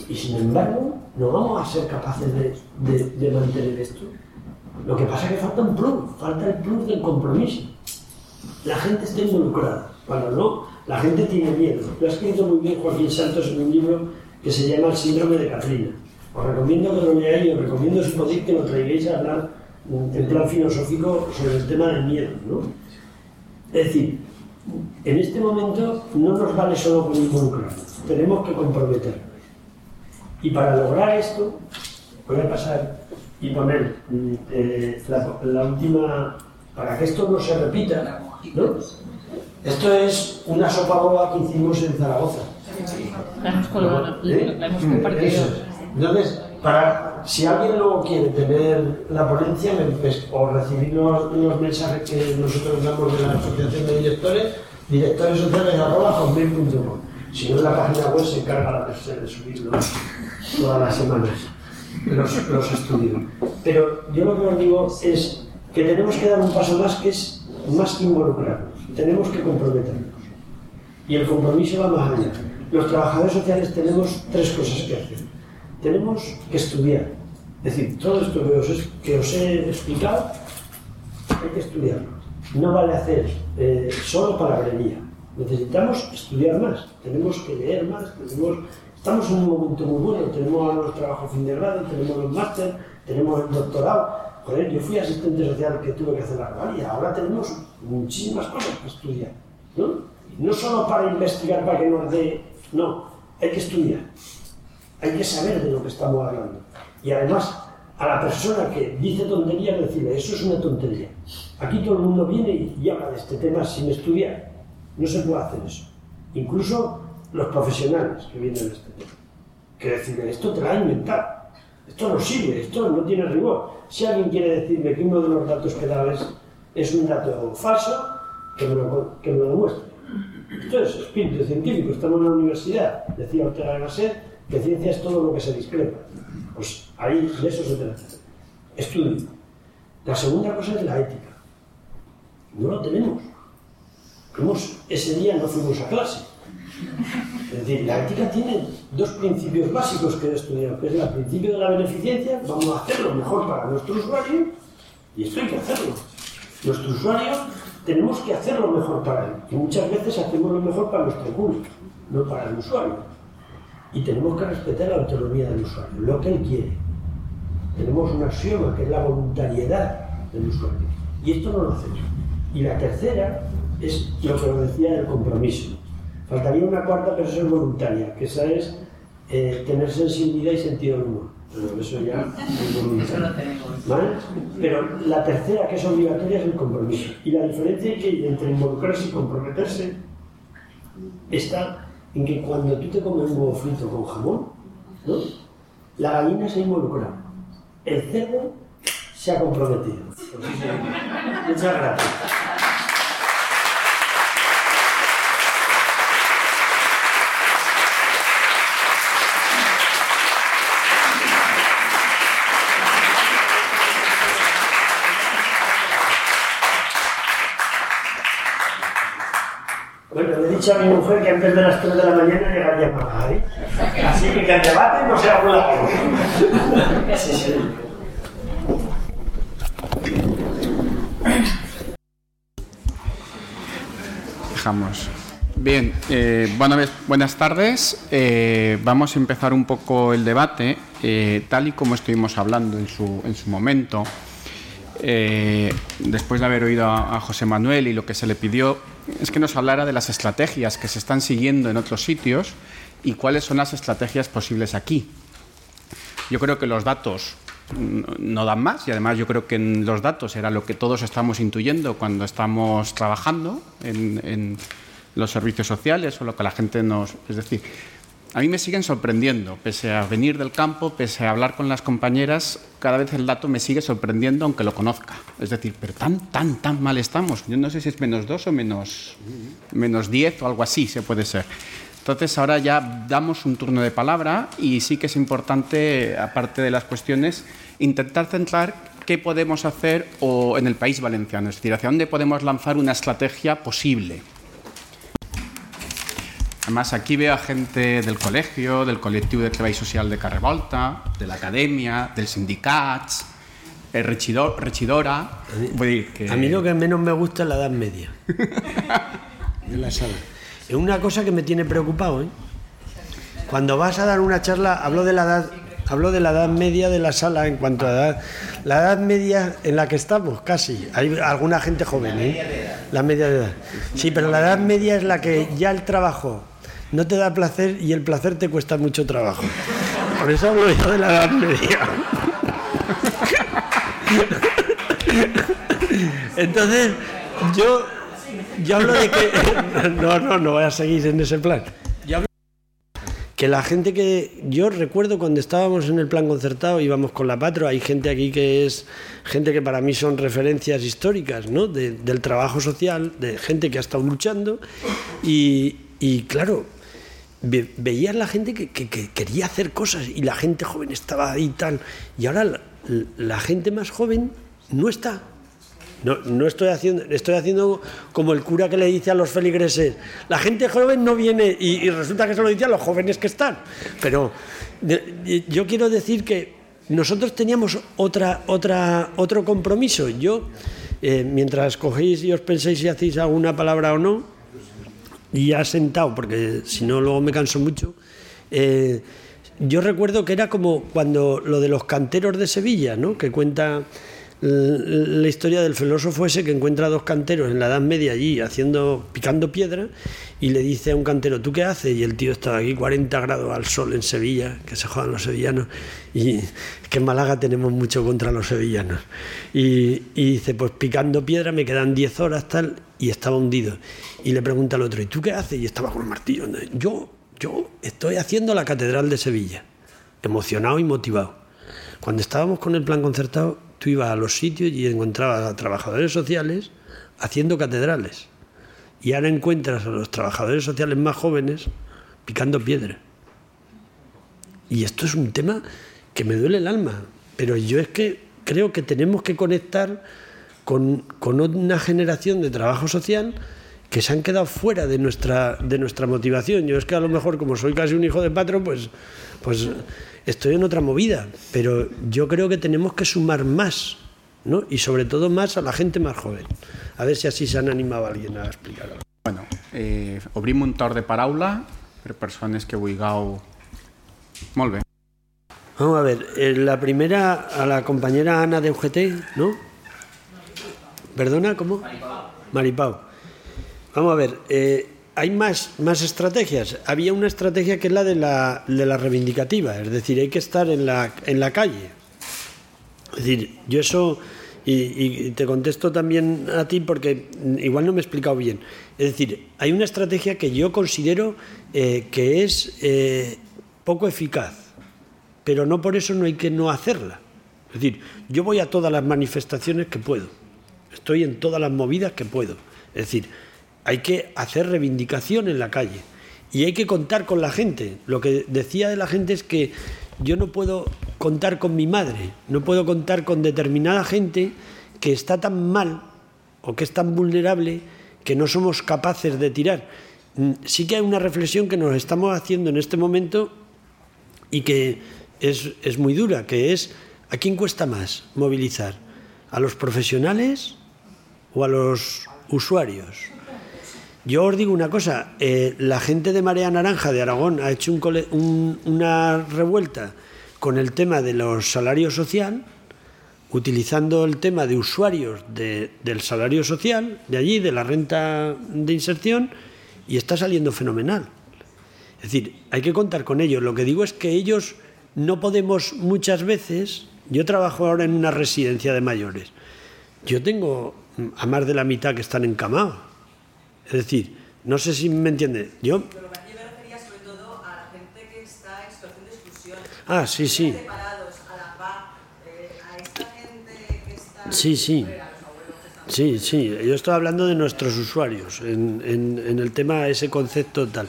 Y sin embargo, no vamos a ser capaces de, de- de mantener esto. Lo que pasa es que falta un plus, falta el plus del compromiso. La gente está involucrada. Cuando no, la gente tiene miedo. Lo ha escrito muy bien Joaquín Santos en un libro que se llama El síndrome de Catrina. Os recomiendo que lo leáis os recomiendo, si podéis, que lo traigáis a hablar en plan filosófico sobre el tema del miedo. ¿no? Es decir, en este momento no nos vale solo con involucrarnos, tenemos que comprometernos. Y para lograr esto, voy a pasar y poner eh, la, la última, para que esto no se repita, ¿no? Esto es una sopa boba que hicimos en Zaragoza. La hemos colgado, ¿Eh? la hemos compartido. Eso es. Entonces, para, si alguien luego quiere tener la ponencia pues, o recibir los, los mensajes que nosotros damos de la Asociación de Directores, directores sociales arroba. Si no, en la página web se encarga la de subirlos todas las semanas, los, los estudios. Pero yo lo que os digo es que tenemos que dar un paso más que es más que involucrarnos, tenemos que comprometernos. Y el compromiso va más allá. Los trabajadores sociales tenemos tres cosas que hacer. tenemos que estudiar. Es decir, todo esto que os, que os he explicado, hay que estudiarlo. No vale hacer eh, solo palabrería. Necesitamos estudiar más, tenemos que leer más, tenemos, estamos en un momento muy bueno, tenemos los trabajos fin de grado, tenemos los máster, tenemos el doctorado. Joder, yo fui asistente social que tuve que hacer la revalida, ahora tenemos muchísimas cosas que estudiar. ¿no? no solo para investigar para que nos dé, no, hay que estudiar, hay que saber de lo que estamos hablando. Y además, a la persona que dice tonterías, decirle, eso es una tontería. Aquí todo el mundo viene y habla de este tema sin estudiar. No se puede hacer eso. Incluso los profesionales que vienen de este tema. Que decirle, esto te lo ha inventado. Esto no sirve, esto no tiene rigor. Si alguien quiere decirme que uno de los datos que es, un dato falso, que me lo, que me lo demuestre. Esto es espíritu científico, estamos en la universidad. Decía Ortega de Gasset que ciencia es todo lo que se discrepa. Pues ahí de eso se trata. Estudio. La segunda cosa es la ética. No lo tenemos. Ese día no fuimos a clase. Es decir, la ética tiene dos principios básicos que he estudiado, que es el principio de la beneficencia, vamos a hacer lo mejor para nuestro usuario, y esto hay que hacerlo. Nuestro usuario tenemos que hacer lo mejor para él, y muchas veces hacemos lo mejor para nuestro público, no para el usuario. Y tenemos que respetar la autonomía del usuario, lo que él quiere. Tenemos un axioma que es la voluntariedad del usuario, y esto no lo hacemos. Y la tercera es lo que os decía el compromiso. Faltaría una cuarta, pero eso es voluntaria, que esa es eh, tener sensibilidad y sentido del humor. Pero eso ya es voluntario. Pero la tercera, que es obligatoria, es el compromiso. Y la diferencia que entre involucrarse y comprometerse está en que cuando tú te comes un huevo frito con jamón, ¿no? la gallina se ha involucrado, el cerdo se ha comprometido. Muchas gracias. Bueno, le he a mi mujer que antes de las 3 de la mañana llegaría mamá, ¿eh? Así que que el debate no sea muy largo. Sí, sí. Dejamos. Bien, eh, buena vez- buenas tardes. Eh, vamos a empezar un poco el debate, eh, tal y como estuvimos hablando en su, en su momento. Eh, después de haber oído a, a José Manuel y lo que se le pidió, es que nos hablara de las estrategias que se están siguiendo en otros sitios y cuáles son las estrategias posibles aquí. Yo creo que los datos no dan más y además yo creo que en los datos era lo que todos estamos intuyendo cuando estamos trabajando en, en los servicios sociales o lo que la gente nos... Es decir, a mí me siguen sorprendiendo, pese a venir del campo, pese a hablar con las compañeras, cada vez el dato me sigue sorprendiendo aunque lo conozca. Es decir, pero tan, tan, tan mal estamos. Yo no sé si es menos dos o menos, menos diez o algo así, se puede ser. Entonces ahora ya damos un turno de palabra y sí que es importante, aparte de las cuestiones, intentar centrar qué podemos hacer o en el país valenciano, es decir, hacia dónde podemos lanzar una estrategia posible. Además, aquí veo a gente del colegio, del colectivo de treball social de Carrevolta, de la academia, del sindicats, eh, regidor, regidora... Que... A mí lo que menos me gusta es la edad media. en la sala. Es una cosa que me tiene preocupado, ¿eh? Cuando vas a dar una charla, hablo de la edad, hablo de la edad media de la sala en cuanto a edad. La edad media en la que estamos, casi. Hay alguna gente joven, ¿eh? La media de edad. Sí, pero la edad media es la que ya el trabajo no te da placer y el placer te cuesta mucho trabajo. Por eso hablo yo de la edad media. Entonces, yo, yo hablo de que... No, no, no voy a seguir en ese plan. Yo hablo que la gente que... Yo recuerdo cuando estábamos en el plan concertado, íbamos con la Patro, hay gente aquí que es gente que para mí son referencias históricas, ¿no? De- del trabajo social, de gente que ha estado luchando y, y claro, ve- veías la gente que, que- que quería hacer cosas y la gente joven estaba ahí tal. Y ahora la, gente más joven no está. No, no estoy haciendo, estoy haciendo como el cura que le dice a los feligreses, la gente joven no viene y, resulta que se lo dice a los jóvenes que están. Pero yo quiero decir que nosotros teníamos otra, otra, otro compromiso. Yo, eh, mientras cogéis y os penséis si hacéis alguna palabra o no, y ya sentado, porque si no luego me canso mucho, eh, yo recuerdo que era como cuando lo de los canteros de Sevilla, ¿no? que cuenta la historia del filósofo ese que encuentra dos canteros en la Edad Media allí haciendo picando piedra y le dice a un cantero, ¿tú qué haces? Y el tío estaba aquí 40 grados al sol en Sevilla, que se jodan los sevillanos, y que en Málaga tenemos mucho contra los sevillanos. Y, dice, pues picando piedra me quedan 10 horas tal, y estaba hundido. Y le pregunta al otro, ¿y tú qué haces? Y estaba con el martillo. Yo, yo estoy haciendo la Catedral de Sevilla, emocionado y motivado. Cuando estábamos con el plan concertado, tú ibas a los sitios y encontrabas a trabajadores sociales haciendo catedrales. Y ahora encuentras a los trabajadores sociales más jóvenes picando piedra. Y esto es un tema que me duele el alma, pero yo es que creo que tenemos que conectar con, una generación de trabajo social que se han quedado fuera de nuestra, de nuestra motivación. Yo es que a lo mejor, como soy casi un hijo de patro, pues, pues estoy en otra movida, pero yo creo que tenemos que sumar más, ¿no? y sobre todo más a la gente más joven. A ver si así se han animado a alguien a explicarlo. Bueno, eh, obrim un torn de paraula per persones que vulgueu... Molt bé. Vamos a ver, eh, la primera a la compañera Ana de UGT, ¿no? ¿Perdona? ¿Cómo? Maripau. Vamos a ver, eh, hay más, más estrategias. Había una estrategia que es la de la, de la reivindicativa, es decir, hay que estar en la, en la calle. Es decir, yo eso, y, te contesto también a ti porque igual no me he explicado bien. Es decir, hay una estrategia que yo considero eh, que es eh, poco eficaz, pero no por eso no hay que no hacerla. Es decir, yo voy a todas las manifestaciones que puedo, estoy en todas las movidas que puedo. Es decir, hay que hacer reivindicación en la calle y hay que contar con la gente. Lo que decía de la gente es que yo no puedo contar con mi madre, no puedo contar con determinada gente que está tan mal o que es tan vulnerable que no somos capaces de tirar. Mm, Sí que hay una reflexión que nos estamos haciendo en este momento y que es, es muy dura, que es ¿a quién cuesta más movilizar? ¿A los profesionales o a los usuarios? Yo os digo una cosa, eh, la gente de Marea Naranja de Aragón ha hecho un cole- un- una revuelta con el tema de los salarios social, utilizando el tema de usuarios de- del salario social, de allí, de la renta de inserción, y está saliendo fenomenal. Es decir, hay que contar con ellos. Lo que digo es que ellos no podemos muchas veces. Yo trabajo ahora en una residencia de mayores. Yo tengo a más de la mitad que están encamados. Es decir, no sé si me entiende. Yo. Pero yo me refería sobre todo a la gente que está en situación de exclusión. Ah, sí, sí. Sí, sí. Sí, sí, yo estoy hablando de nuestros usuarios, en, en- en el tema, ese concepto tal.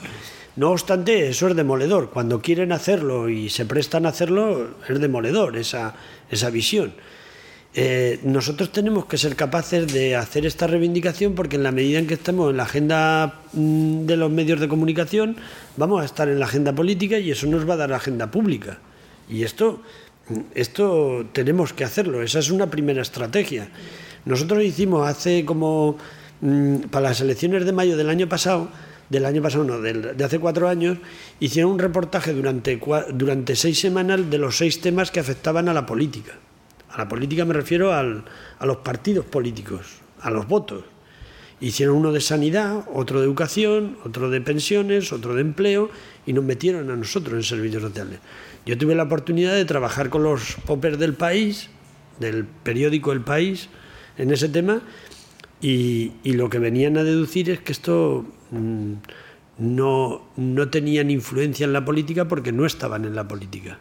No obstante, eso es demoledor. Cuando quieren hacerlo y se prestan a hacerlo, es demoledor esa, esa visión. Eh, nosotros tenemos que ser capaces de hacer esta reivindicación porque en la medida en que estemos en la agenda mm, de los medios de comunicación, vamos a estar en la agenda política y eso nos va a dar la agenda pública. Y esto, esto tenemos que hacerlo, esa es una primera estrategia. Nosotros hicimos hace como, mm, para las elecciones de mayo del año pasado, del año pasado no, de hace cuatro años, hicieron un reportaje durante, durante seis semanas de los seis temas que afectaban a la política. A la política me refiero al- a los partidos políticos, a los votos. Hicieron uno de sanidad, otro de educación, otro de pensiones, otro de empleo y nos metieron a nosotros en servicios sociales. Yo tuve la oportunidad de trabajar con los poppers del país, del periódico El País, en ese tema y, lo que venían a deducir es que esto mm, no, no tenían influencia en la política porque no estaban en la política.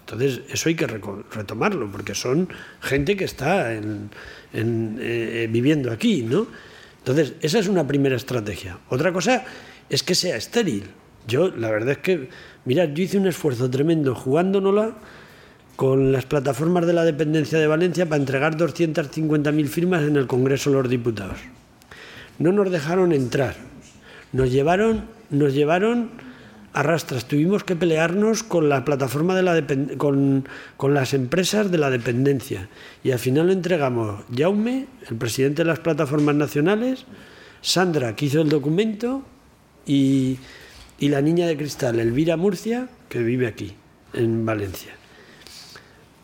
Entonces, eso hay que retomarlo, porque son gente que está en- en, eh, viviendo aquí, ¿no? Entonces, esa es una primera estrategia. Otra cosa es que sea estéril. Yo, la verdad es que, mirad, yo hice un esfuerzo tremendo jugándonola con las plataformas de la dependencia de Valencia para entregar 250.000 firmas en el Congreso de los Diputados. No nos dejaron entrar. Nos llevaron, nos llevaron a rastras. Tuvimos que pelearnos con la plataforma de la con, con las empresas de la dependencia. Y al final lo entregamos Jaume, el presidente de las plataformas nacionales, Sandra, que hizo el documento, y, y la niña de cristal, Elvira Murcia, que vive aquí, en Valencia.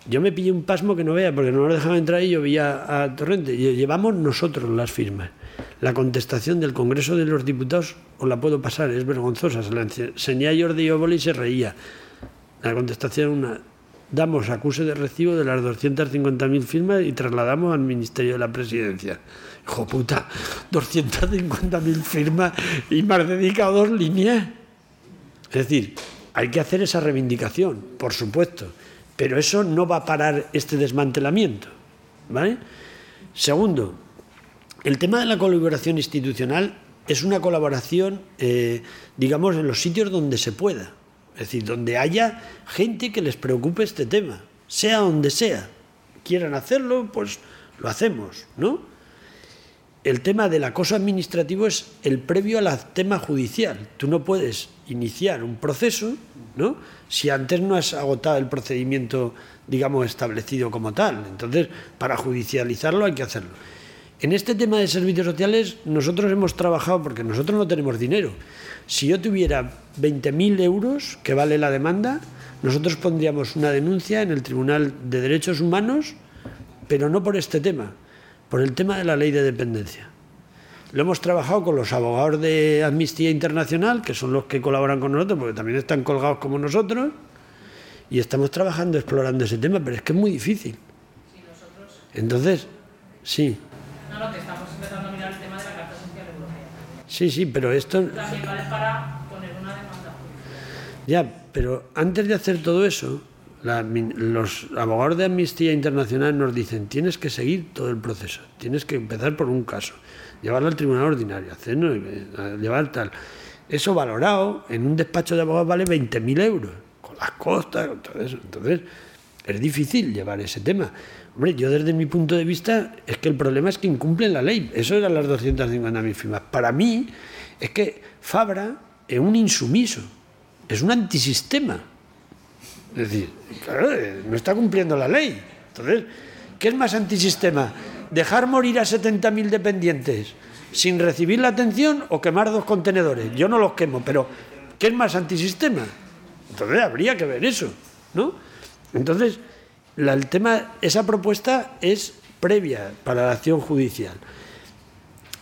Yo me pillé un pasmo que no vea, porque no nos dejaban entrar y yo veía a Torrente. Y llevamos nosotros las firmas. La contestación del Congreso de los Diputados, os la puedo pasar, es vergonzosa. Se la enseñé a Jordi Oboli y se reía. La contestación una, damos acuse de recibo de las 250.000 firmas y trasladamos al Ministerio de la Presidencia. Hijo puta, 250.000 firmas y me has dedicado dos líneas. Es decir, hay que hacer esa reivindicación, por supuesto, pero eso no va a parar este desmantelamiento. ¿vale? Segundo, el tema de la colaboración institucional es una colaboración, eh, digamos, en los sitios donde se pueda. Es decir, donde haya gente que les preocupe este tema, sea donde sea. Quieran hacerlo, pues lo hacemos, ¿no? El tema del acoso administrativo es el previo al tema judicial. Tú no puedes iniciar un proceso, ¿no? Si antes no has agotado el procedimiento, digamos, establecido como tal. Entonces, para judicializarlo hay que hacerlo. En este tema de servicios sociales nosotros hemos trabajado porque nosotros no tenemos dinero. Si yo tuviera 20.000 euros, que vale la demanda, nosotros pondríamos una denuncia en el Tribunal de Derechos Humanos, pero no por este tema, por el tema de la ley de dependencia. Lo hemos trabajado con los abogados de Amnistía Internacional, que son los que colaboran con nosotros, porque también están colgados como nosotros, y estamos trabajando, explorando ese tema, pero es que es muy difícil. Entonces, sí. No, no, que estamos empezando a mirar el tema de la Carta Social Europea. Sí, sí, pero esto... También vale para poner una demanda. Ya, pero antes de hacer todo eso, la, los abogados de Amnistía Internacional nos dicen, tienes que seguir todo el proceso, tienes que empezar por un caso, llevarlo al tribunal ordinario, hacerlo, llevar tal. Eso valorado en un despacho de abogados vale 20.000 euros, con las costas, con todo eso. Entonces, es difícil llevar ese tema. Hombre, yo desde mi punto de vista es que el problema es que incumplen la ley. Eso eran las 250.000 firmas. Para mí es que Fabra es un insumiso, es un antisistema. Es decir, claro, eh, no está cumpliendo la ley. Entonces, ¿qué es más antisistema? ¿Dejar morir a 70.000 dependientes sin recibir la atención o quemar dos contenedores? Yo no los quemo, pero ¿qué es más antisistema? Entonces habría que ver eso, ¿no? Entonces, el tema, esa propuesta es previa para la acción judicial.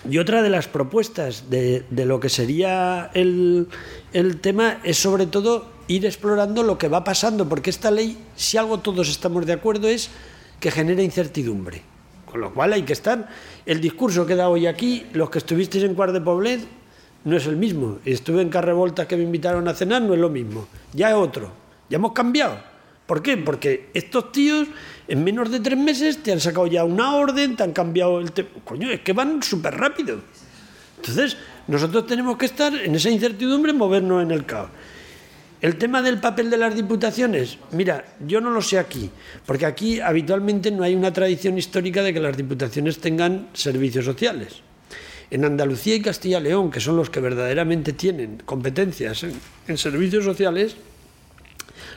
Y otra de las propuestas de, de lo que sería el, el, tema es sobre todo ir explorando lo que va pasando, porque esta ley, si algo todos estamos de acuerdo, es que genera incertidumbre. Con lo cual hay que estar. El discurso que da hoy aquí, los que estuvisteis en Cuart de Poblet, no es el mismo. Estuve en Carrevolta que me invitaron a cenar, no es lo mismo. Ya es otro. Ya hemos cambiado. ¿Por qué? Porque estos tíos en menos de tres meses te han sacado ya una orden, te han cambiado el... Coño, es que van súper rápido. Entonces, nosotros tenemos que estar en esa incertidumbre, movernos en el caos. El tema del papel de las diputaciones, mira, yo no lo sé aquí, porque aquí habitualmente no hay una tradición histórica de que las diputaciones tengan servicios sociales. En Andalucía y Castilla y León, que son los que verdaderamente tienen competencias en, en servicios sociales,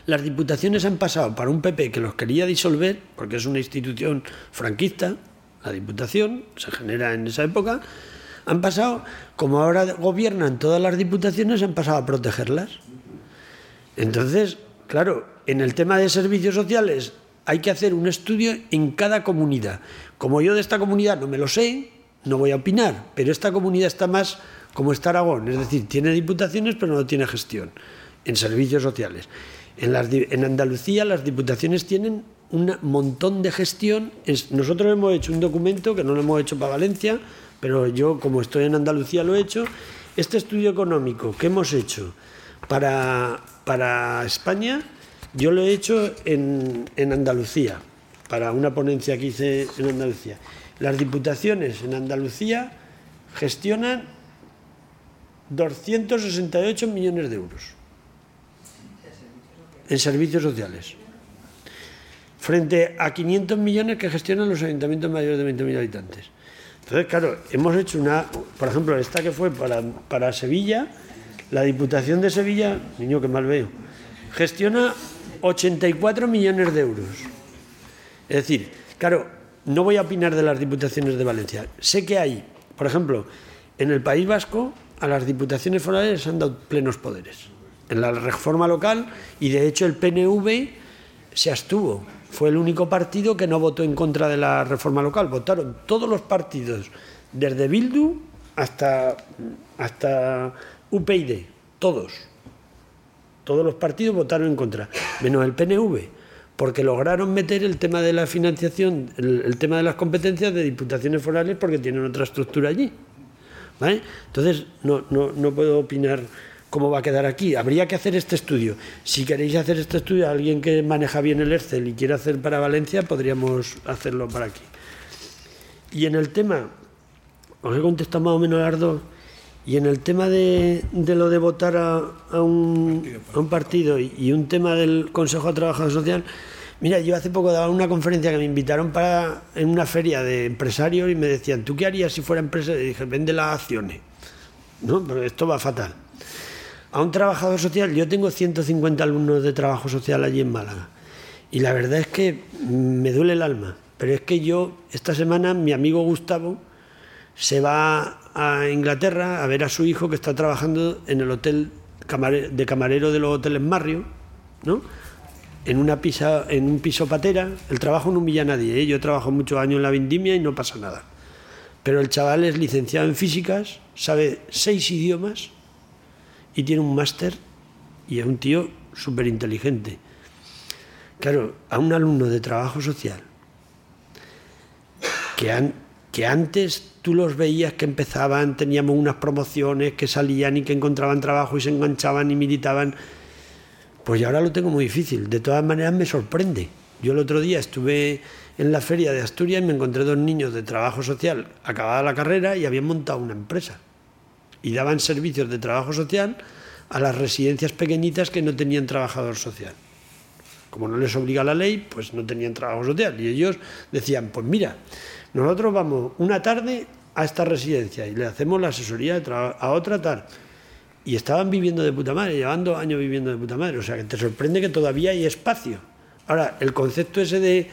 las diputaciones han pasado para un PP que los quería disolver, porque es una institución franquista, la diputación, se genera en esa época, han pasado, como ahora gobiernan todas las diputaciones, han pasado a protegerlas. Entonces, claro, en el tema de servicios sociales hay que hacer un estudio en cada comunidad. Como yo de esta comunidad no me lo sé, no voy a opinar, pero esta comunidad está más como está Aragón, es decir, tiene diputaciones pero no tiene gestión en servicios sociales. En, Andalucía las diputaciones tienen un montón de gestión. Nosotros hemos hecho un documento que no lo hemos hecho para Valencia, pero yo como estoy en Andalucía lo he hecho. Este estudio económico que hemos hecho para, para España, yo lo he hecho en, en Andalucía, para una ponencia que hice en Andalucía. Las diputaciones en Andalucía gestionan 268 millones de euros en servicios sociales. frente a 500 millones que gestionan los ayuntamientos mayores de 20.000 habitantes. Entonces, claro, hemos hecho una, por ejemplo, esta que fue para, para Sevilla, la Diputación de Sevilla, niño que mal veo, gestiona 84 millones de euros. Es decir, claro, no voy a opinar de las diputaciones de Valencia. Sé que hay, por ejemplo, en el País Vasco, a las diputaciones forales se han dado plenos poderes. En la reforma local, y de hecho el PNV se abstuvo. Fue el único partido que no votó en contra de la reforma local. Votaron todos los partidos, desde Bildu hasta, hasta UPyD, todos. Todos los partidos votaron en contra, menos el PNV, porque lograron meter el tema de la financiación, el, tema de las competencias de diputaciones forales porque tienen otra estructura allí. ¿vale? Entonces, no, no, no puedo opinar cómo va a quedar aquí. Habría que hacer este estudio. Si queréis hacer este estudio, alguien que maneja bien el Excel y quiere hacer para Valencia, podríamos hacerlo para aquí. Y en el tema, os he contestado más o menos las dos, y en el tema de, de lo de votar a, a, un, a, un, partido y, y, un tema del Consejo de Trabajo Social, mira, yo hace poco daba una conferencia que me invitaron para en una feria de empresarios y me decían, ¿tú qué harías si fuera empresa? Y dije, vende las acciones. ¿No? Pero esto va fatal. A un trabajador social, yo tengo 150 alumnos de trabajo social allí en Málaga. Y la verdad es que me duele el alma. Pero es que yo, esta semana, mi amigo Gustavo se va a Inglaterra a ver a su hijo que está trabajando en el hotel de camarero de los hoteles Marrio, ¿no? En, una pisa, en un piso patera. El trabajo no humilla a nadie. ¿eh? Yo trabajo muchos años en la vendimia y no pasa nada. Pero el chaval es licenciado en físicas, sabe seis idiomas y tiene un máster y es un tío súper inteligente. Claro, a un alumno de trabajo social que, han, que antes tú los veías que empezaban, teníamos unas promociones, que salían y que encontraban trabajo y se enganchaban y militaban, pues ya ahora lo tengo muy difícil. De todas maneras me sorprende. Yo el otro día estuve en la feria de Asturias y me encontré dos niños de trabajo social, acabada la carrera y habían montado una empresa. Y daban servicios de trabajo social a las residencias pequeñitas que no tenían trabajador social. Como no les obliga la ley, pues no tenían trabajo social. Y ellos decían, pues mira, nosotros vamos una tarde a esta residencia y le hacemos la asesoría a otra tarde. Y estaban viviendo de puta madre, llevando años viviendo de puta madre. O sea, que te sorprende que todavía hay espacio. Ahora, el concepto ese de,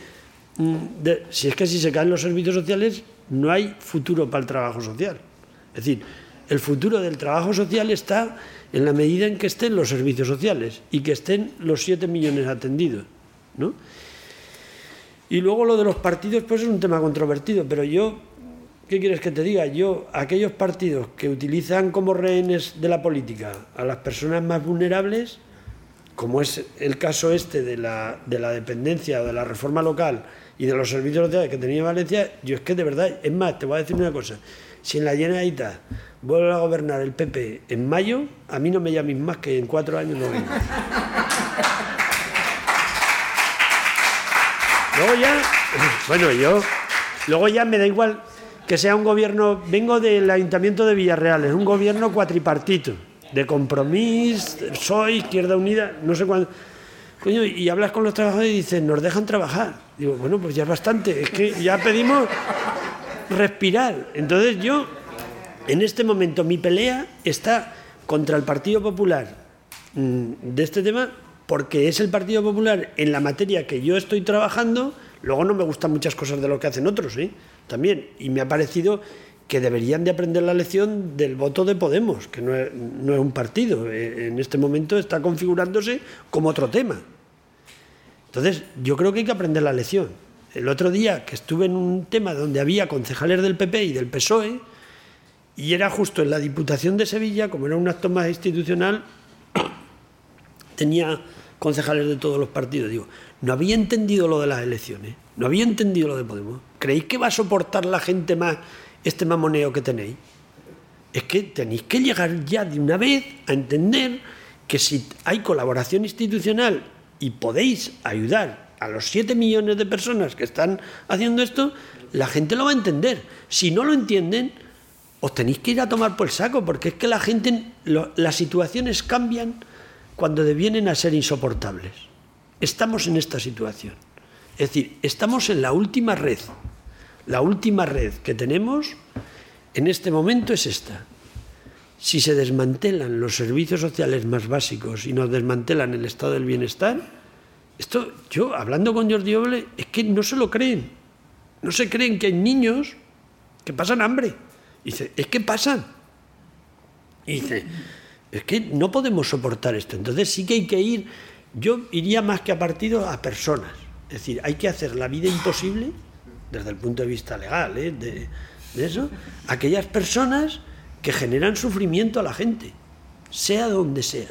de, si es que si se caen los servicios sociales, no hay futuro para el trabajo social. Es decir, el futuro del trabajo social está en la medida en que estén los servicios sociales y que estén los 7 millones atendidos. ¿no? Y luego lo de los partidos, pues es un tema controvertido, pero yo, ¿qué quieres que te diga? Yo, aquellos partidos que utilizan como rehenes de la política a las personas más vulnerables, como es el caso este de la, de la dependencia o de la reforma local y de los servicios sociales que tenía Valencia, yo es que de verdad, es más, te voy a decir una cosa, si en la Generalitat vuelve a gobernar el PP en mayo, a mí no me llaméis más que en cuatro años no. Luego ya, bueno, yo, luego ya me da igual que sea un gobierno, vengo del Ayuntamiento de Villarreal, es un gobierno cuatripartito, de compromiso, soy Izquierda Unida, no sé cuándo. Coño, y hablas con los trabajadores y dices, nos dejan trabajar. Digo, bueno, pues ya es bastante, es que ya pedimos respirar. Entonces yo, en este momento, mi pelea está contra el Partido Popular mmm, de este tema porque es el Partido Popular en la materia que yo estoy trabajando, luego no me gustan muchas cosas de lo que hacen otros, ¿eh? también, y me ha parecido que deberían de aprender la lección del voto de Podemos, que no es, no es un partido, en este momento está configurándose como otro tema. Entonces, yo creo que hay que aprender la lección. El otro día que estuve en un tema donde había concejales del PP y del PSOE, y era justo en la Diputación de Sevilla, como era un acto más institucional, tenía concejales de todos los partidos. Digo, no había entendido lo de las elecciones, no había entendido lo de Podemos. ¿Creéis que va a soportar la gente más este mamoneo que tenéis? Es que tenéis que llegar ya de una vez a entender que si hay colaboración institucional y podéis ayudar a los 7 millones de personas que están haciendo esto, la gente lo va a entender. Si no lo entienden, os tenéis que ir a tomar por el saco, porque es que la gente, las situaciones cambian cuando devienen a ser insoportables. Estamos en esta situación. Es decir, estamos en la última red. La última red que tenemos en este momento es esta. Si se desmantelan los servicios sociales más básicos y nos desmantelan el estado del bienestar, esto, yo hablando con Jordi Oble, es que no se lo creen. No se creen que hay niños que pasan hambre. Dice, es que pasan. Y dice, es que no podemos soportar esto. Entonces sí que hay que ir, yo iría más que a partido a personas. Es decir, hay que hacer la vida imposible, desde el punto de vista legal, ¿eh? de, de eso, aquellas personas que generan sufrimiento a la gente, sea donde sea.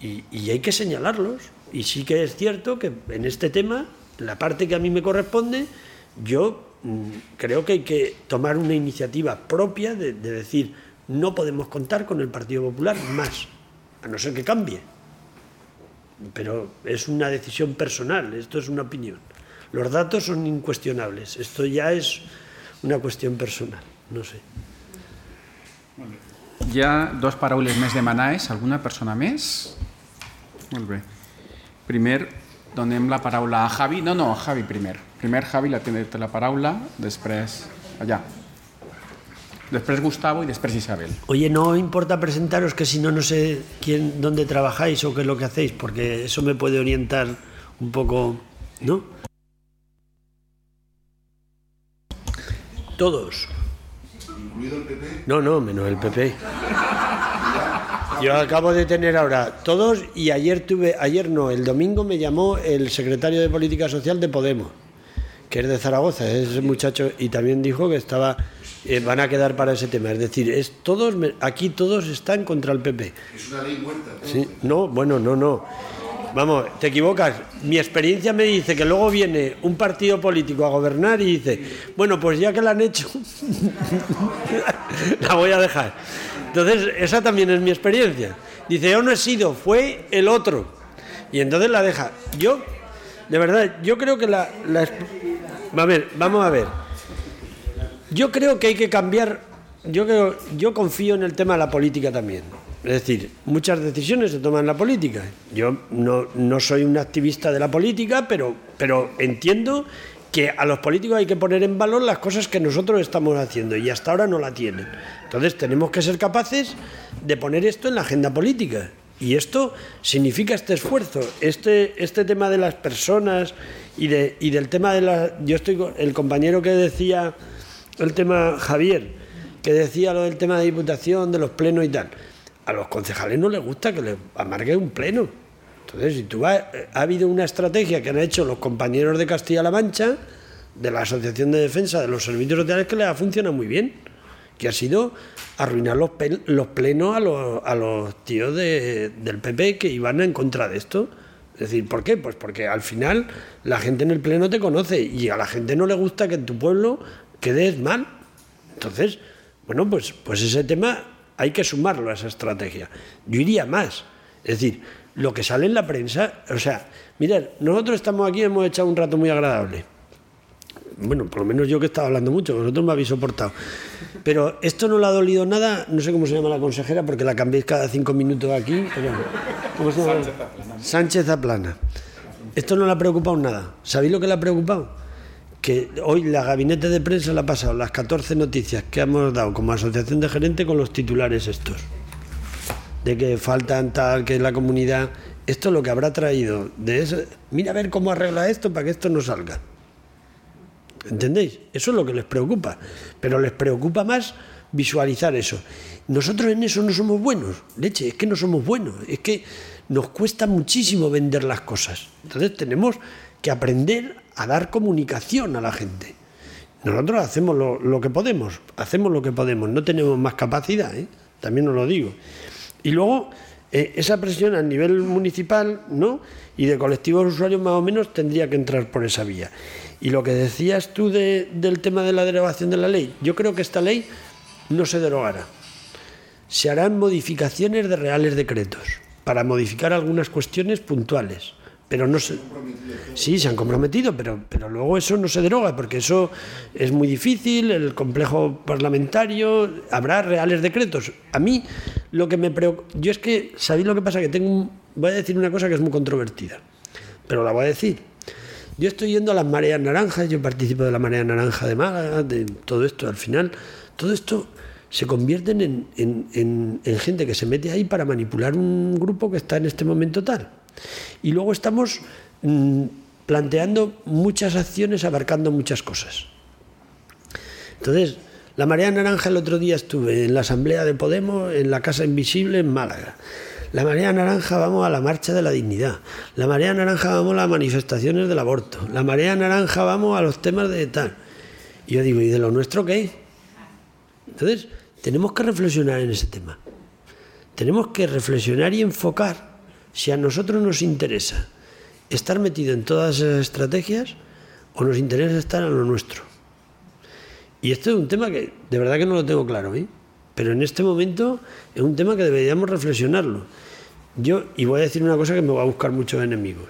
Y hay que señalarlos. Y sí que es cierto que en este tema, la parte que a mí me corresponde, yo mm, creo que hay que tomar una iniciativa propia de, de decir, no podemos contar con el Partido Popular más, a no ser que cambie. Pero es una decisión personal, esto es una opinión. Los datos son incuestionables, esto ya es una cuestión personal, no sé. Ha dos paraules més demanades. Alguna persona més? Molt. Primer donem la paraula a Javi. No, no, a Javi primer. Primer Javi la té la paraula, després allà. Després Gustavo y després Isabel. Oye, no importa presentaros que si no, no sé quién, dónde trabajáis o qué es lo que hacéis, porque eso me puede orientar un poco, ¿no? Todos. Incluido el PP. No, no, menos el PP. Yo acabo de tener ahora todos y ayer tuve, ayer no, el domingo me llamó el secretario de Política Social de Podemos, que es de Zaragoza, es ese muchacho, y también dijo que estaba, eh, van a quedar para ese tema. Es decir, es todos, aquí todos están contra el PP. Es una ley muerta. ¿no? Sí, no, bueno, no, no. Vamos, te equivocas. Mi experiencia me dice que luego viene un partido político a gobernar y dice, bueno, pues ya que la han hecho, la voy a dejar. Entonces, esa también es mi experiencia. Dice, yo no he sido, fue el otro. Y entonces la deja. Yo, de verdad, yo creo que la... ver, vamos a ver. Yo creo que hay que cambiar. Yo creo, yo confío en el tema de la política también. Es decir, muchas decisiones se toman en la política. Yo no, no soy un activista de la política, pero, pero entiendo que a los políticos hay que poner en valor las cosas que nosotros estamos haciendo y hasta ahora no la tienen. Entonces tenemos que ser capaces de poner esto en la agenda política. Y esto significa este esfuerzo, este, este tema de las personas y, de, y del tema de la... Yo estoy con el compañero que decía el tema Javier, que decía lo del tema de diputación, de los plenos y tal. A los concejales no les gusta que les amargue un pleno. Entonces, si tú vas, ha habido una estrategia que han hecho los compañeros de Castilla-La Mancha, de la Asociación de Defensa de los Servicios Sociales, que les ha funcionado muy bien, que ha sido arruinar los, los plenos a los, a los tíos de- del PP que iban en contra de esto. Es decir, ¿por qué? Pues porque al final la gente en el pleno te conoce y a la gente no le gusta que en tu pueblo quedes mal. Entonces, bueno, pues, pues ese tema hay que sumarlo a esa estrategia. Yo iría más. Es decir, lo que sale en la prensa, o sea, mirad, nosotros estamos aquí hemos echado un rato muy agradable. Bueno, por lo menos yo que estaba hablando mucho, vosotros me habéis soportado. Pero esto no le ha dolido nada, no sé cómo se llama la consejera, porque la cambiéis cada cinco minutos aquí. pero- ¿Cómo se llama? Sánchez Aplana. Esto no le ha preocupado nada. ¿Sabéis lo que le ha preocupado? Que hoy la gabinete de prensa le ha pasado las 14 noticias que hemos dado como asociación de gerente con los titulares estos. De que faltan tal, que la comunidad. Esto es lo que habrá traído de eso. Mira a ver cómo arregla esto para que esto no salga. ¿Entendéis? Eso es lo que les preocupa. Pero les preocupa más visualizar eso. Nosotros en eso no somos buenos. Leche, es que no somos buenos. Es que nos cuesta muchísimo vender las cosas. Entonces tenemos que aprender a dar comunicación a la gente. Nosotros hacemos lo, que podemos, hacemos lo que podemos, no tenemos más capacidad, ¿eh? también os lo digo. Y luego, eh, esa presión a nivel municipal ¿no? y de colectivos usuarios más o menos tendría que entrar por esa vía. Y lo que decías tú de- del tema de la derogación de la ley, yo creo que esta ley no se derogará. Se harán modificaciones de reales decretos para modificar algunas cuestiones puntuales, pero no se... Sí, se han comprometido, pero, pero luego eso no se deroga, porque eso es muy difícil, el complejo parlamentario, habrá reales decretos. A mí lo que me preocupa... Yo es que, ¿sabéis lo que pasa? Que tengo... un- Voy a decir una cosa que es muy controvertida, pero la voy a decir. Yo estoy yendo a las mareas naranjas, yo participo de la marea naranja de Málaga, de todo esto. Al final, todo esto se convierten en, en- en- en gente que se mete ahí para manipular un grupo que está en este momento tal. Y luego estamos mm, planteando muchas acciones abarcando muchas cosas. Entonces, la marea naranja el otro día estuve en la asamblea de Podemos en la Casa Invisible en Málaga. La marea naranja vamos a la marcha de la dignidad. La marea naranja vamos a las manifestaciones del aborto. La marea naranja vamos a los temas de tal. Y yo digo, ¿y de lo nuestro qué? Entonces, tenemos que reflexionar en ese tema. Tenemos que reflexionar y enfocar si a nosotros nos interesa estar metido en todas esas estrategias o nos interesa estar en lo nuestro. Y esto es un tema que de verdad que no lo tengo claro, pero en este momento es un tema que deberíamos reflexionarlo. Yo, y voy a decir una cosa que me va a buscar muchos enemigos,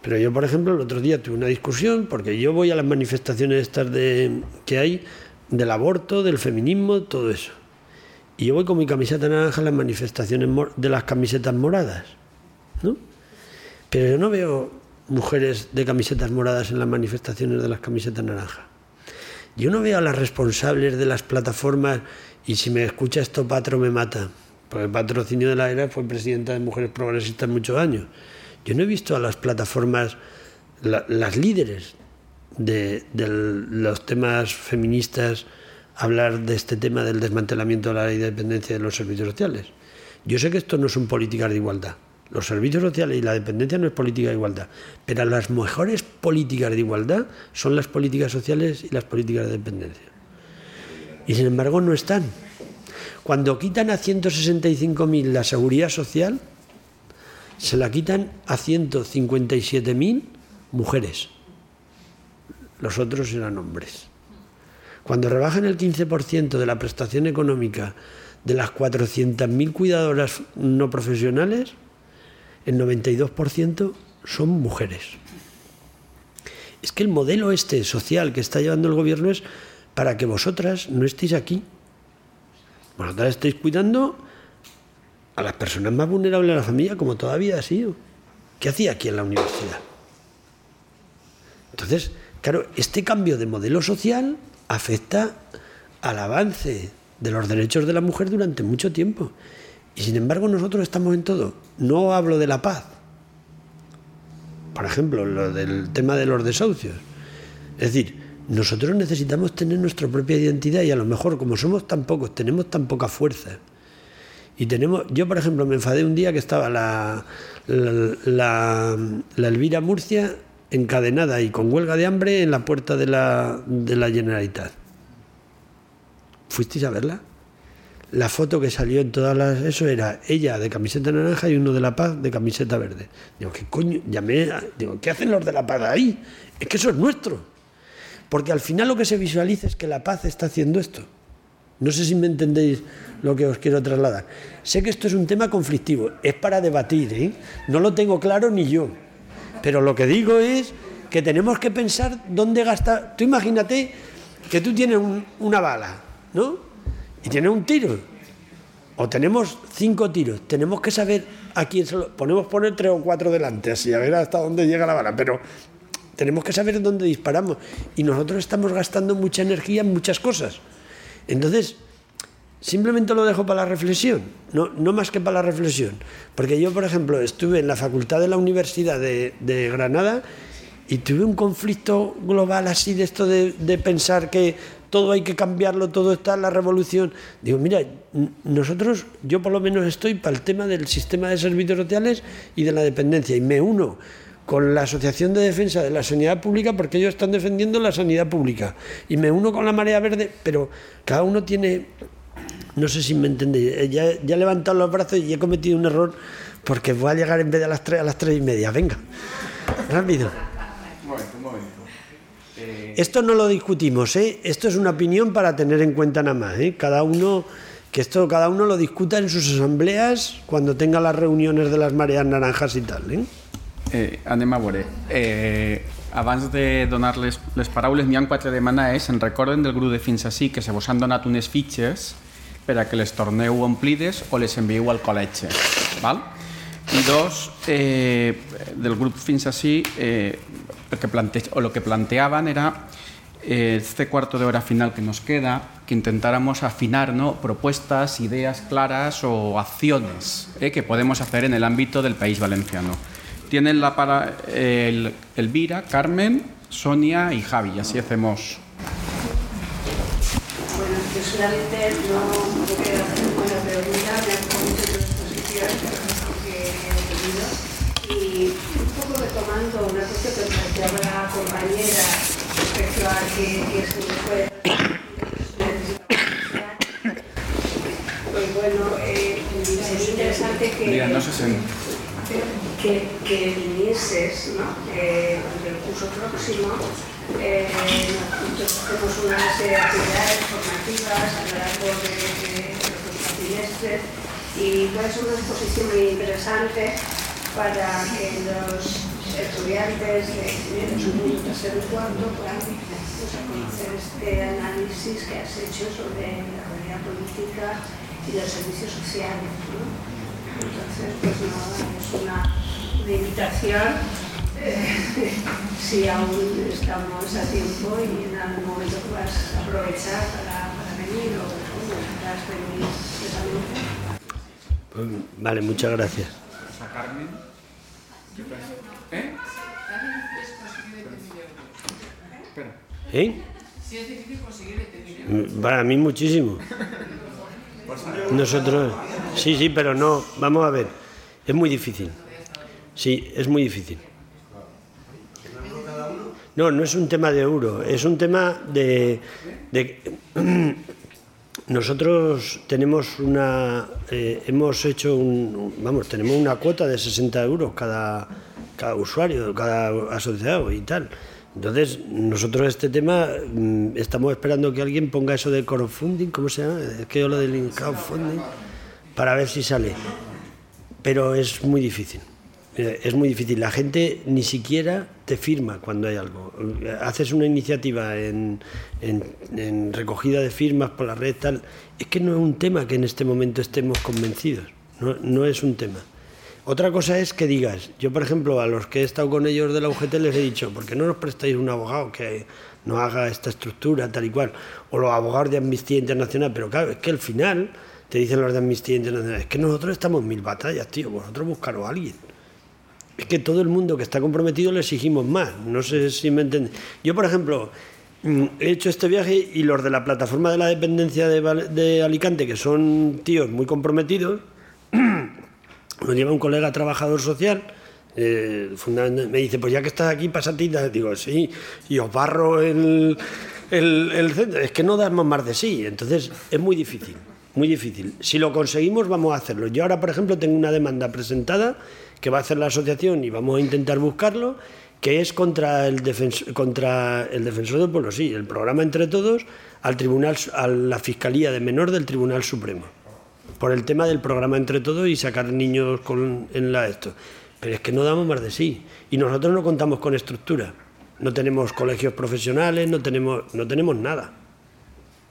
pero yo, por ejemplo, el otro día tuve una discusión porque yo voy a las manifestaciones estas de, que hay del aborto, del feminismo, todo eso. Y yo voy con mi camiseta naranja a las manifestaciones de las camisetas moradas, ¿no? Pero yo no veo mujeres de camisetas moradas en las manifestaciones de las camisetas naranjas. Yo no veo a las responsables de las plataformas, y si me escucha esto, Patro me mata, porque el patrocinio de la ERA fue presidenta de Mujeres Progresistas muchos años. Yo no he visto a las plataformas, la- las líderes de, los temas feministas hablar de este tema del desmantelamiento de la ley de de los servicios sociales. Yo sé que esto no son políticas de igualdad. Los servicios sociales y la dependencia no es política de igualdad. Pero las mejores políticas de igualdad son las políticas sociales y las políticas de dependencia. Y sin embargo no están. Cuando quitan a 165.000 la seguridad social, se la quitan a 157.000 mujeres. Los otros eran hombres. Cuando rebajan el 15% de la prestación económica de las 400.000 cuidadoras no profesionales, el 92% son mujeres. Es que el modelo este social que está llevando el gobierno es para que vosotras no estéis aquí. Vosotras estáis cuidando a las personas más vulnerables de la familia, como todavía ha sido. ¿Qué hacía aquí en la universidad? Entonces, claro, este cambio de modelo social afecta al avance de los derechos de la mujer durante mucho tiempo. Y sin embargo nosotros estamos en todo. No hablo de la paz. Por ejemplo, lo del tema de los desahucios. Es decir, nosotros necesitamos tener nuestra propia identidad y a lo mejor como somos tan pocos, tenemos tan poca fuerza. Y tenemos, yo por ejemplo me enfadé un día que estaba la, la, la- la Elvira Murcia encadenada y con huelga de hambre en la puerta de la, de la Generalitat. ¿Fuisteis a verla? La foto que salió en todas las. Eso era ella de camiseta naranja y uno de La Paz de camiseta verde. Digo, ¿qué coño? Llamé. digo, ¿qué hacen los de La Paz ahí? Es que eso es nuestro. Porque al final lo que se visualiza es que La Paz está haciendo esto. No sé si me entendéis lo que os quiero trasladar. Sé que esto es un tema conflictivo, es para debatir, ¿eh? no lo tengo claro ni yo. Pero lo que digo es que tenemos que pensar dónde gastar. Tú imagínate que tú tienes un- una bala, ¿no? Y tienes un tiro. O tenemos cinco tiros. Tenemos que saber a quién se lo. Ponemos poner tres o cuatro delante, así, a ver hasta dónde llega la bala. Pero tenemos que saber dónde disparamos. Y nosotros estamos gastando mucha energía en muchas cosas. Entonces, simplemente lo dejo para la reflexión, no, no más que para la reflexión. Porque yo, por ejemplo, estuve en la facultad de la Universidad de, Granada y tuve un conflicto global así de esto de pensar que todo hay que cambiarlo, todo está en la revolución. Digo, mira, nosotros, yo por lo menos estoy para el tema del sistema de servicios sociales y de la dependencia y me uno con la Asociación de Defensa de la Sanidad Pública porque ellos están defendiendo la sanidad pública y me uno con la Marea Verde, pero cada uno tiene, no sé si me entendéis, eh, ya, he levantado los brazos y he cometido un error porque voy a llegar en vez de a las tres a las tres y media, venga, rápido. Esto no lo discutimos, ¿eh? Esto es una opinión para tener en cuenta nada más, ¿eh? Cada uno que esto cada uno lo discuta en sus asambleas cuando tenga las reuniones de las mareas naranjas y tal, ¿eh? eh, anem a veure. Eh, abans de donar les, les paraules, n'hi ha quatre demanades. En recorden del grup de Fins Així que se vos han donat unes fitxes per a que les torneu omplides o les envieu al col·legi. Val? I dos, eh, del grup Fins Així, eh, lo lo que planteaban era eh, este cuarto de hora final que nos queda, que intentáramos afinar ¿no? propuestas, ideas claras o acciones eh, que podemos hacer en el ámbito del país valenciano. Tienen la para el, Elvira, Carmen, Sonia y Javi, así hacemos. Bueno, yo solamente no quiero hacer pregunta, me han exposición retomando una cosa que planteaba la compañera respecto a que, que se puede pues bueno, eh, sería interesante que, Mira, no si... que, que vinieses ¿no? eh, durante el curso próximo. Eh, nosotros hacemos una serie de actividades formativas a lo largo de, de, de los cuatrimestres y puede ser una exposición muy interesante para que los estudiantes de segundo, tercero y cuarto puedan pues, conocer este análisis que has hecho sobre la realidad política y los servicios sociales. ¿no? Entonces, pues nada, es una, una invitación, eh, si aún estamos a tiempo y en algún momento puedas aprovechar para, para venir o bueno, puedas venir precisamente. Pues, vale, muchas gracias. Carmen. ¿Eh? Espera. ¿Eh? Si es difícil conseguir detener. Para mí muchísimo. Nosotros, sí, sí, pero no, vamos a ver, es muy difícil. Sí, es muy difícil. No, no es un tema de euro, es un tema de... de nosotros tenemos una... Eh, hemos hecho un... Vamos, tenemos una cuota de 60 euros cada, cada usuario, cada asociado y tal. Entonces, nosotros este tema mmm, estamos esperando que alguien ponga eso de crowdfunding, ¿cómo se llama? Es que yo lo del crowdfunding, para ver si sale. Pero es muy difícil. Eh, Es muy difícil. La gente ni siquiera te firma cuando hay algo. Haces una iniciativa en, en, en recogida de firmas por la red, tal. Es que no es un tema que en este momento estemos convencidos. No, no es un tema. Otra cosa es que digas, yo por ejemplo a los que he estado con ellos de la UGT les he dicho, ¿por qué no nos prestáis un abogado que nos haga esta estructura tal y cual? O los abogados de Amnistía Internacional, pero claro, es que al final te dicen los de Amnistía Internacional, es que nosotros estamos en mil batallas, tío, vosotros buscaros a alguien. Es que todo el mundo que está comprometido le exigimos más, no sé si me entiendes. Yo por ejemplo mm, he hecho este viaje y los de la plataforma de la dependencia de, de Alicante, que son tíos muy comprometidos, nos lleva un colega trabajador social, eh, me dice, pues ya que estás aquí, pásate. Digo, sí, y os barro el, el, el, centro. Es que no damos más de sí. Entonces, es muy difícil, muy difícil. Si lo conseguimos, vamos a hacerlo. Yo ahora, por ejemplo, tengo una demanda presentada que va a hacer la asociación y vamos a intentar buscarlo, que es contra el, defensor, contra el defensor del pueblo, sí, el programa Entre Todos, al tribunal, a la Fiscalía de Menor del Tribunal Supremo por el tema del programa Entre Todos y sacar niños con, en la esto. Pero es que no damos más de sí. Y nosotros no contamos con estructura. No tenemos colegios profesionales, no tenemos, no tenemos nada.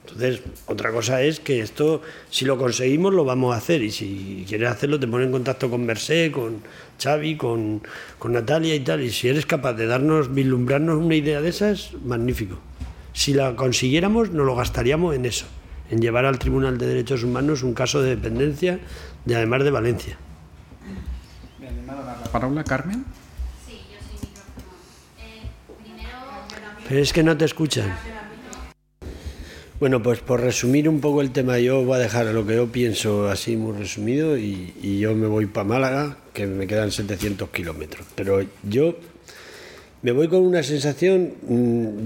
Entonces, otra cosa es que esto, si lo conseguimos, lo vamos a hacer. Y si quieres hacerlo, te pones en contacto con Mercé, con Xavi, con, con Natalia y tal. Y si eres capaz de darnos, vislumbrarnos una idea de esas, magnífico. Si la consiguiéramos, nos lo gastaríamos en eso en llevar al Tribunal de Derechos Humanos un caso de dependencia de además de Valencia. La palabra Carmen. Sí, yo soy micrófono. Eh, primero... Pero es que no te escuchan. Bueno, pues por resumir un poco el tema, yo voy a dejar lo que yo pienso así muy resumido y, y yo me voy para Málaga, que me quedan 700 kilómetros. Pero yo me voy con una sensación,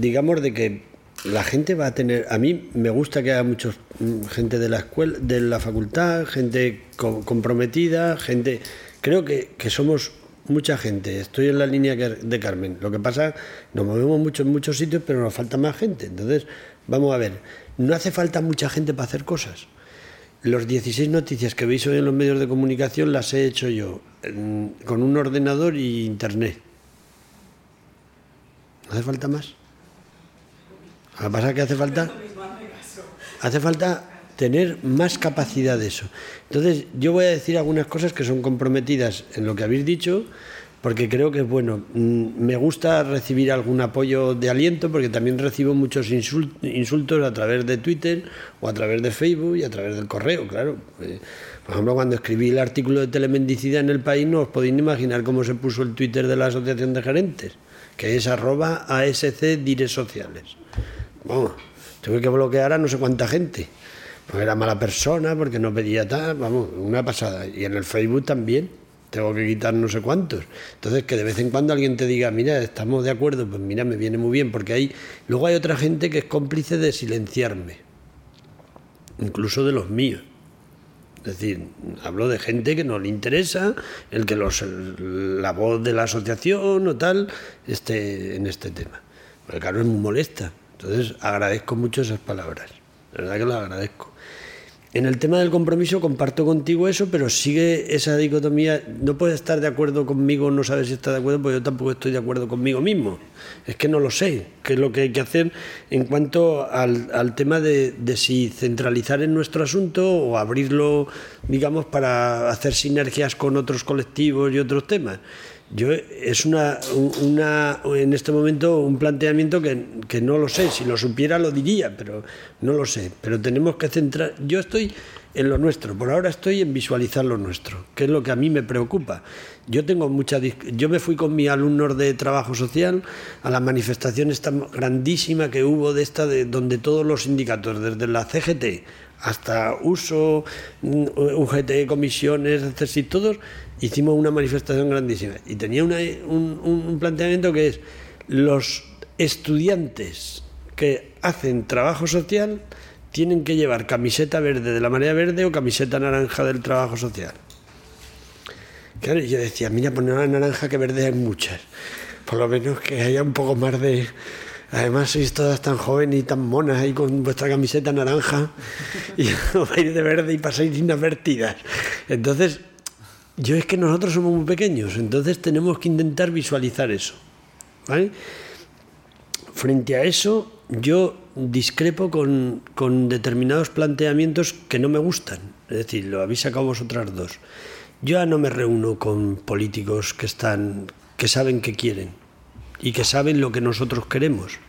digamos, de que la gente va a tener a mí me gusta que haya muchos gente de la escuela de la facultad gente co comprometida gente creo que, somos mucha gente. Estoy en la línea de Carmen. Lo que pasa nos movemos mucho en muchos sitios pero nos falta más gente. Entonces vamos a ver no hace falta mucha gente para hacer cosas. Los 16 noticias que veis hoy en los medios de comunicación las he hecho yo con un ordenador y internet. ¿No hace falta más lo que pasa es que hace falta, hace falta tener más capacidad de eso. Entonces, yo voy a decir algunas cosas que son comprometidas en lo que habéis dicho, porque creo que es bueno. Mm, Me gusta recibir algún apoyo de aliento porque también recibo muchos insul- insultos a través de Twitter o a través de Facebook y a través del correo, claro. Eh, Por ejemplo, cuando escribí el artículo de telemendicidad en el país, no os podéis imaginar cómo se puso el Twitter de la Asociación de Gerentes, que es arroba ASC Dire Sociales. Vamos, tuve que bloquear a no sé cuánta gente. Porque era mala persona, porque no pedía tal, vamos, una pasada. Y en el Facebook también, tengo que quitar no sé cuántos. Entonces, que de vez en cuando alguien te diga, mira, estamos de acuerdo, pues mira, me viene muy bien, porque hay, luego hay otra gente que es cómplice de silenciarme, incluso de los míos. Es decir, hablo de gente que no le interesa el que los, la voz de la asociación o tal esté en este tema. Porque claro, es muy molesta. Entonces agradezco mucho esas palabras. La verdad que lo agradezco. En el tema del compromiso comparto contigo eso, pero sigue esa dicotomía. No puedes estar de acuerdo conmigo, no sabes si estás de acuerdo, pues yo tampoco estoy de acuerdo conmigo mismo. Es que no lo sé, qué es lo que hay que hacer en cuanto al, al tema de, de si centralizar en nuestro asunto o abrirlo, digamos, para hacer sinergias con otros colectivos y otros temas. Yo es una, una en este momento un planteamiento que, que no lo sé, si lo supiera lo diría, pero no lo sé. Pero tenemos que centrar. Yo estoy en lo nuestro, por ahora estoy en visualizar lo nuestro, que es lo que a mí me preocupa. Yo tengo mucha yo me fui con mis alumnos de trabajo social a la manifestación esta grandísima que hubo de esta de donde todos los sindicatos, desde la CGT hasta uso, mm, UGT, comisiones, etc. todos hicimos una manifestación grandísima. Y tenía un, un planteamiento que es los estudiantes que hacen trabajo social tienen que llevar camiseta verde de la marea verde o camiseta naranja del trabajo social. Claro, yo decía, mira, poner una naranja que verde hay muchas. Por lo menos que haya un poco más de... Además sois todas tan jóvenes y tan monas ahí con vuestra camiseta naranja y vais de verde y pasáis inadvertidas. Entonces, yo es que nosotros somos muy pequeños, entonces tenemos que intentar visualizar eso. ¿vale? Frente a eso, yo discrepo con, con determinados planteamientos que no me gustan. Es decir, lo habéis sacado vosotras dos. Yo ya no me reúno con políticos que están, que saben que quieren y que saben lo que nosotros queremos.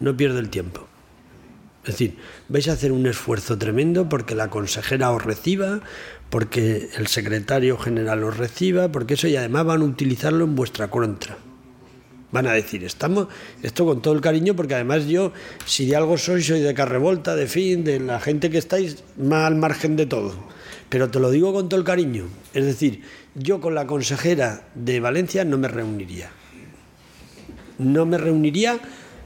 No pierdo el tiempo. Es decir, vais a hacer un esfuerzo tremendo porque la consejera os reciba, porque el secretario general os reciba, porque eso y además van a utilizarlo en vuestra contra. Van a decir, estamos, esto con todo el cariño, porque además yo, si de algo soy, soy de Carrevolta, de fin, de la gente que estáis más al margen de todo. Pero te lo digo con todo el cariño. Es decir, yo con la consejera de Valencia no me reuniría. No me reuniría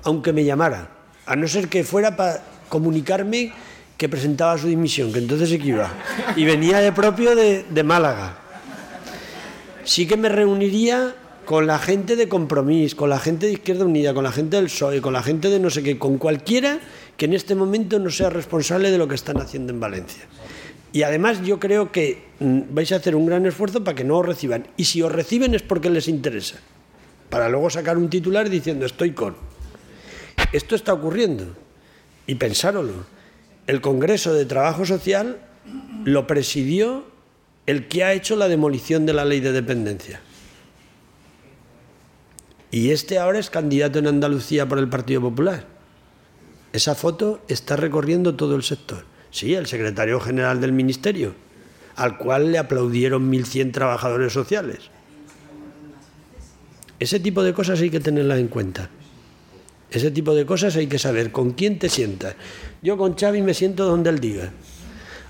aunque me llamara. A no ser que fuera para comunicarme que presentaba su dimisión, que entonces que iba. Y venía de propio de Málaga. Sí que me reuniría con la gente de Compromís, con la gente de Izquierda Unida, con la gente del PSOE, con la gente de no sé qué, con cualquiera que en este momento no sea responsable de lo que están haciendo en Valencia. Y además yo creo que mm, vais a hacer un gran esfuerzo para que no os reciban. Y si os reciben es porque les interesa. Para luego sacar un titular diciendo estoy con. Esto está ocurriendo. Y pensároslo. El Congreso de Trabajo Social lo presidió el que ha hecho la demolición de la ley de dependencia. Y este ahora es candidato en Andalucía por el Partido Popular. Esa foto está recorriendo todo el sector. Sí, el secretario general del Ministerio, al cual le aplaudieron 1.100 trabajadores sociales. Ese tipo de cosas hay que tenerlas en cuenta. Ese tipo de cosas hay que saber con quién te sientas. Yo con Xavi me siento donde él diga.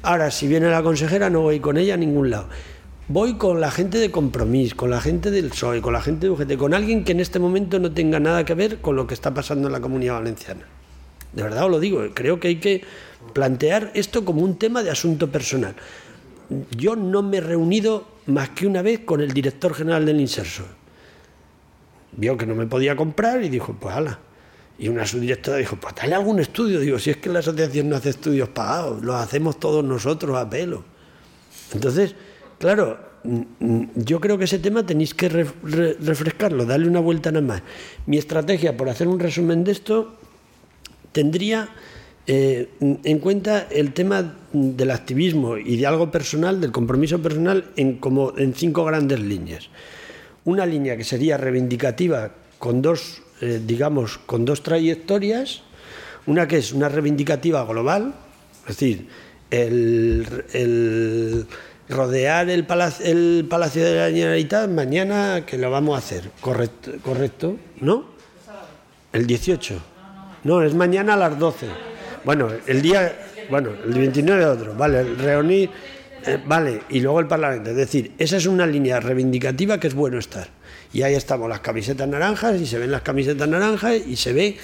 Ahora, si viene la consejera, no voy con ella a ningún lado. Voy con la gente de Compromís, con la gente del PSOE, con la gente de UGT, con alguien que en este momento no tenga nada que ver con lo que está pasando en la comunidad valenciana. De verdad os lo digo, creo que hay que plantear esto como un tema de asunto personal. Yo no me he reunido más que una vez con el director general del Inserso. Vio que no me podía comprar y dijo, pues ala. Y una subdirectora dijo, pues dale algún estudio. Digo, si es que la asociación no hace estudios pagados, los hacemos todos nosotros a pelo. Entonces, claro, yo creo que ese tema tenéis que re- re- refrescarlo, darle una vuelta nada más. Mi estrategia, por hacer un resumen de esto, tendría eh, en cuenta el tema del activismo y de algo personal, del compromiso personal, en, como, en cinco grandes líneas. una línea que sería reivindicativa con dos, eh, digamos, con dos trayectorias, una que es una reivindicativa global, es decir, el, el rodear el palacio, el palacio de la Generalitat mañana que lo vamos a hacer, correcto, correcto ¿no? El 18. No, es mañana a las 12. Bueno, el día, bueno, el 29 otro, vale, reunir, eh, vale, y luego el Parlamento. Es decir, esa es una línea reivindicativa que es bueno estar. Y ahí estamos las camisetas naranjas y se ven las camisetas naranjas y se ve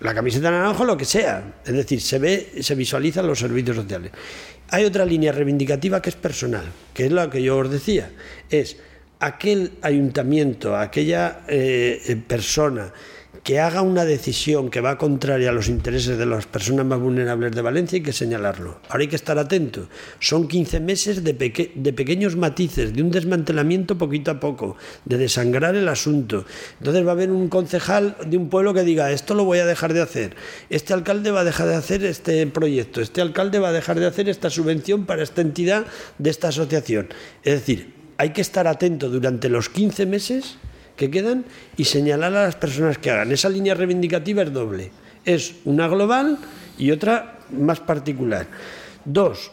la camiseta naranja lo que sea. Es decir, se ve, se visualizan los servicios sociales. Hay otra línea reivindicativa que es personal, que es la que yo os decía. Es aquel ayuntamiento, aquella eh, eh, persona que haga una decisión que va contraria a los intereses de las personas más vulnerables de Valencia hay que señalarlo. Ahora hay que estar atento. Son 15 meses de, peque de, pequeños matices, de un desmantelamiento poquito a poco, de desangrar el asunto. Entonces va a haber un concejal de un pueblo que diga, esto lo voy a dejar de hacer, este alcalde va a dejar de hacer este proyecto, este alcalde va a dejar de hacer esta subvención para esta entidad de esta asociación. Es decir, hay que estar atento durante los 15 meses que quedan y señalar a las personas que hagan. Esa línea reivindicativa es doble. Es una global y otra más particular. Dos,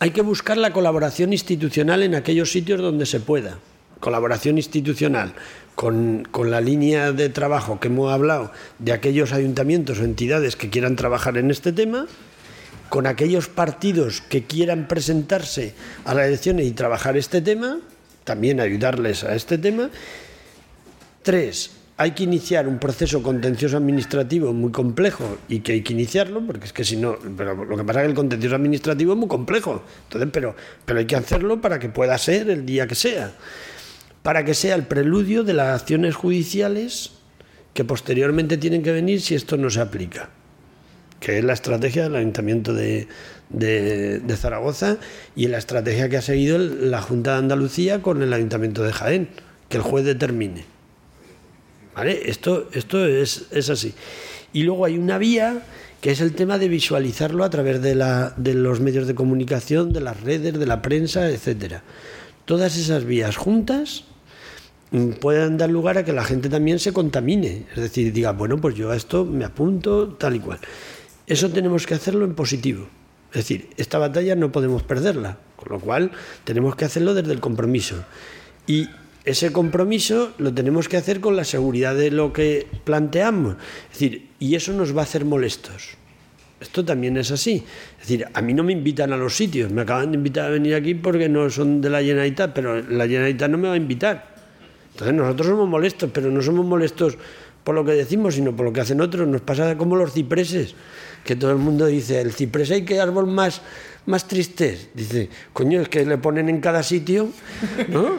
hay que buscar la colaboración institucional en aquellos sitios donde se pueda. Colaboración institucional con, con, la línea de trabajo que hemos hablado de aquellos ayuntamientos o entidades que quieran trabajar en este tema, con aquellos partidos que quieran presentarse a las elecciones y trabajar este tema, también ayudarles a este tema, Tres, hay que iniciar un proceso contencioso administrativo muy complejo y que hay que iniciarlo, porque es que si no, pero lo que pasa es que el contencioso administrativo es muy complejo, entonces, pero, pero hay que hacerlo para que pueda ser el día que sea, para que sea el preludio de las acciones judiciales que posteriormente tienen que venir si esto no se aplica, que es la estrategia del Ayuntamiento de, de, de Zaragoza y la estrategia que ha seguido la Junta de Andalucía con el Ayuntamiento de Jaén, que el juez determine. Esto, esto es, es, así. Y luego hay una vía que es el tema de visualizarlo a través de, la, de los medios de comunicación, de las redes, de la prensa, etcétera. Todas esas vías juntas mm, pueden dar lugar a que la gente también se contamine, es decir, diga, bueno, pues yo a esto me apunto, tal y cual. Eso tenemos que hacerlo en positivo. Es decir, esta batalla no podemos perderla, con lo cual tenemos que hacerlo desde el compromiso. Y ese compromiso lo tenemos que hacer con la seguridad de lo que planteamos. Es decir, y eso nos va a hacer molestos. Esto también es así. Es decir, a mí no me invitan a los sitios, me acaban de invitar a venir aquí porque no son de la Generalitat, pero la Generalitat no me va a invitar. Entonces nosotros somos molestos, pero no somos molestos por lo que decimos, sino por lo que hacen otros. Nos pasa como los cipreses, que todo el mundo dice, el ciprés hay que árbol más más tristes. Dice, coño, es que le ponen en cada sitio, ¿no?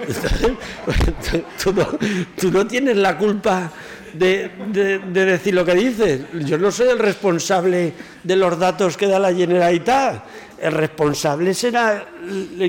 tú, no tienes la culpa de, de, de, decir lo que dices. Yo no soy el responsable de los datos que da la Generalitat. El responsable será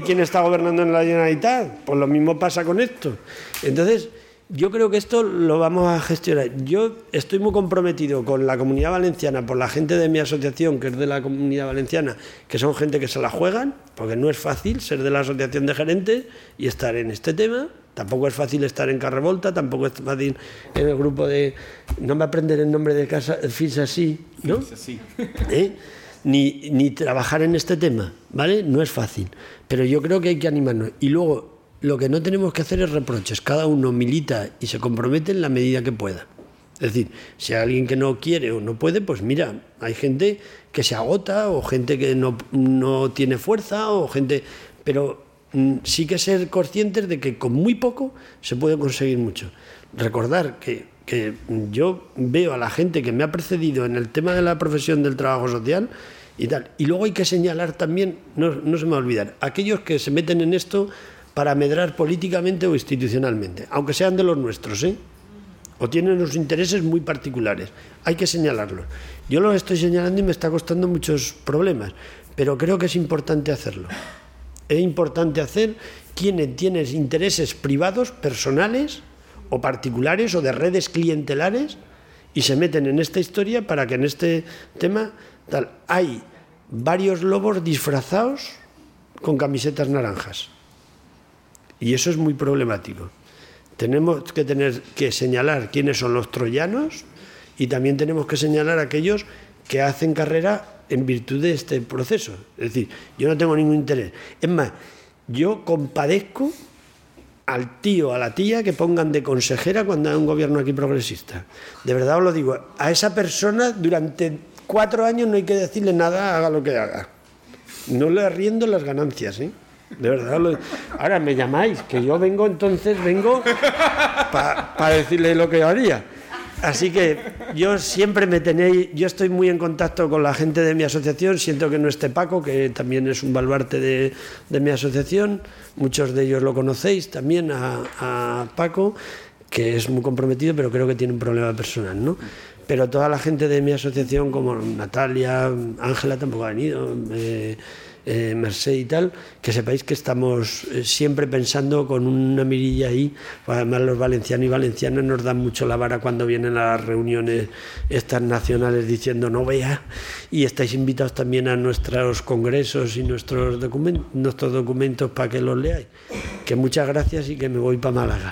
quien está gobernando en la Generalitat. Pues lo mismo pasa con esto. Entonces, yo creo que esto lo vamos a gestionar. Yo estoy muy comprometido con la comunidad valenciana, por la gente de mi asociación, que es de la comunidad valenciana, que son gente que se la juegan, porque no es fácil ser de la asociación de gerentes y estar en este tema. Tampoco es fácil estar en Carrevolta, tampoco es fácil en el grupo de. No me aprender el nombre de casa, FIS así, ¿no? así. ¿Eh? Ni, ni trabajar en este tema, ¿vale? No es fácil. Pero yo creo que hay que animarnos. Y luego, lo que no tenemos que hacer es reproches. Cada uno milita y se compromete en la medida que pueda. Es decir, si hay alguien que no quiere o no puede, pues mira, hay gente que se agota o gente que no, no tiene fuerza o gente... Pero mm, sí que ser conscientes de que con muy poco se puede conseguir mucho. Recordar que, que yo veo a la gente que me ha precedido en el tema de la profesión del trabajo social y tal. Y luego hay que señalar también, no, no se me va a olvidar, aquellos que se meten en esto para medrar políticamente o institucionalmente, aunque sean de los nuestros, ¿eh? o tienen unos intereses muy particulares. Hay que señalarlos. Yo lo estoy señalando y me está costando muchos problemas, pero creo que es importante hacerlo. Es importante hacer quienes tienen intereses privados, personales o particulares o de redes clientelares y se meten en esta historia para que en este tema tal hay varios lobos disfrazados con camisetas naranjas. Y eso es muy problemático. Tenemos que tener que señalar quiénes son los troyanos y también tenemos que señalar aquellos que hacen carrera en virtud de este proceso. Es decir, yo no tengo ningún interés. Es más, yo compadezco al tío, a la tía que pongan de consejera cuando hay un gobierno aquí progresista. De verdad os lo digo, a esa persona durante cuatro años no hay que decirle nada, haga lo que haga. No le arriendo las ganancias, ¿eh? De verdad. Ahora me llamáis, que yo vengo entonces, vengo para decirle lo que haría. Así que yo siempre me tenéis, yo estoy muy en contacto con la gente de mi asociación, siento que no esté Paco, que también es un baluarte de, mi asociación, muchos de ellos lo conocéis también a, a, Paco, que es muy comprometido, pero creo que tiene un problema personal, ¿no? Pero toda la gente de mi asociación, como Natalia, Ángela tampoco ha venido, eh, eh, Merced y tal, que sepáis que estamos eh, siempre pensando con una mirilla ahí, pues además los valencianos y valencianas nos dan mucho la vara cuando vienen a las reuniones estas nacionales diciendo no vea, y estáis invitados también a nuestros congresos y nuestros, documentos, nuestros documentos para que los leáis. Que muchas gracias y que me voy para Málaga.